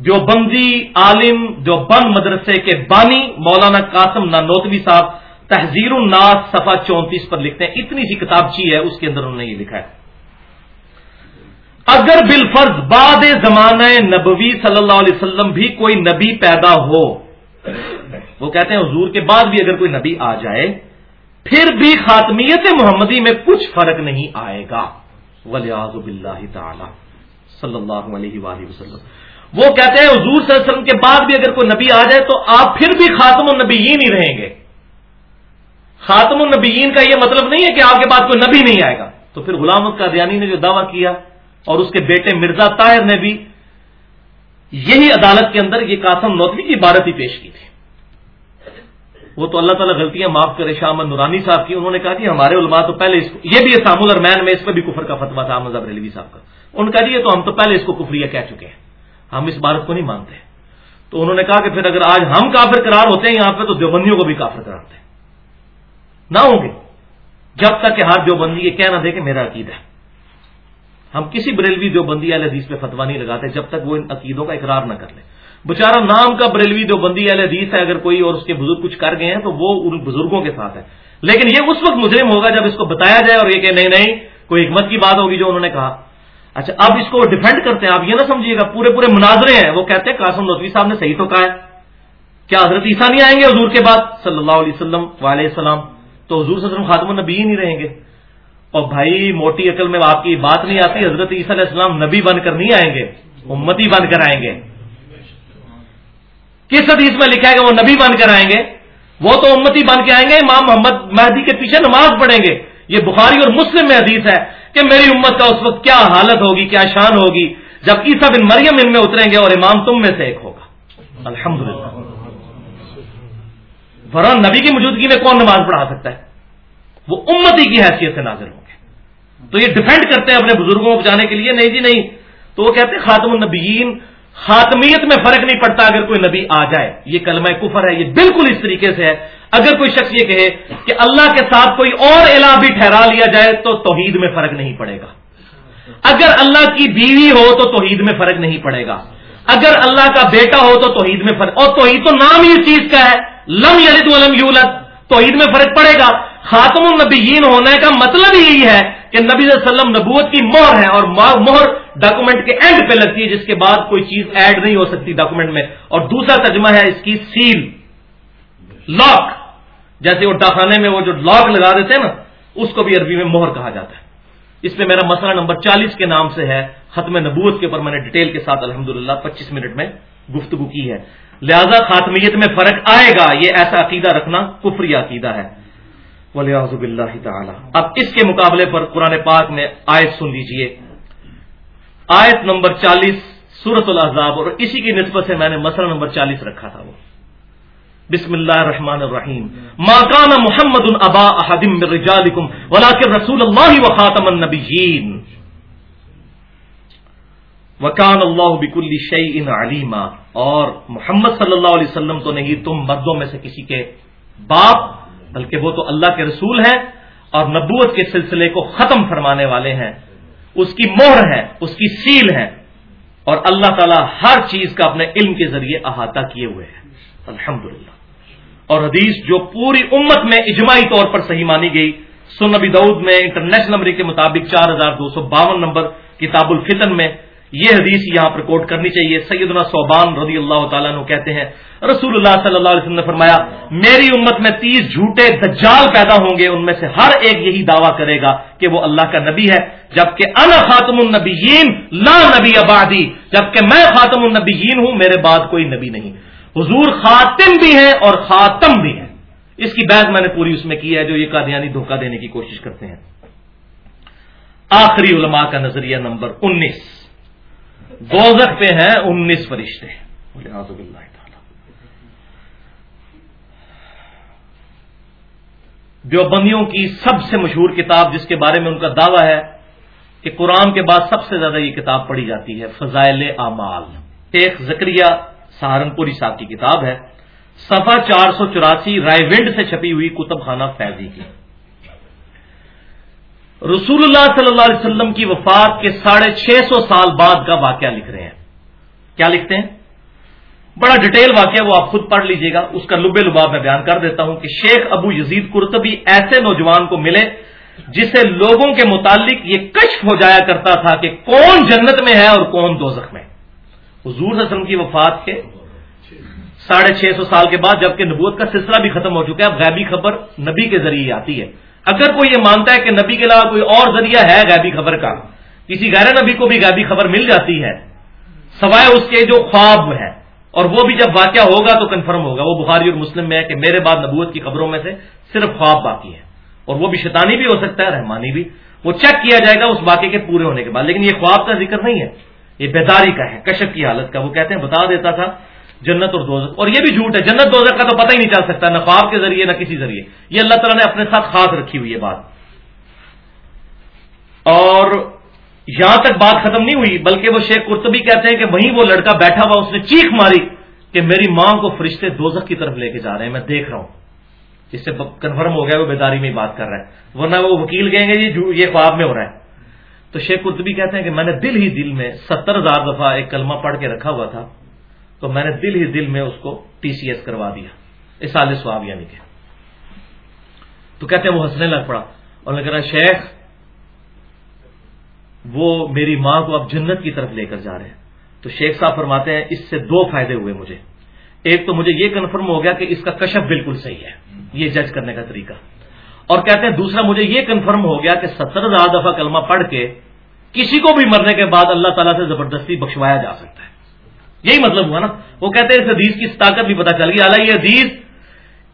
جو بندی عالم جو مدرسے کے بانی مولانا قاسم نانوتوی صاحب تحزیر الناس صفحہ چونتیس پر لکھتے ہیں۔ اتنی سی کتابچی ہے، اس کے اندر انہوں نے یہ لکھا ہے۔ اگر بالفرض بعد زمانہ نبوی صلی اللہ علیہ وسلم بھی کوئی نبی پیدا ہو، وہ کہتے ہیں حضور کے بعد بھی اگر کوئی نبی آ جائے، پھر بھی خاتمیت محمدی میں کچھ فرق نہیں آئے گا۔ ولیاز بلّہ تعالی۔ صلی اللہ علیہ وآلہ وسلم۔ وہ کہتے ہیں حضور صلی اللہ علیہ وسلم کے بعد بھی اگر کوئی نبی آ جائے تو آپ پھر بھی خاتم النبیین ہی رہیں گے۔ خاتم النبیین کا یہ مطلب نہیں ہے کہ آپ کے پاس کوئی نبی نہیں آئے گا۔ تو پھر غلام کا دیانی نے جو دعویٰ کیا اور اس کے بیٹے مرزا طاہر نے بھی یہی عدالت کے اندر یہ قاسم نوتوی کی عبارت ہی پیش کی تھی۔ وہ تو اللہ تعالیٰ غلطیاں معاف کرے شاہ احمد نورانی صاحب کی، انہوں نے کہا کہ ہمارے علماء تو پہلے اس کو یہ بھی اسام الرمین میں اس پہ بھی کفر کا فتوا تھا، احمد ریلوی صاحب کا۔ ان کا جی تو ہم تو پہلے اس کو کفریہ کہہ چکے ہیں۔ ہم اس بارت کو نہیں مانتے۔ تو انہوں نے کہا کہ پھر اگر آج ہم کافر قرار ہوتے ہیں یہاں پہ تو دیوبندیوں کو بھی کافر کراتے ہیں نہ ہوں گے۔ جب تک کہ ہاتھ دیوبندی یہ کہہ نہ دے کہ میرا عقید ہے۔ ہم کسی بریلوی جو بندی اہل حدیث پہ فتوا نہیں لگاتے جب تک وہ ان عقیدوں کا اقرار نہ کر لے بچارا نام کا بریلوی جو بندی اہل حدیث ہے، اگر کوئی اور اس کے بزرگ کچھ کر گئے ہیں تو وہ ان بزرگوں کے ساتھ ہے۔ لیکن یہ اس وقت مجرم ہوگا جب اس کو بتایا جائے اور یہ کہ نہیں نہیں، کوئی حکمت کی بات ہوگی جو انہوں نے کہا۔ اچھا اب اس کو ڈیفینڈ کرتے ہیں، آپ یہ نہ سمجھیے گا، پورے پورے مناظرے ہیں، وہ کہتے ہیں قاسم نوتوی صاحب نے صحیح تو کہا ہے۔ کیا حضرت عیسیٰ نہیں آئیں گے حضور کے بعد؟ صلی اللہ علیہ وسلم علیہ السلام۔ تو حضور صلی اللہ علیہ وسلم خاتم النبی ہی نہیں رہیں گے۔ اور بھائی، موٹی عقل میں آپ کی بات نہیں آتی، حضرت عیسیٰ علیہ السلام نبی بن کر نہیں آئیں گے، امتی بن کر آئیں گے۔ کس حدیث میں لکھا ہے کہ وہ نبی بن کر آئیں گے؟ وہ تو امتی بن کے آئیں گے، امام محمد مہدی کے پیچھے نماز پڑھیں گے۔ یہ بخاری اور مسلم میں حدیث ہے۔ کہ میری امت کا اس وقت کیا حالت ہوگی، کیا شان ہوگی؟ جب عیسیٰ بن مریم ان میں اتریں گے اور امام تم میں سے ایک ہوگا۔ الحمد للہ فرحان نبی کی موجودگی میں کون نماز پڑھا سکتا ہے؟ وہ امتی کی حیثیت سے نازل ہوں گے۔ تو یہ ڈیفینڈ کرتے ہیں اپنے بزرگوں کو بچانے کے لیے، نہیں جی نہیں۔ تو وہ کہتے ہیں خاتم النبیین خاتمیت میں فرق نہیں پڑتا اگر کوئی نبی آ جائے۔ یہ کلمہ کفر ہے، یہ بالکل اس طریقے سے ہے۔ اگر کوئی شخص یہ کہے کہ اللہ کے ساتھ کوئی اور الہ بھی ٹھہرا لیا جائے تو توحید میں فرق نہیں پڑے گا۔ اگر اللہ کی بیوی ہو تو توحید میں فرق نہیں پڑے گا۔ اگر اللہ کا بیٹا ہو تو توحید میں فرق اور توحید تو نام ہی اس چیز کا ہے۔ لم یلد ولم یولد، توحید میں فرق پڑے گا۔ خاتم النبیین ہونے کا مطلب یہی ہے کہ نبی صلی اللہ علیہ وسلم نبوت کی مہر ہے اور مہر ڈاکومنٹ کے اینڈ پہ لگتی ہے، جس کے بعد کوئی چیز ایڈ نہیں ہو سکتی ڈاکومنٹ میں۔ اور دوسرا ترجمہ ہے اس کی سیل لاک جیسے وہ ڈاکانے میں وہ جو لاک لگا دیتے ہیں نا، اس کو بھی عربی میں مہر کہا جاتا ہے۔ اس میں میرا مسئلہ نمبر چالیس کے نام سے ہے، ختم نبوت کے اوپر میں نے ڈیٹیل کے ساتھ الحمد للہ پچیس منٹ میں گفتگو کی ہے۔ لہذا خاتمیت میں فرق آئے گا، یہ ایسا عقیدہ رکھنا کفری عقیدہ ہے۔ ولیزب اللہ تعالی اب اس کے مقابلے پر قرآن پاک میں آیت سن لیجیے آیت نمبر چالیس سورت العذاب، اور اسی کی نسبت سے میں نے مسئلہ نمبر چالیس رکھا تھا وہ۔ بسم اللہ الرحمن الرحیم۔ ماکان محمد البا احدم رجالکم، ولیکن رسول اللہ و خاتم النبیین۔ وکان اللہ بک الشعین علیما اور محمد صلی اللہ علیہ وسلم تو نہیں، تم مردوں میں سے کسی کے باپ، بلکہ وہ تو اللہ کے رسول ہیں، اور نبوت کے سلسلے کو ختم فرمانے والے ہیں۔ اس کی مہر ہے، اس کی سیل ہے۔ اور اللہ تعالیٰ ہر چیز کا اپنے علم کے ذریعے احاطہ کیے ہوئے ہیں۔ الحمدللہ۔ اور حدیث جو پوری امت میں اجماعی طور پر صحیح مانی گئی سن نبی دعود میں انٹرنیشنل نمبر کے مطابق چار ہزار دو سو باون نمبر کتاب الفتن میں یہ حدیث یہاں پر کوٹ کرنی چاہیے۔ سیدنا صوبان رضی اللہ تعالیٰ نے کہتے ہیں رسول اللہ صلی اللہ علیہ وسلم نے فرمایا، میری امت میں تیس جھوٹے دجال پیدا ہوں گے، ان میں سے ہر ایک یہی دعویٰ کرے گا کہ وہ اللہ کا نبی ہے۔ جبکہ انا خاتم النبیین، لا نبی آبادی جبکہ میں خاتم النبیین ہوں، میرے بعد کوئی نبی نہیں۔ حضور خاتم بھی ہیں اور خاتم بھی ہیں۔ اس کی بحث میں نے پوری اس میں کی ہے، جو یہ قادیانی یعنی دھوکہ دینے کی کوشش کرتے ہیں۔ آخری علماء کا نظریہ نمبر انیس۔ دوزخ پہ ہیں انیس فرشتے دیوبندیوں کی سب سے مشہور کتاب جس کے بارے میں ان کا دعویٰ ہے کہ قرآن کے بعد سب سے زیادہ یہ کتاب پڑھی جاتی ہے فضائل اعمال۔ ایک زکریہ سہارنپوری صاحب کی کتاب ہے۔ سفا چار سو چوراسی رائے ونڈ سے چھپی ہوئی کتب خانہ فیضی کی۔ رسول اللہ صلی اللہ علیہ وسلم کی وفات کے ساڑھے چھ سو سال بعد کا واقعہ لکھ رہے ہیں۔ کیا لکھتے ہیں؟ بڑا ڈیٹیل واقعہ وہ آپ خود پڑھ لیجیے گا۔ اس کا لبے لباب میں بیان کر دیتا ہوں کہ شیخ ابو یزید کرتبی ایسے نوجوان کو ملے جسے لوگوں کے متعلق یہ کشف ہو جایا کرتا تھا کہ کون جنت میں ہے اور کون دوزخ میں۔ حضور وسلم کی وفات کے ساڑھے چھ سو سال کے بعد جبکہ نبوت کا سلسلہ بھی ختم ہو چکا ہے، اب غیبی خبر نبی کے ذریعے آتی ہے۔ اگر کوئی یہ مانتا ہے کہ نبی کے علاوہ کوئی اور ذریعہ ہے غیبی خبر کا، کسی غیر نبی کو بھی غیبی خبر مل جاتی ہے، سوائے اس کے جو خواب ہے اور وہ بھی جب واقعہ ہوگا تو کنفرم ہوگا۔ وہ بخاری اور مسلم میں ہے کہ میرے بعد نبوت کی خبروں میں سے صرف خواب باقی ہے اور وہ بھی شیطانی بھی ہو سکتا ہے، رحمانی بھی۔ وہ چیک کیا جائے گا اس واقعے کے پورے ہونے کے بعد۔ لیکن یہ خواب کا ذکر نہیں ہے، یہ بیداری کا ہے کشک کی حالت کا۔ وہ کہتے ہیں، بتا دیتا تھا جنت اور دوزک اور یہ بھی جھوٹ ہے. جنت دوزک کا تو پتہ ہی نہیں چل سکتا. نہ خواب کے ذریعے، نہ کسی ذریعے. یہ اللہ تعالیٰ نے اپنے ساتھ خاص رکھی ہوئی ہے بات. اور یہاں تک بات ختم نہیں ہوئی، بلکہ وہ شیخ قرطبی کہتے ہیں کہ وہیں وہ لڑکا بیٹھا ہوا، اس نے چیخ ماری کہ میری ماں کو فرشتے دوزخ کی طرف لے کے جا رہے ہیں، میں دیکھ رہا ہوں۔ اس سے کنفرم ہو گیا، وہ بیداری میں بات کر رہا ہے۔ ورنہ وہ وکیل کہیں گے یہ خواب میں ہو رہا ہے۔ تو شیخ قرطبی کہتے ہیں کہ میں نے دل ہی دل میں ستر ہزار دفعہ ایک کلمہ پڑھ کے رکھا ہوا تھا۔ تو میں نے دل ہی دل میں اس کو ٹی سی ایس کروا دیا اس سواب یعنی کہ۔ تو کہتے ہیں وہ ہنسنے لگ پڑا، اور نے کہا شیخ، وہ میری ماں کو اب جنت کی طرف لے کر جا رہے ہیں۔ تو شیخ صاحب فرماتے ہیں، اس سے دو فائدے ہوئے مجھے۔ ایک تو مجھے یہ کنفرم ہو گیا کہ اس کا کشف بالکل صحیح ہے، یہ جج کرنے کا طریقہ۔ اور کہتے ہیں، دوسرا، مجھے یہ کنفرم ہو گیا کہ ستر ہزار دفعہ کلمہ پڑھ کے کسی کو بھی مرنے کے بعد اللہ تعالیٰ سے زبردستی بخشوایا جا سکتا ہے۔ یہی مطلب ہوا نا۔ وہ کہتے ہیں اس حدیث کی طاقت بھی پتا چل گئی۔ حالانکہ یہ حدیث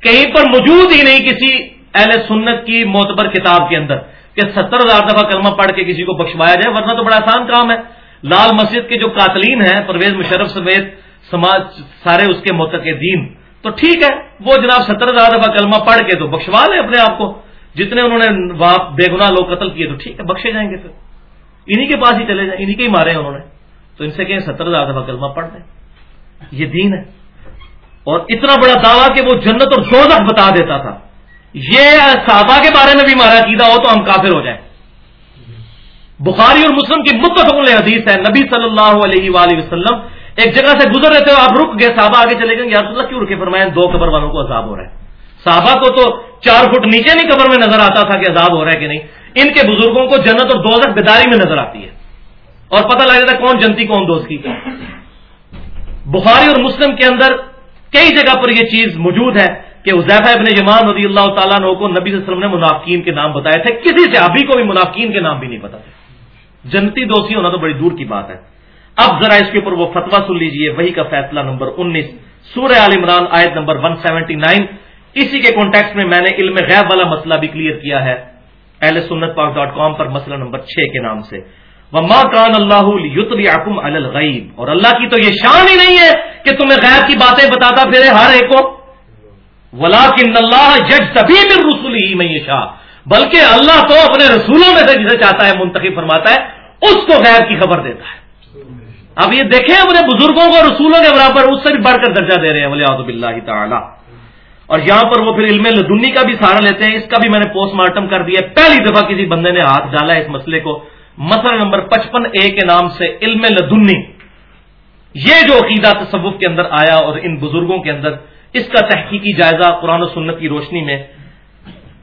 کہیں پر موجود ہی نہیں کسی اہل سنت کی معتبر کتاب کے اندر کہ ستر ہزار دفعہ کلمہ پڑھ کے کسی کو بخشوایا جائے، ورنہ تو بڑا آسان کام ہے۔ لال مسجد کے جو قاتلین ہیں، پرویز مشرف سمیت سماج سارے اس کے متقدین تو ٹھیک ہے، وہ جناب ستر ہزار دفعہ کلمہ پڑھ کے تو بخشوا لیں اپنے آپ کو۔ جتنے انہوں نے بے گنا لوگ قتل کیے تو ٹھیک ہے، بخشے جائیں گے پھر۔ انہی کے پاس ہی چلے جائیں، انہی کے ہی مارے ہیں انہوں نے۔ تو ان سے کہیں ستر ہزار دفعہ کلمہ پڑھ دیں یہ دین ہے۔ اور اتنا بڑا دعویٰ کہ وہ جنت اور دوزخ بتا دیتا تھا۔ یہ صحابہ کے بارے میں بھی ہمارا عقیدہ ہو تو ہم کافر ہو جائیں۔ بخاری اور مسلم کی متفق حدیث ہے، نبی صلی اللہ علیہ وآلہ وسلم ایک جگہ سے گزر رہے تھے، آپ رک گئے، صحابہ آگے چلے گئے، یا اللہ کیوں رکے؟ فرمائے دو قبر والوں کو عذاب ہو رہا ہے۔ صحابہ کو تو چار فٹ نیچے نہیں قبر میں نظر آتا تھا کہ عذاب ہو رہا ہے کہ نہیں، ان کے بزرگوں کو جنت اور دوزخ بیداری میں نظر آتی ہے۔ اور پتہ لگ جاتا ہے کون جنتی، کون دوست کی بخاری اور مسلم کے اندر کئی جگہ پر یہ چیز موجود ہے کہ حذیفہ ابن جمان رضی اللہ تعالیٰ کو نبی صلی اللہ علیہ وسلم نے منافقین کے نام بتائے تھے۔ کسی سے ابھی کو بھی منافقین کے نام بھی نہیں پتا تھے۔ جنتی دوستی ہونا تو بڑی دور کی بات ہے۔ اب ذرا اس کے اوپر وہ فتوا سن لیجیے، وہی کا فیصلہ نمبر انیس، سورہ عال عمران، آیت نمبر ون سیونٹی نائن اسی کے کانٹیکس میں میں نے علم غیب والا مسئلہ بھی کلیئر کیا ہے۔ اہل سنت پاک ڈاٹ کام پر مسئلہ نمبر چھ کے نام سے۔ وہ کان اللہ یتم الغیب اور اللہ کی تو یہ شان ہی نہیں ہے کہ تمہیں غیر کی باتیں بتاتا پھر ہر ایک کو۔ ولا کن اللہ جج تبھی میں رسول ہی میں شاہ بلکہ اللہ تو اپنے رسولوں میں سے جسے چاہتا ہے، منتخب فرماتا ہے، اس کو غیر کی خبر دیتا ہے۔ اب یہ دیکھیں اپنے بزرگوں کو، رسولوں کے برابر اس سے بھی بڑھ کر درجہ دے رہے ہیں ولی اللہ تعالی۔ اور یہاں پر وہ پھر علم لدنی کا بھی سہارا لیتے ہیں۔ اس کا بھی میں نے پوسٹ مارٹم کر دیا پہلی دفعہ کسی بندے نے ہاتھ ڈالا اس مسئلے کو۔ مسئلہ نمبر پچپن اے کے نام سے علم لدنی۔ یہ جو عقیدہ تصوف کے اندر آیا اور ان بزرگوں کے اندر، اس کا تحقیقی جائزہ قرآن و سنت کی روشنی میں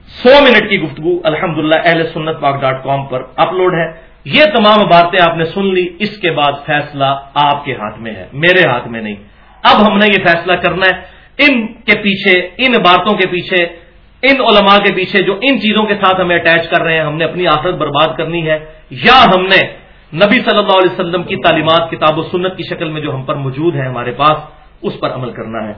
سو منٹ کی گفتگو الحمد اہل سنت پاک ڈاٹ کام پر اپلوڈ ہے۔ یہ تمام باتیں آپ نے سن لی، اس کے بعد فیصلہ آپ کے ہاتھ میں ہے، میرے ہاتھ میں نہیں۔ اب ہم نے یہ فیصلہ کرنا ہے۔ ان کے پیچھے، ان عبارتوں کے پیچھے ان علماء کے پیچھے جو ان چیزوں کے ساتھ ہمیں اٹیچ کر رہے ہیں، ہم نے اپنی آخرت برباد کرنی ہے۔ یا ہم نے نبی صلی اللہ علیہ وسلم کی تعلیمات، کتاب و سنت کی شکل میں جو ہم پر موجود ہے ہمارے پاس، اس پر عمل کرنا ہے۔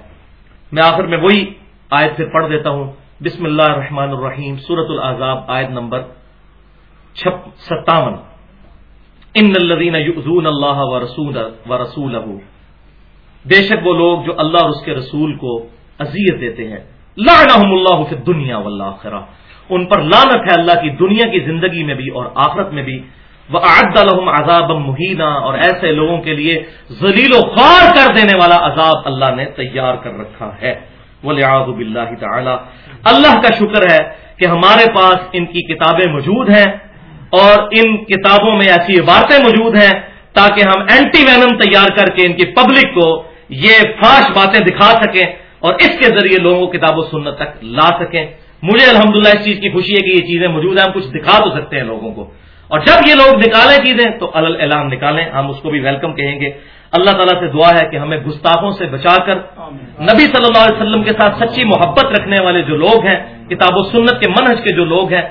میں آخر میں وہی آیت پھر پڑھ دیتا ہوں۔ بسم اللہ الرحمن الرحیم سورت العذاب، آیت نمبر ستاون۔ ان الدین یؤذون اللہ و رسول و رسول بے شک وہ لوگ جو اللہ اور اس کے رسول کو اذیت دیتے ہیں۔ لعنہم اللہ فی دنیا والآخرہ۔ ان پر لعنت ہے اللہ کی دنیا کی زندگی میں بھی اور آخرت میں بھی۔ وہ آد الحم عذاب مہینہ اور ایسے لوگوں کے لیے ذلیل و خوار کر دینے والا عذاب اللہ نے تیار کر رکھا ہے۔ ولیاض باللہ تعالی اللہ کا شکر ہے کہ ہمارے پاس ان کی کتابیں موجود ہیں اور ان کتابوں میں ایسی عبارتیں موجود ہیں تاکہ ہم اینٹی وینم تیار کر کے ان کی پبلک کو یہ فاش باتیں دکھا سکیں۔ اور اس کے ذریعے لوگوں کو کتاب و سنت تک لا سکیں۔ مجھے الحمدللہ اس چیز کی خوشی ہے کہ یہ چیزیں موجود ہیں ہم کچھ دکھا تو سکتے ہیں لوگوں کو۔ اور جب یہ لوگ نکالیں چیزیں تو اعلان نکالیں ہم اس کو بھی ویلکم کہیں گے۔ اللہ تعالیٰ سے دعا ہے کہ ہمیں گستاخوں سے بچا کر نبی صلی اللہ علیہ وسلم کے ساتھ سچی محبت رکھنے والے جو لوگ ہیں کتاب و سنت کے منہج کے جو لوگ ہیں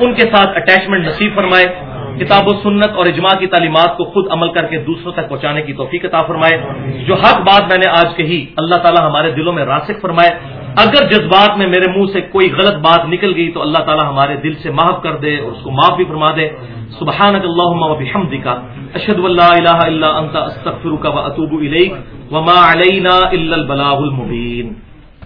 ان کے ساتھ اٹیچمنٹ نصیب فرمائے۔ کتاب و سنت اور اجماع کی تعلیمات کو خود عمل کر کے دوسروں تک پہنچانے کی توفیق عطا فرمائے، جو حق بات میں نے آج کہی، اللہ تعالیٰ ہمارے دلوں میں راسک فرمائے۔ اگر جذبات میں میرے منہ سے کوئی غلط بات نکل گئی تو اللہ تعالیٰ ہمارے دل سے معاف کر دے اور اس کو معاف بھی فرما دے۔ سبحان کا اشد اللہ الہ اللہ انت، استغفرک و اطوب الیک، وما علینا الا البلاغ المبین۔